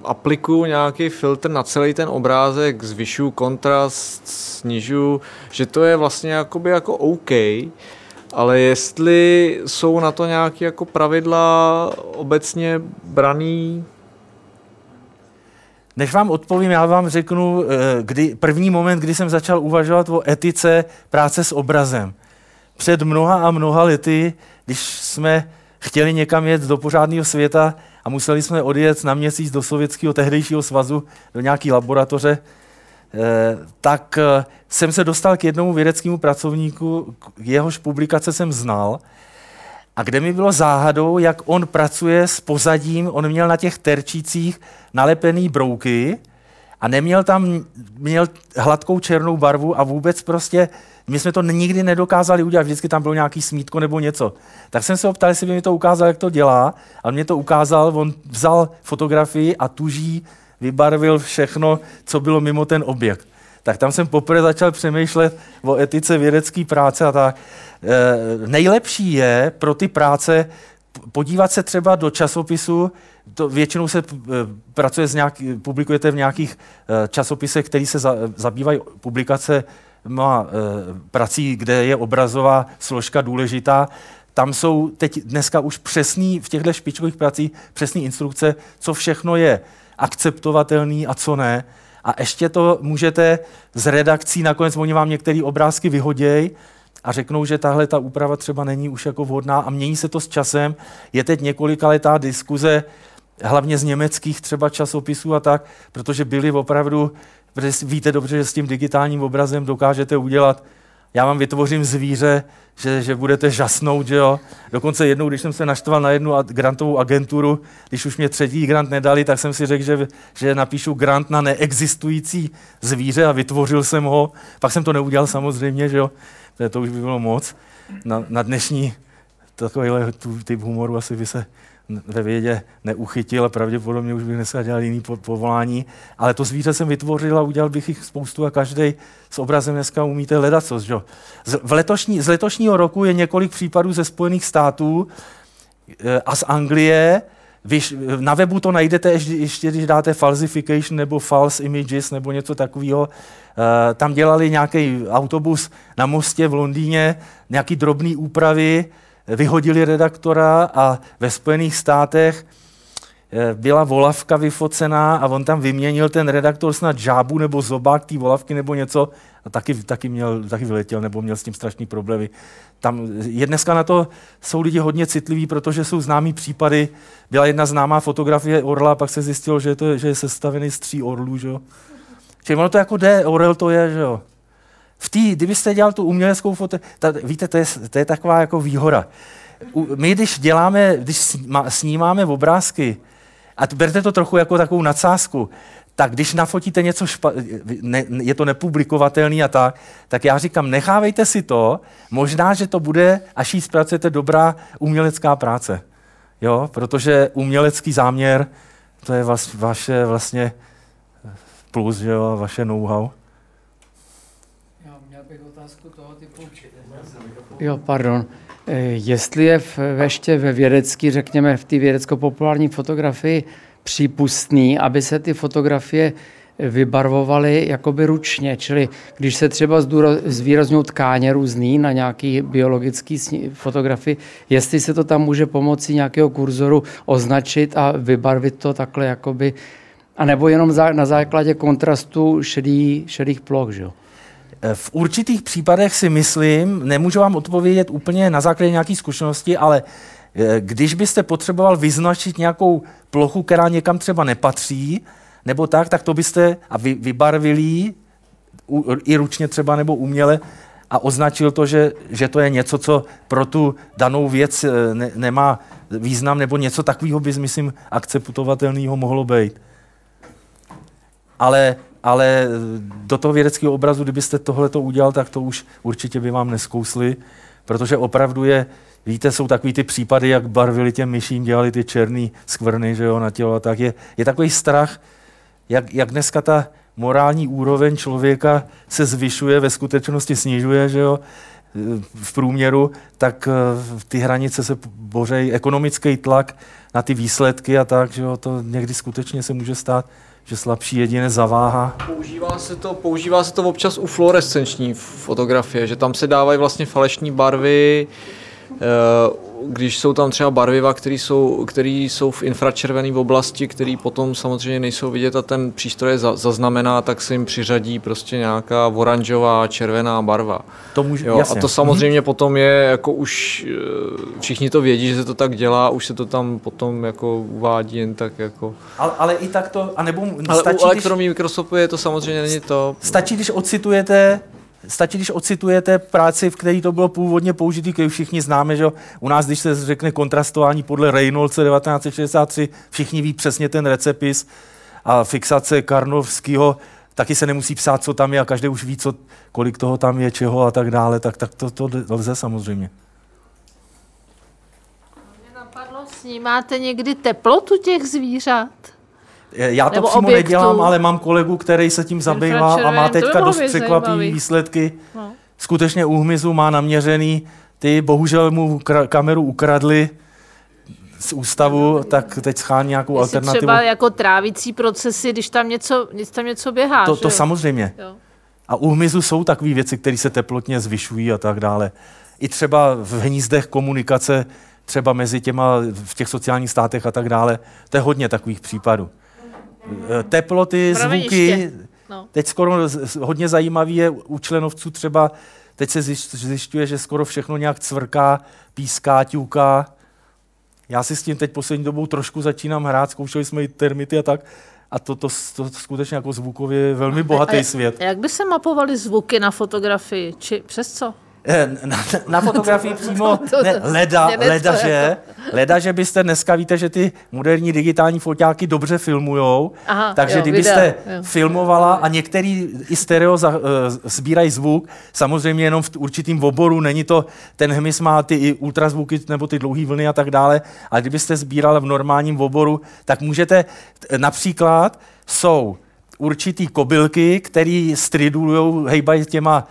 aplikuju nějaký filtr na celý ten obrázek, zvyšuju kontrast, snižuju, že to je vlastně jakoby jako OK, ale jestli jsou na to nějaké jako pravidla obecně braný, Než vám odpovím, já vám řeknu eh, kdy, první moment, kdy jsem začal uvažovat o etice práce s obrazem. Před mnoha a mnoha lety, když jsme chtěli někam jet do pořádného světa a museli jsme odjet na měsíc do sovětského tehdejšího svazu, do nějaké laboratoře, eh, tak eh, jsem se dostal k jednomu vědeckému pracovníku, jehož publikace jsem znal, a kde mi bylo záhadou, jak on pracuje s pozadím, on měl na těch terčících nalepený brouky a neměl tam, měl hladkou černou barvu a vůbec prostě, my jsme to nikdy nedokázali udělat, vždycky tam bylo nějaký smítko nebo něco. Tak jsem se ho ptal, jestli by mi to ukázal, jak to dělá a mě to ukázal, on vzal fotografii a tuží vybarvil všechno, co bylo mimo ten objekt. Tak tam jsem poprvé začal přemýšlet o etice vědecké práce a tak. E, nejlepší je pro ty práce podívat se třeba do časopisu, to většinou se eh, pracuje s nějaký, publikujete v nějakých eh, časopisech, který se za, zabývají publikace má prací, kde je obrazová složka důležitá. Tam jsou teď dneska už přesný, v těchto špičkových pracích přesné instrukce, co všechno je akceptovatelný a co ne. A ještě to můžete z redakcí, nakonec oni vám některé obrázky vyhodějí a řeknou, že tahle ta úprava třeba není už jako vhodná a mění se to s časem. Je teď několika letá diskuze, hlavně z německých třeba časopisů a tak, protože byli opravdu, víte dobře, že s tím digitálním obrazem dokážete udělat já vám vytvořím zvíře, že, že budete žasnout, že jo. Dokonce jednou, když jsem se naštval na jednu grantovou agenturu, když už mě třetí grant nedali, tak jsem si řekl, že, že napíšu grant na neexistující zvíře a vytvořil jsem ho. Pak jsem to neudělal samozřejmě, že jo. To, už by bylo moc. Na, na dnešní takovýhle typ humoru asi by se ve vědě neuchytil a pravděpodobně už bych dneska dělal jiný povolání, ale to zvíře jsem vytvořil a udělal bych jich spoustu a každý s obrazem dneska umíte hledat co. Z, v letošní, z letošního roku je několik případů ze Spojených států eh, a z Anglie, na webu to najdete ještě, když dáte falsification nebo false images nebo něco takového. Uh, tam dělali nějaký autobus na mostě v Londýně, nějaký drobné úpravy, vyhodili redaktora a ve Spojených státech eh, byla volavka vyfocená a on tam vyměnil ten redaktor snad žábu nebo zobák té volavky nebo něco a taky, taky, měl, taky vyletěl nebo měl s tím strašný problémy. Tam je dneska na to, jsou lidi hodně citliví, protože jsou známý případy. Byla jedna známá fotografie orla, a pak se zjistilo, že, je to, že je sestavený z tří orlů. Že jo? Čili ono to jako jde, orel to je, že jo. V té, kdybyste dělal tu uměleckou foto, ta, víte, to je, to je taková jako výhoda. U, my, když děláme, když snímáme obrázky, a berte to trochu jako takovou nadsázku, tak když nafotíte něco, špa, ne, je to nepublikovatelný a tak, tak já říkám, nechávejte si to, možná, že to bude, až ji zpracujete, dobrá umělecká práce. Jo, protože umělecký záměr, to je vas, vaše vlastně plus, jo, vaše know-how otázku toho typu. Jo, pardon. Eh, jestli je v, ještě ve vědecký, řekněme, v té vědecko-populární fotografii přípustný, aby se ty fotografie vybarvovaly jakoby ručně, čili když se třeba zvýrazňují tkáně různý na nějaký biologický fotografii, jestli se to tam může pomocí nějakého kurzoru označit a vybarvit to takhle jakoby, a nebo jenom na základě kontrastu šedý, šedých ploch, že jo? V určitých případech si myslím, nemůžu vám odpovědět úplně na základě nějaké zkušenosti, ale eh, když byste potřeboval vyznačit nějakou plochu, která někam třeba nepatří, nebo tak, tak to byste a vy, vybarvili i ručně třeba nebo uměle a označil to, že, že to je něco, co pro tu danou věc eh, ne, nemá význam, nebo něco takového by, myslím, akceptovatelného mohlo být. Ale ale do toho vědeckého obrazu, kdybyste tohle to udělal, tak to už určitě by vám neskousli, protože opravdu je, víte, jsou takový ty případy, jak barvili těm myším, dělali ty černý skvrny, že jo, na tělo, tak. Je, je takový strach, jak, jak dneska ta morální úroveň člověka se zvyšuje, ve skutečnosti snižuje, že jo, v průměru, tak eh, ty hranice se bořejí, ekonomický tlak na ty výsledky a tak, že jo, to někdy skutečně se může stát že slabší jediné zaváha. Používá se to, používá se to občas u fluorescenční fotografie, že tam se dávají vlastně falešní barvy, eh, když jsou tam třeba barviva, které jsou, který jsou v infračervené oblasti, které potom samozřejmě nejsou vidět a ten přístroj je zaznamená, tak se jim přiřadí prostě nějaká oranžová, červená barva. To může, jo, a to samozřejmě mm-hmm. potom je jako už, eh, všichni to vědí, že se to tak dělá, už se to tam potom jako uvádí jen tak jako. Ale, ale i tak to, anebo ale stačí, u elektroní když... mikroskopu je to samozřejmě není to. Stačí, když ocitujete Stačí, když ocitujete práci, v které to bylo původně použitý, který všichni známe, že u nás, když se řekne kontrastování podle Reynoldse 1963, všichni ví přesně ten recepis a fixace Karnovského, taky se nemusí psát, co tam je a každý už ví, co, kolik toho tam je, čeho a tak dále, tak, tak to, to lze samozřejmě. Mě napadlo, snímáte někdy teplotu těch zvířat? Já to Nebo přímo objektu. nedělám, ale mám kolegu, který se tím zabývá a má teďka dost překvapivý výsledky. No. Skutečně u hmyzu má naměřený, ty bohužel mu kameru ukradli, z ústavu, tak teď schání nějakou Jestli alternativu. třeba jako trávicí procesy, když tam něco, když tam něco běhá. To, to jo? samozřejmě. Jo. A u hmyzu jsou takové věci, které se teplotně zvyšují a tak dále. I třeba v hnízdech komunikace, třeba mezi těma v těch sociálních státech a tak dále. To je hodně takových případů. E, Teploty, zvuky, No. teď skoro hodně zajímavý je u členovců třeba, teď se zjišť- zjišťuje, že skoro všechno nějak cvrká, píská, ťuká. Já si s tím teď poslední dobou trošku začínám hrát, zkoušeli jsme i termity a tak. A to, to, to, to skutečně jako zvukově je velmi bohatý A- svět. A jak by se mapovaly zvuky na fotografii? Či přes co? Eh, Na, na fotografii přímo ne, leda, leda, že, leda, že byste dneska víte, že ty moderní digitální foťáky dobře filmujou, Aha, takže jo, kdybyste videa, jo. filmovala a některý i stereo za, uh, sbírají zvuk, samozřejmě jenom v určitým oboru, není to, ten hmyz má ty i ultrazvuky nebo ty dlouhé vlny a tak dále, ale kdybyste sbírala v normálním oboru, tak můžete například jsou určitý kobylky, který stridulují, hejbají těma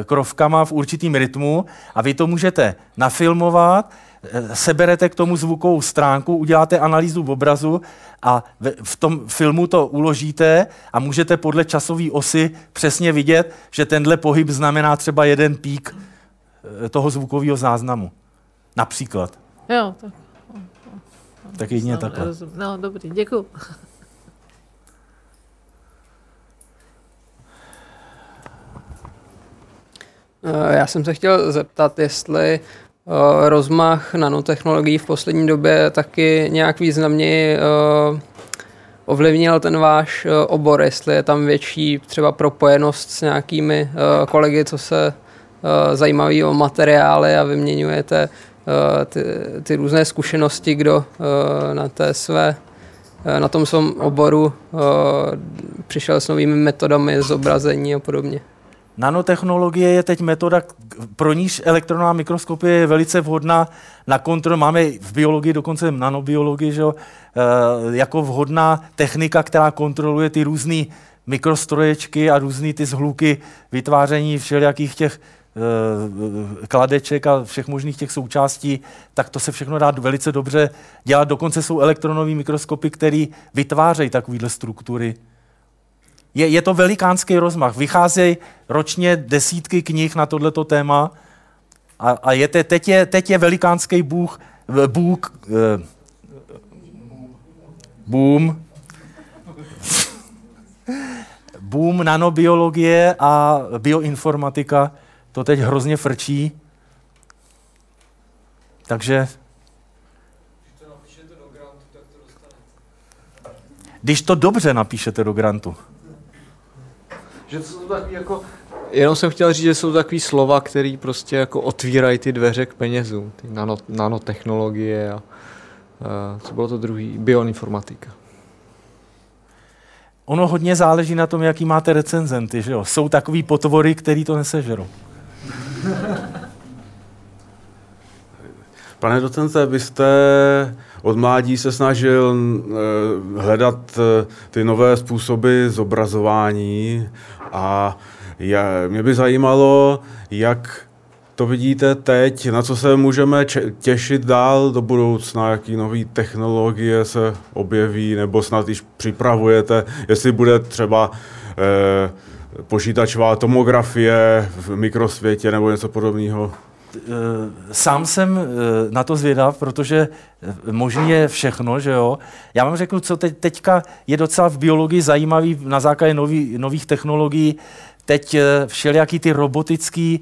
e, krovkama v určitým rytmu a vy to můžete nafilmovat, e, seberete k tomu zvukovou stránku, uděláte analýzu v obrazu a v, v tom filmu to uložíte a můžete podle časové osy přesně vidět, že tenhle pohyb znamená třeba jeden pík e, toho zvukového záznamu. Například. Jo, tak, Tak jedině takhle. no dobrý, děkuji. Já jsem se chtěl zeptat, jestli eh, rozmach nanotechnologií v poslední době taky nějak významně ovlivnil ten váš eh, obor, jestli je tam větší třeba propojenost s nějakými eh, kolegy, co se eh, zajímaví o materiály a vyměňujete eh, ty, ty různé zkušenosti, kdo eh, na té své eh, na tom svém oboru eh, přišel s novými metodami zobrazení a podobně. Nanotechnologie je teď metoda, pro níž elektronová mikroskopie je velice vhodná na kontrolu. Máme v biologii, dokonce nanobiologii, že jo, eh, jako vhodná technika, která kontroluje ty různé mikrostroječky a různé ty zhluky vytváření všelijakých těch eh, kladeček a všech možných těch součástí, tak to se všechno dá velice dobře dělat. Dokonce jsou elektronové mikroskopy, které vytvářejí takovéhle struktury. Je, je to velikánský rozmach. Vycházejí ročně desítky knih na tohleto téma a, a je te, teď, je, teď je velikánský bůh, bůh, eh, boom, boom nanobiologie a bioinformatika, to teď hrozně frčí. Takže když to dobře napíšete do grantu. Že to jsou takový jako... Jenom jsem chtěl říct, že jsou takový slova, které prostě jako otvírají ty dveře k penězům. Ty nano, nanotechnologie a, a co bylo to druhý? Bioinformatika. Ono hodně záleží na tom, jaký máte recenzenty, že jo? Jsou takový potvory, který to nesežerou. Pane docente, byste od mládí se snažil eh, hledat eh, ty nové způsoby zobrazování a je, mě by zajímalo, jak to vidíte teď, na co se můžeme těšit dál do budoucna, jaký nové technologie se objeví, nebo snad již připravujete, jestli bude třeba eh, počítačová tomografie v mikrosvětě nebo něco podobného. Eh, Sám jsem eh, na to zvědav, protože eh, možný je všechno, že jo. Já vám řeknu, co teď, teďka je docela v biologii zajímavý na základě nový, nových technologií. Teď všelijaký ty robotický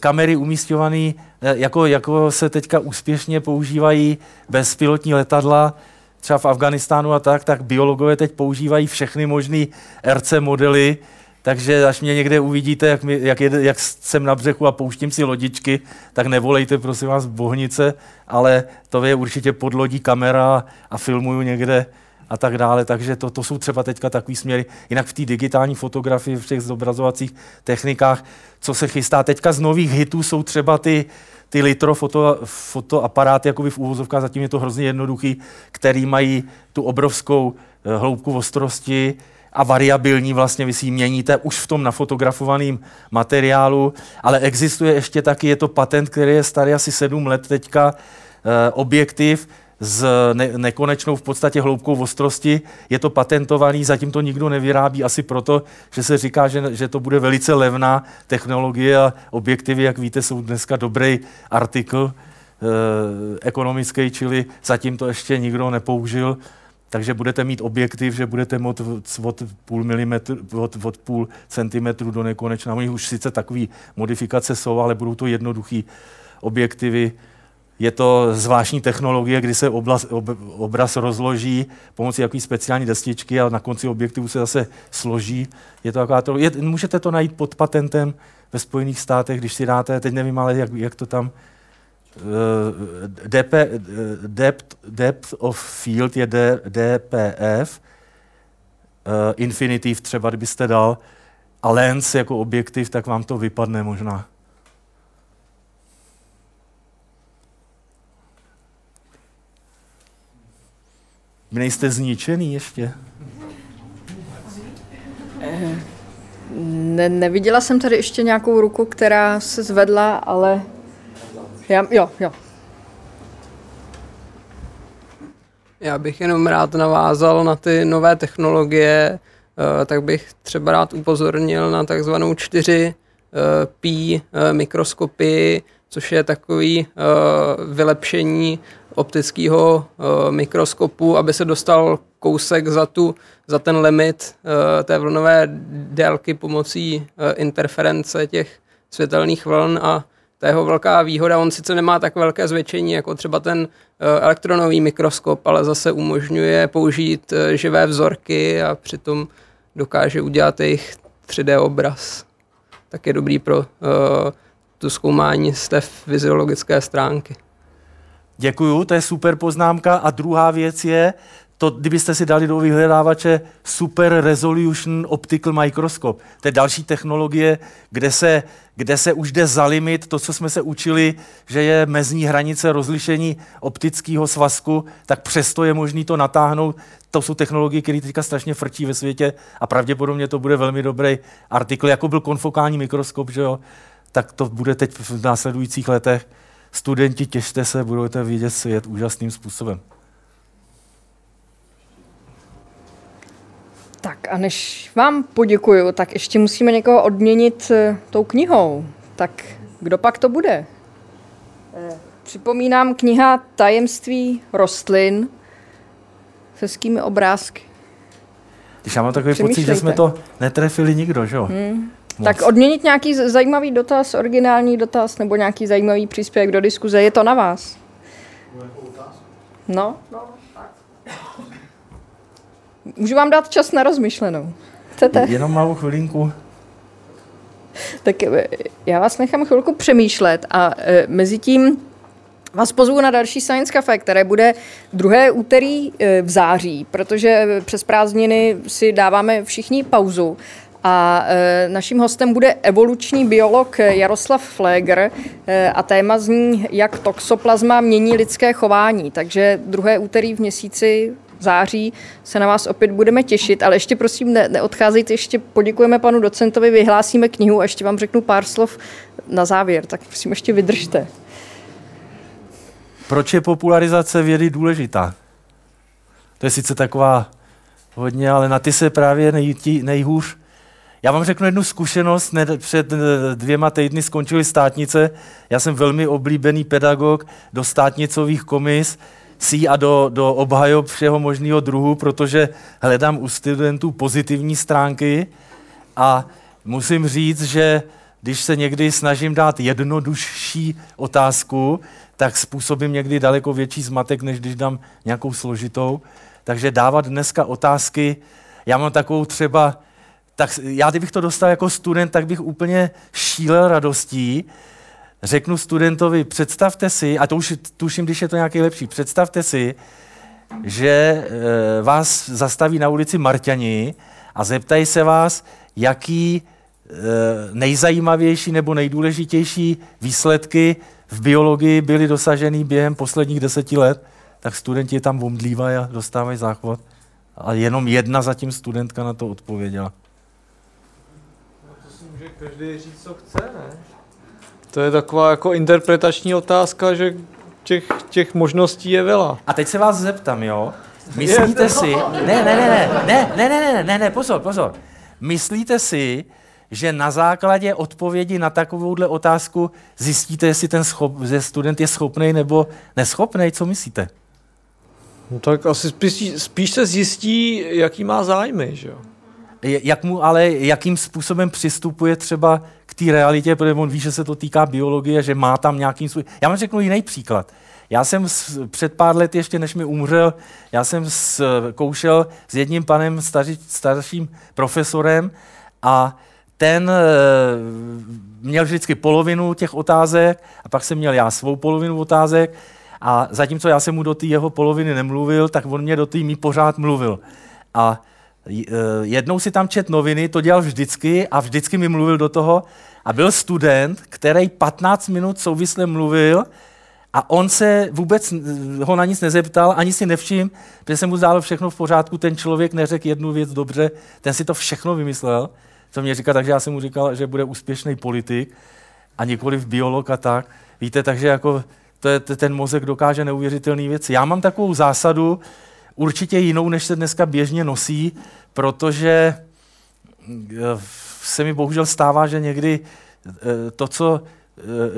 kamery umístěvané, jako, jako se teďka úspěšně používají bezpilotní letadla, třeba v Afganistánu a tak, tak biologové teď používají všechny možné RC modely, takže až mě někde uvidíte, jak, mi, jak, jede, jak jsem na břehu a pouštím si lodičky, tak nevolejte prosím vás bohnice, ale to je určitě pod lodí kamera a filmuju někde a tak dále. Takže to, to jsou třeba teďka takový směry. Jinak v té digitální fotografii, v těch zobrazovacích technikách, co se chystá. Teďka z nových hitů jsou třeba ty, ty litro foto, fotoaparáty, jakoby v úvozovkách, zatím je to hrozně jednoduchý, který mají tu obrovskou eh, hloubku ostrosti, a variabilní vlastně vy si měníte už v tom nafotografovaném materiálu, ale existuje ještě taky, je to patent, který je starý asi sedm let teďka, eh, objektiv, s ne- nekonečnou v podstatě hloubkou ostrosti. Je to patentovaný, zatím to nikdo nevyrábí, asi proto, že se říká, že, že to bude velice levná technologie a objektivy, jak víte, jsou dneska dobrý artikl eh, ekonomický, čili zatím to ještě nikdo nepoužil. Takže budete mít objektiv, že budete mít od půl, milimetru, od, od půl centimetru do nekonečna. Oni už sice takové modifikace jsou, ale budou to jednoduché objektivy. Je to zvláštní technologie, kdy se obraz, ob, obraz rozloží pomocí jaký speciální destičky a na konci objektivu se zase složí. Je to taková je, můžete to najít pod patentem ve Spojených státech, když si dáte, teď nevím, ale jak, jak to tam, DP, uh, depth, depth of field je D, DPF, uh, infinitiv třeba, kdybyste dal, a lens jako objektiv, tak vám to vypadne možná. Vy nejste zničený ještě? Ne, neviděla jsem tady ještě nějakou ruku, která se zvedla, ale já, jo, jo. Já bych jenom rád navázal na ty nové technologie, eh, tak bych třeba rád upozornil na takzvanou 4P eh, mikroskopii, což je takový eh, vylepšení optického mikroskopu, aby se dostal kousek za, tu, za ten limit té vlnové délky pomocí interference těch světelných vln a to je jeho velká výhoda. On sice nemá tak velké zvětšení jako třeba ten elektronový mikroskop, ale zase umožňuje použít živé vzorky a přitom dokáže udělat jejich 3D obraz. Tak je dobrý pro uh, tu zkoumání z té fyziologické stránky. Děkuju, to je super poznámka. A druhá věc je, to, kdybyste si dali do vyhledávače Super Resolution Optical Microscope. To je další technologie, kde se, kde se už jde za limit to, co jsme se učili, že je mezní hranice rozlišení optického svazku, tak přesto je možné to natáhnout. To jsou technologie, které teďka strašně frčí ve světě a pravděpodobně to bude velmi dobrý artikl, jako byl konfokální mikroskop, že jo? tak to bude teď v následujících letech. Studenti, těšte se, budete vidět svět úžasným způsobem. Tak a než vám poděkuju, tak ještě musíme někoho odměnit uh, tou knihou. Tak kdo pak to bude? Eh, připomínám kniha Tajemství rostlin s hezkými obrázky. Když já mám takový pocit, že jsme to netrefili nikdo, že jo? Hmm. Tak odměnit nějaký zajímavý dotaz, originální dotaz nebo nějaký zajímavý příspěvek do diskuze, je to na vás. No. no Můžu vám dát čas na rozmyšlenou. Chcete? Jenom malou chvilinku. Tak eh, já vás nechám chvilku přemýšlet a e, mezi tím vás pozvu na další Science Cafe, které bude druhé úterý e, v září, protože přes prázdniny si dáváme všichni pauzu. A e, naším hostem bude evoluční biolog Jaroslav Fleger e, a téma zní, jak toxoplazma mění lidské chování. Takže druhé úterý v měsíci září se na vás opět budeme těšit, ale ještě prosím ne, neodcházejte, ještě poděkujeme panu docentovi, vyhlásíme knihu a ještě vám řeknu pár slov na závěr, tak prosím ještě vydržte. Proč je popularizace vědy důležitá? To je sice taková hodně, ale na ty se právě nej, tí, nejhůř. Já vám řeknu jednu zkušenost. Před dvěma týdny skončily státnice. Já jsem velmi oblíbený pedagog do státnicových komis sí a do, do obhajob všeho možného druhu, protože hledám u studentů pozitivní stránky a musím říct, že když se někdy snažím dát jednodušší otázku, tak způsobím někdy daleko větší zmatek, než když dám nějakou složitou. Takže dávat dneska otázky, já mám takovou třeba, tak já kdybych to dostal jako student, tak bych úplně šílel radostí, řeknu studentovi, představte si, a to už tuším, když je to nějaký lepší, představte si, že e, vás zastaví na ulici Marťani a zeptají se vás, jaký e, nejzajímavější nebo nejdůležitější výsledky v biologii byly dosaženy během posledních deseti let, tak studenti tam omdlívají a dostávají záchvat. A jenom jedna zatím studentka na to odpověděla. No to si může každý říct, co chce, ne? To je taková jako interpretační otázka, že těch, těch možností je vela. A teď se vás zeptám, jo? Myslíte si... Ne, ne, ne, ne, ne, ne, ne, ne, ne, ne, pozor, pozor. Myslíte si, že na základě odpovědi na takovouhle otázku zjistíte, jestli ten schop, že student je schopný nebo neschopný? Co myslíte? No tak asi spíš, spíš se zjistí, jaký má zájmy, že jo? Jak mu ale, jakým způsobem přistupuje třeba k té realitě, protože on ví, že se to týká biologie, že má tam nějaký svůj... Já vám řeknu jiný příklad. Já jsem s, před pár lety, ještě než mi umřel, já jsem koušel s jedním panem staři, starším profesorem a ten eh, měl vždycky polovinu těch otázek a pak jsem měl já svou polovinu otázek a zatímco já jsem mu do té jeho poloviny nemluvil, tak on mě do té mý pořád mluvil. A jednou si tam čet noviny, to dělal vždycky a vždycky mi mluvil do toho a byl student, který 15 minut souvisle mluvil a on se vůbec eh, ho na nic nezeptal, ani si nevšiml, protože se mu zdálo všechno v pořádku, ten člověk neřekl jednu věc dobře, ten si to všechno vymyslel, co mě říká, takže já jsem mu říkal, že bude úspěšný politik a nikoli biolog a tak. Víte, takže jako to je, ten mozek dokáže neuvěřitelné věci. Já mám takovou zásadu, určitě jinou, než se dneska běžně nosí, protože eh, se mi bohužel stává, že někdy eh, to, co,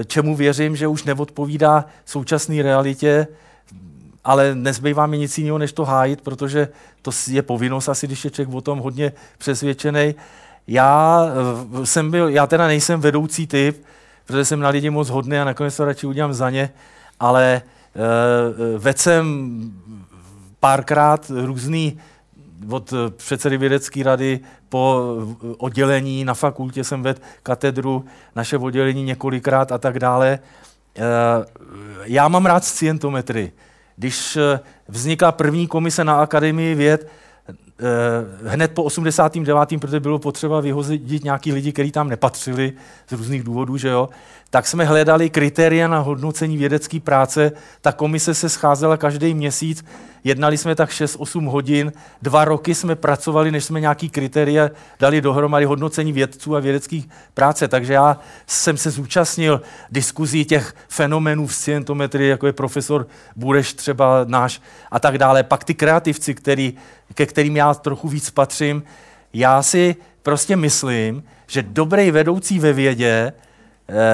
eh, čemu věřím, že už neodpovídá současné realitě, ale nezbývá mi nic jiného, než to hájit, protože to je povinnost asi, když je člověk o tom hodně přesvědčený. Já jsem byl, já teda nejsem vedoucí typ, protože jsem na lidi moc hodný a nakonec to radši udělám za ně, ale uh, vedl jsem párkrát různý od eh, předsedy vědecké rady po eh, oddělení na fakultě jsem vedl katedru, naše oddělení několikrát a tak dále. Eh, Já mám rád scientometry. Když vznikla první komise na Akademii věd, hned po 89., protože bylo potřeba vyhozit nějaký lidi, kteří tam nepatřili z různých důvodů, že jo, tak jsme hledali kritéria na hodnocení vědecké práce. Ta komise se scházela každý měsíc, jednali jsme tak 6-8 hodin, dva roky jsme pracovali, než jsme nějaký kritéria dali dohromady hodnocení vědců a vědeckých práce. Takže já jsem se zúčastnil diskuzí těch fenomenů v scientometrii, jako je profesor Bureš třeba náš a tak dále. Pak ty kreativci, který, ke kterým já trochu víc patřím, já si prostě myslím, že dobrý vedoucí ve vědě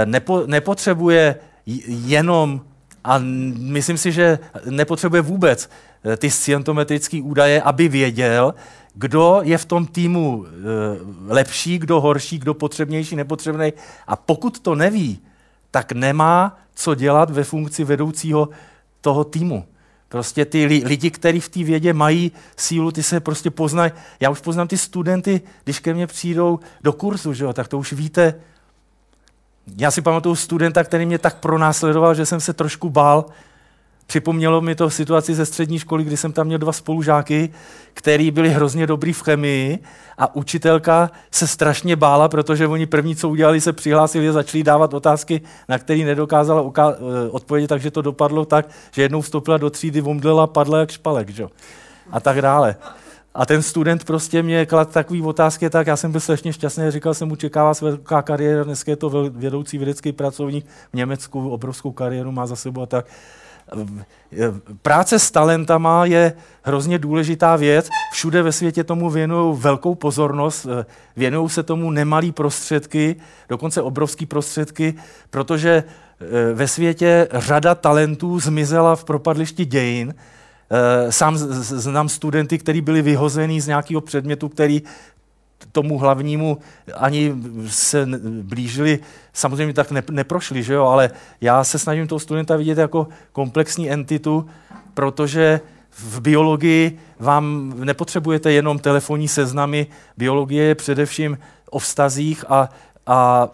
nepo, nepotřebuje jenom a myslím si, že nepotřebuje vůbec eh, ty scientometrické údaje, aby věděl, kdo je v tom týmu eh, lepší, kdo horší, kdo potřebnější, nepotřebný. A pokud to neví, tak nemá co dělat ve funkci vedoucího toho týmu. Prostě ty li- lidi, kteří v té vědě mají sílu, ty se prostě poznají. Já už poznám ty studenty, když ke mně přijdou do kurzu, že jo, tak to už víte. Já si pamatuju studenta, který mě tak pronásledoval, že jsem se trošku bál. Připomnělo mi to situaci ze střední školy, kdy jsem tam měl dva spolužáky, který byli hrozně dobrý v chemii a učitelka se strašně bála, protože oni první, co udělali, se přihlásili a začali dávat otázky, na které nedokázala eh, odpovědět, takže to dopadlo tak, že jednou vstoupila do třídy, omdlela, padla jak špalek, že? a tak dále. A ten student prostě mě kladl takový otázky, tak já jsem byl strašně šťastný, říkal jsem mu, čekává se velká kariéra, dneska je to vědoucí vědecký pracovník v Německu, obrovskou kariéru má za sebou a tak. Práce s talentama je hrozně důležitá věc. Všude ve světě tomu věnují velkou pozornost, věnují se tomu nemalý prostředky, dokonce obrovský prostředky, protože eh, ve světě řada talentů zmizela v propadlišti dějin. Eh, Sám znám studenty, kteří byli vyhozený z nějakého předmětu, který tomu hlavnímu ani se blížili, samozřejmě tak ne, neprošli, že jo, ale já se snažím toho studenta vidět jako komplexní entitu, protože v biologii vám nepotřebujete jenom telefonní seznamy, biologie je především o vztazích a, a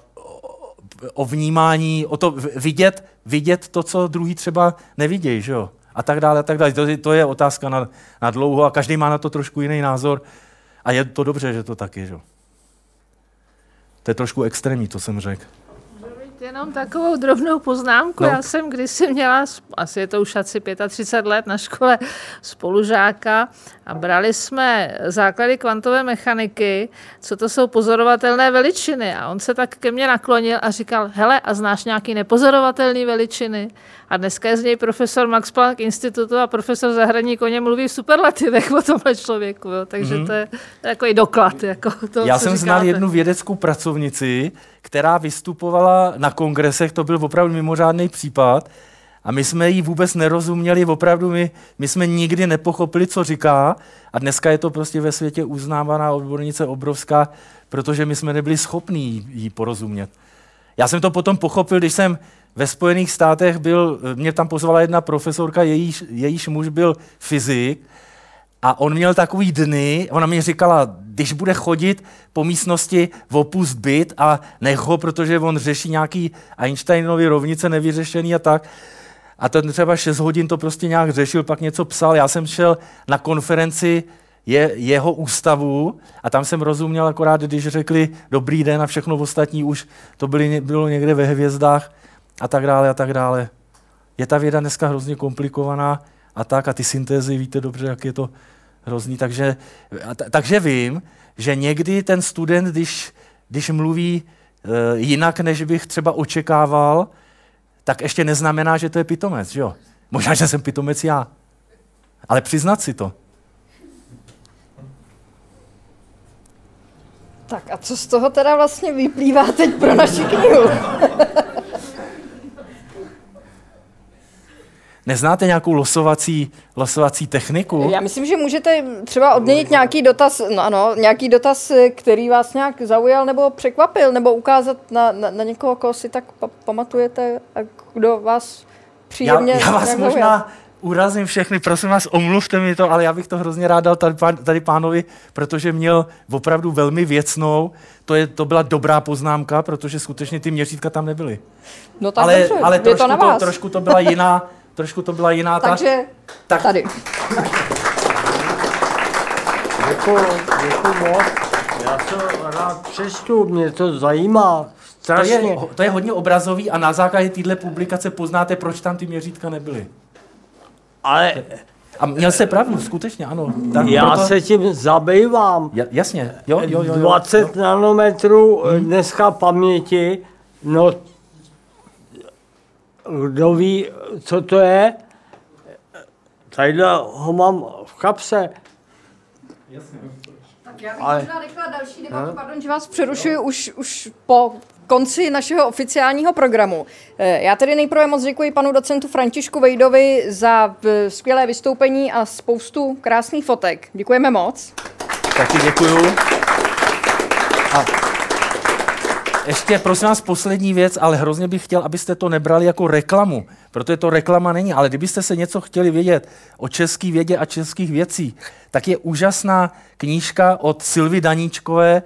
o- vnímání, o to vidět, vidět to, co druhý třeba nevidějí, že jo? A tak dále, a tak dále. To, je- to je otázka na, na dlouho a každý má na to trošku jiný názor. A je to dobře, že to tak je, že? To je trošku extrémní, to jsem řekl. Jenom takovou drobnou poznámku. No. Já jsem kdysi měla, asi je to už asi 35 let na škole, spolužáka a brali jsme základy kvantové mechaniky, co to jsou pozorovatelné veličiny. A on se tak ke mně naklonil a říkal, hele, a znáš nějaký nepozorovatelné veličiny? A dneska je z něj profesor Max Planck institutu a profesor Zahradník o něm mluví v superlativech o tomhle člověku. Jo. Takže Mhm. to je takový doklad. Jako to, Já jsem říkáte. znal jednu vědeckou pracovnici, která vystupovala na kongresech, to byl opravdu mimořádný případ, a my jsme jí vůbec nerozuměli, opravdu my, my jsme nikdy nepochopili, co říká a dneska je to prostě ve světě uznávaná odbornice obrovská, protože my jsme nebyli schopní jí porozumět. Já jsem to potom pochopil, když jsem ve Spojených státech byl, mě tam pozvala jedna profesorka, jejíž, jejíž muž byl fyzik a on měl takový dny, ona mi říkala, když bude chodit po místnosti opust byt a nech ho, protože on řeší nějaký Einsteinovy rovnice nevyřešený a tak. A ten třeba 6 hodin to prostě nějak řešil, pak něco psal. Já jsem šel na konferenci je, jeho ústavu a tam jsem rozuměl akorát, když řekli dobrý den a všechno ostatní už to byly, bylo někde ve hvězdách a tak dále a tak dále. Je ta věda dneska hrozně komplikovaná a tak a ty syntézy víte dobře, jak je to hrozný. Takže, ta, takže vím, že někdy ten student, když, když mluví e, jinak, než bych třeba očekával, tak ještě neznamená, že to je pitomec, jo? Možná, že jsem pitomec já. Ale přiznat si to. Tak a co z toho teda vlastně vyplývá teď pro naši knihu? Neznáte nějakou losovací, losovací techniku? Já myslím, že můžete třeba odměnit nějaký dotaz, no ano, nějaký dotaz, který vás nějak zaujal nebo překvapil, nebo ukázat na, na, na někoho, koho si tak pa- pamatujete a kdo vás příjemně já, já vás nějak zaujal. možná urazím všechny, prosím vás, omluvte mi to, ale já bych to hrozně rád dal tady, pán, tady pánovi, protože měl opravdu velmi věcnou, to, je, to byla dobrá poznámka, protože skutečně ty měřítka tam nebyly. No tak ale, dobře, ale je trošku, to na to, trošku to byla jiná, trošku to byla jiná ta... Takže tak, tady. Děkuji, děkuji moc. Já to rád přečtu, mě to zajímá. to, Strašně. je, to je hodně obrazový a na základě téhle publikace poznáte, proč tam ty měřítka nebyly. Ale A měl se pravdu, skutečně, ano. Tak já proto- se tím zabývám. Ja, jasně, jo, jo, jo. jo. 20 nanometrů hmm. dneska paměti, no kdo ví, co to je? Tadyhle ho mám v kapse. Tak já bych Ale- možná nechla další debatu, pardon, že vás přerušuji už, už po konci našeho oficiálního programu. Eh, Já tedy nejprve moc děkuji panu docentu Františku Vejdovi za eh, skvělé vystoupení a spoustu krásných fotek. Děkujeme moc. Taky děkuju. A ještě prosím vás poslední věc, ale hrozně bych chtěl, abyste to nebrali jako reklamu, protože to reklama není, ale kdybyste se něco chtěli vědět o české vědě a českých věcí, tak je úžasná knížka od Silvy Daníčkové,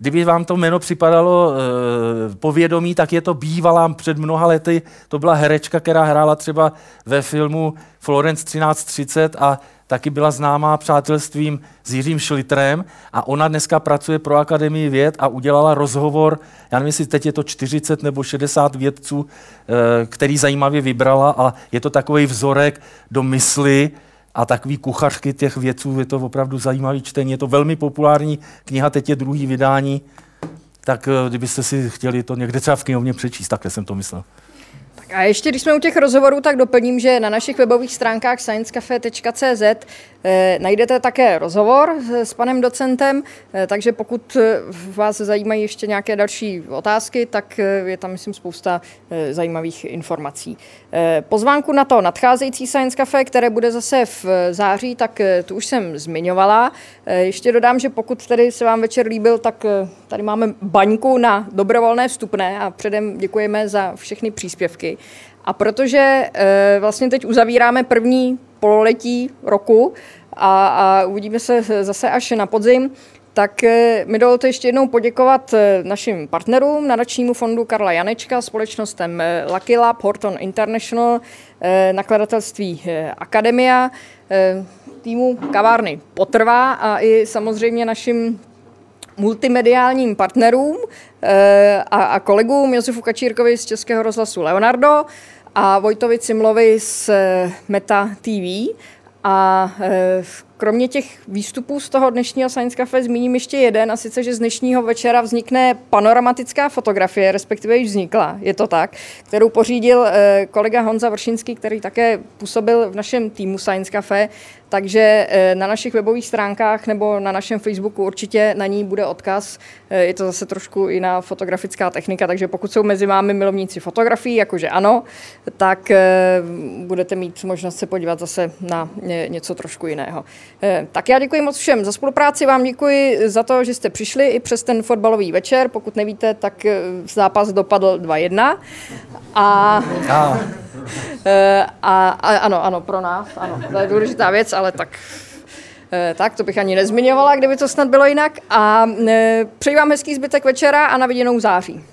Kdyby vám to jméno připadalo e, povědomí, tak je to bývalá před mnoha lety. To byla herečka, která hrála třeba ve filmu Florence 1330 a taky byla známá přátelstvím s Jiřím Šlitrem a ona dneska pracuje pro Akademii věd a udělala rozhovor, já nevím, jestli teď je to 40 nebo 60 vědců, e, který zajímavě vybrala a je to takový vzorek do mysli a takový kuchařky těch vědců, je to opravdu zajímavý čtení, je to velmi populární kniha, teď je druhý vydání, tak eh, kdybyste si chtěli to někde třeba v knihovně přečíst, takhle jsem to myslel. Tak a ještě, když jsme u těch rozhovorů, tak doplním, že na našich webových stránkách sciencecafe.cz eh, najdete také rozhovor s, s panem docentem, eh, takže pokud eh, vás zajímají ještě nějaké další otázky, tak eh, je tam, myslím, spousta eh, zajímavých informací. Eh, pozvánku na to nadcházející Science Cafe, které bude zase v eh, září, tak eh, tu už jsem zmiňovala. Ještě dodám, že pokud tedy se vám večer líbil, tak tady máme baňku na dobrovolné vstupné a předem děkujeme za všechny příspěvky. A protože vlastně teď uzavíráme první pololetí roku a, a uvidíme se zase až na podzim, tak e, mi dovolte ještě jednou poděkovat e, našim partnerům, nadačnímu fondu Karla Janečka, společnostem e, Lucky Lab, Horton International, nakladatelství Akademia, týmu kavárny Potrvá a i samozřejmě našim multimediálním partnerům eh, a, kolegům Josefu Kačírkovi z Českého rozhlasu Leonardo a Vojtovi Cimlovi z eh, Meta TV a eh, kromě těch výstupů z toho dnešního Science Cafe zmíním ještě jeden, a sice, že z dnešního večera vznikne panoramatická fotografie, respektive již vznikla, je to tak, kterou pořídil eh, kolega Honza Vršinský, který také působil v našem týmu Science Cafe takže eh, na našich webových stránkách nebo na našem Facebooku určitě na ní bude odkaz. Eh, je to zase trošku jiná fotografická technika, takže pokud jsou mezi vámi milovníci fotografií, jakože ano, tak budete mít možnost se podívat zase na něco trošku jiného. Tak já děkuji moc všem za spolupráci, vám děkuji za to, že jste přišli i přes ten fotbalový večer. Pokud nevíte, tak zápas dopadl 2-1. A... a. Eh, a, a ano, ano, pro nás, ano, to je důležitá věc, ale tak eh, tak, to bych ani nezmiňovala, kdyby to snad bylo jinak. A eh, přeji vám hezký zbytek večera a na viděnou září.